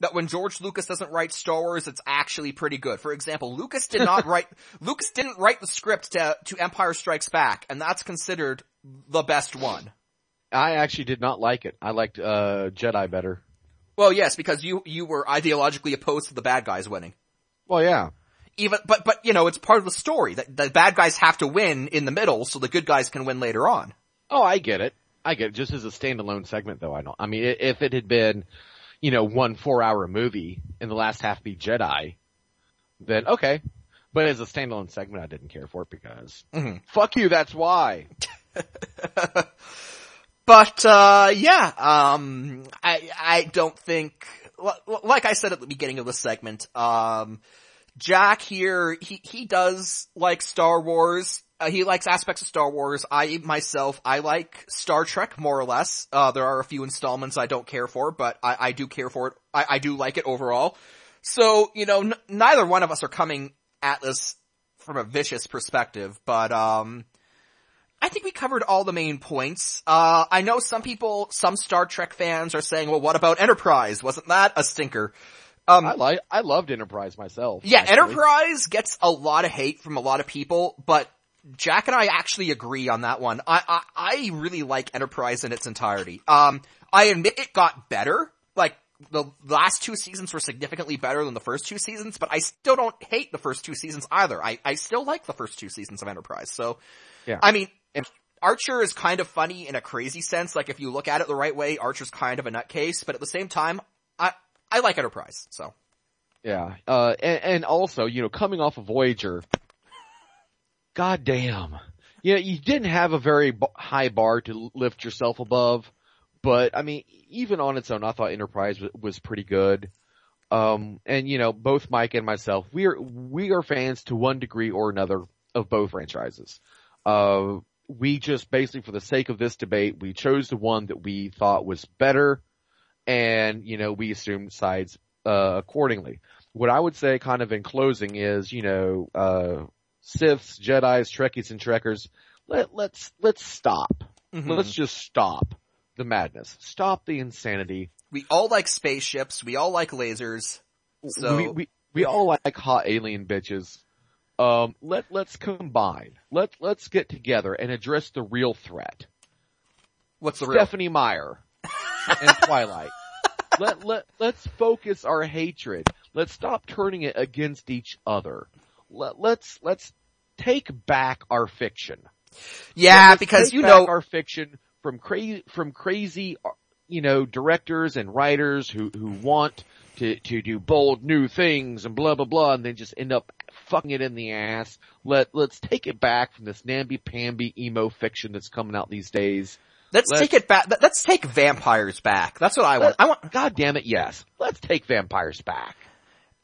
that when George Lucas doesn't write Star Wars, it's actually pretty good. For example, Lucas did not write, Lucas didn't write the script to, to Empire Strikes Back and that's considered the best one. I actually did not like it. I liked uh Jedi better. Well, yes, because you, you were ideologically opposed to the bad guys winning. Well, yeah. even but but you know it's part of the story that the bad guys have to win in the middle so the good guys can win later on. Oh, I get it. I get it. Just as a standalone segment, though, I don't. I mean, if it had been, you know, one four-hour movie and the last half be Jedi, then okay. But as a standalone segment, I didn't care for it because Mhm. fuck you. That's why. But uh yeah, um I I don't think like I said at the beginning of the segment, um Jack here he he does like Star Wars. Uh, he likes aspects of Star Wars. I myself, I like Star Trek more or less. Uh, there are a few installments I don't care for, but I, I do care for it. I, I do like it overall. So, you know, n- neither one of us are coming at this from a vicious perspective, but, um, I think we covered all the main points. Uh, I know some people, some Star Trek fans are saying, well, what about Enterprise? Wasn't that a stinker? Um, I like. I loved Enterprise myself. yeah, actually. Enterprise gets a lot of hate from a lot of people, but Jack and I actually agree on that one. I, I, I really like Enterprise in its entirety. Um, I admit it got better. Like, the last two seasons were significantly better than the first two seasons, but I still don't hate the first two seasons either. I, I still like the first two seasons of Enterprise. So, Yeah. I mean, Archer is kind of funny in a crazy sense. Like, if you look at it the right way, Archer's kind of a nutcase, but at the same time, I, I like Enterprise, so. Yeah. Uh, and, and also, you know, coming off of Voyager, god damn. Yeah, you didn't have a very b- high bar to lift yourself above, but I mean, even on its own, I thought Enterprise was, was pretty good. Um, and you know, both Mike and myself, we are, we are fans to one degree or another of both franchises. Uh, we just basically for the sake of this debate, we chose the one that we thought was better and, you know, we assumed sides, uh, accordingly. What I would say kind of in closing is, you know, uh, Siths, Jedi's, Trekkies, and Trekkers, let, let's, let's stop. Mhm. Let's just stop the madness. Stop the insanity. We all like spaceships. We all like lasers. So we, we, we all like hot alien bitches. Um, let, let's combine. Let, let's get together and address the real threat. what's the real? Stephenie Meyer and Twilight. let, let, let's focus our hatred. Let's stop turning it against each other. Let, let's, let's take back our fiction. yeah, Let's because take you know, our fiction from crazy, from crazy, uh, you know, directors and writers who, who want to, to do bold new things and blah, blah, blah, and then just end up fucking it in the ass. Let, let's take it back from this namby-pamby emo fiction that's coming out these days. let's, let's- take it back. let- Let's take vampires back. That's what I want. I want. God damn it, yes. Let's take vampires back.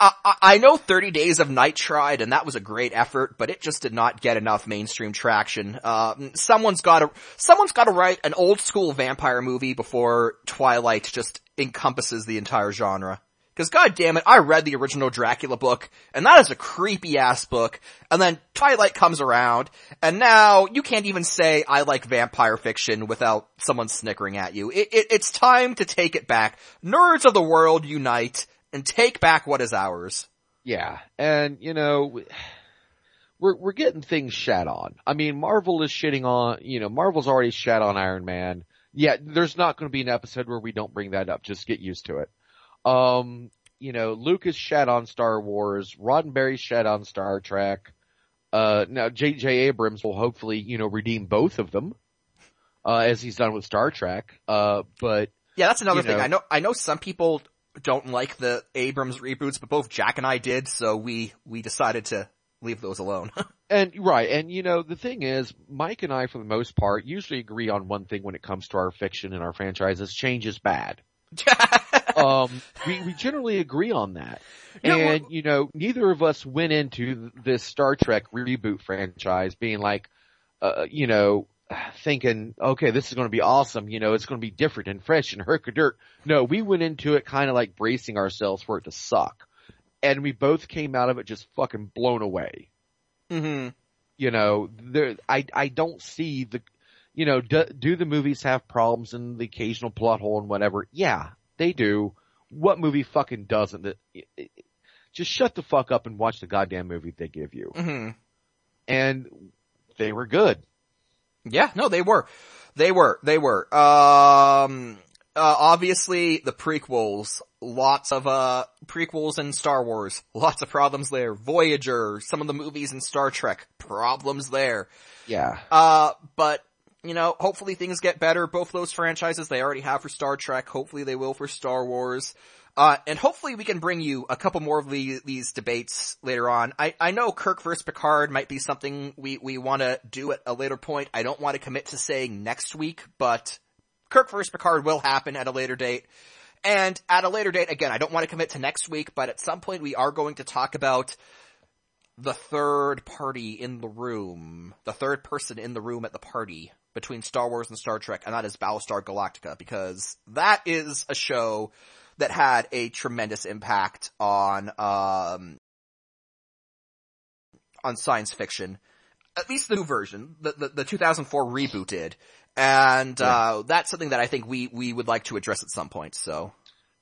I, I I know 30 Days of Night tried, and that was a great effort, but it just did not get enough mainstream traction. Uh, someone's got to someone's got to write an old school vampire movie before Twilight just encompasses the entire genre. Cause god damn it, I read the original Dracula book, and that is a creepy ass book, and then Twilight comes around, and now you can't even say I like vampire fiction without someone snickering at you. It, it, it's time to take it back. Nerds of the world unite, and take back what is ours. Yeah, and you know, we're we're getting things shat on. I mean, Marvel is shitting on, you know, Marvel's already shat on Iron Man. Yeah, there's not going to be an episode where we don't bring that up. Just get used to it. Um, you know, Lucas shat on Star Wars, Roddenberry shat on Star Trek. Uh, now J.J. Abrams will hopefully, you know, redeem both of them, uh, as he's done with Star Trek. Uh, but Yeah, that's another thing. know- I know, I know some people don't like the Abrams reboots, but both Jack and I did, so we, we decided to leave those alone. And right, and you know the thing is, Mike and I, for the most part, usually agree on one thing when it comes to our fiction and our franchises: change is bad. um, we we generally agree on that, Yeah, well- and you know, neither of us went into this Star Trek reboot franchise being like, uh, you know, thinking, okay, this is going to be awesome. You know, it's going to be different and fresh and herk dirt. No, we went into it kind of like bracing ourselves for it to suck, and we both came out of it just fucking blown away hmm you know, there, I, I don't see the, you know, do, do the movies have problems and the occasional plot hole and whatever? Yeah, they do. What movie fucking doesn't? It- it- Just shut the fuck up and watch the goddamn movie they give you. hmm And they were good. Yeah, no, they were. They were. They were. Um, uh, obviously the prequels, lots of, uh, prequels in Star Wars, lots of problems there. Voyager, some of the movies in Star Trek, problems there. Yeah. Uh, but, you know, hopefully things get better. Both those franchises they already have for Star Trek. Hopefully they will for Star Wars. Uh, and hopefully we can bring you a couple more of the, these debates later on. I, I know Kirk vs. Picard might be something we, we wanna do at a later point. I don't want to commit to saying next week, but Kirk vs. Picard will happen at a later date. And at a later date, again, I don't want to commit to next week, but at some point we are going to talk about the third party in the room, the third person in the room at the party between Star Wars and Star Trek, and that is Battlestar Galactica, because that is a show that had a tremendous impact on, um, on science fiction. At least the new version, the, the, the 2004 reboot did. And, uh, that's something that I think we, we would like to address at some point, so.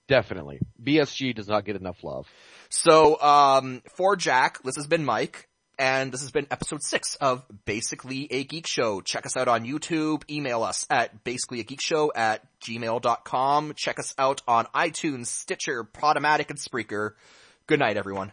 Definitely. BSG does not get enough love. So, um, for Jack, this has been Mike, and this has been episode six of Basically a Geek Show. Check us out on YouTube, email us at basicallyageekshow at gmail.com, check us out on iTunes, Stitcher, Podomatic, and Spreaker. Good night, everyone.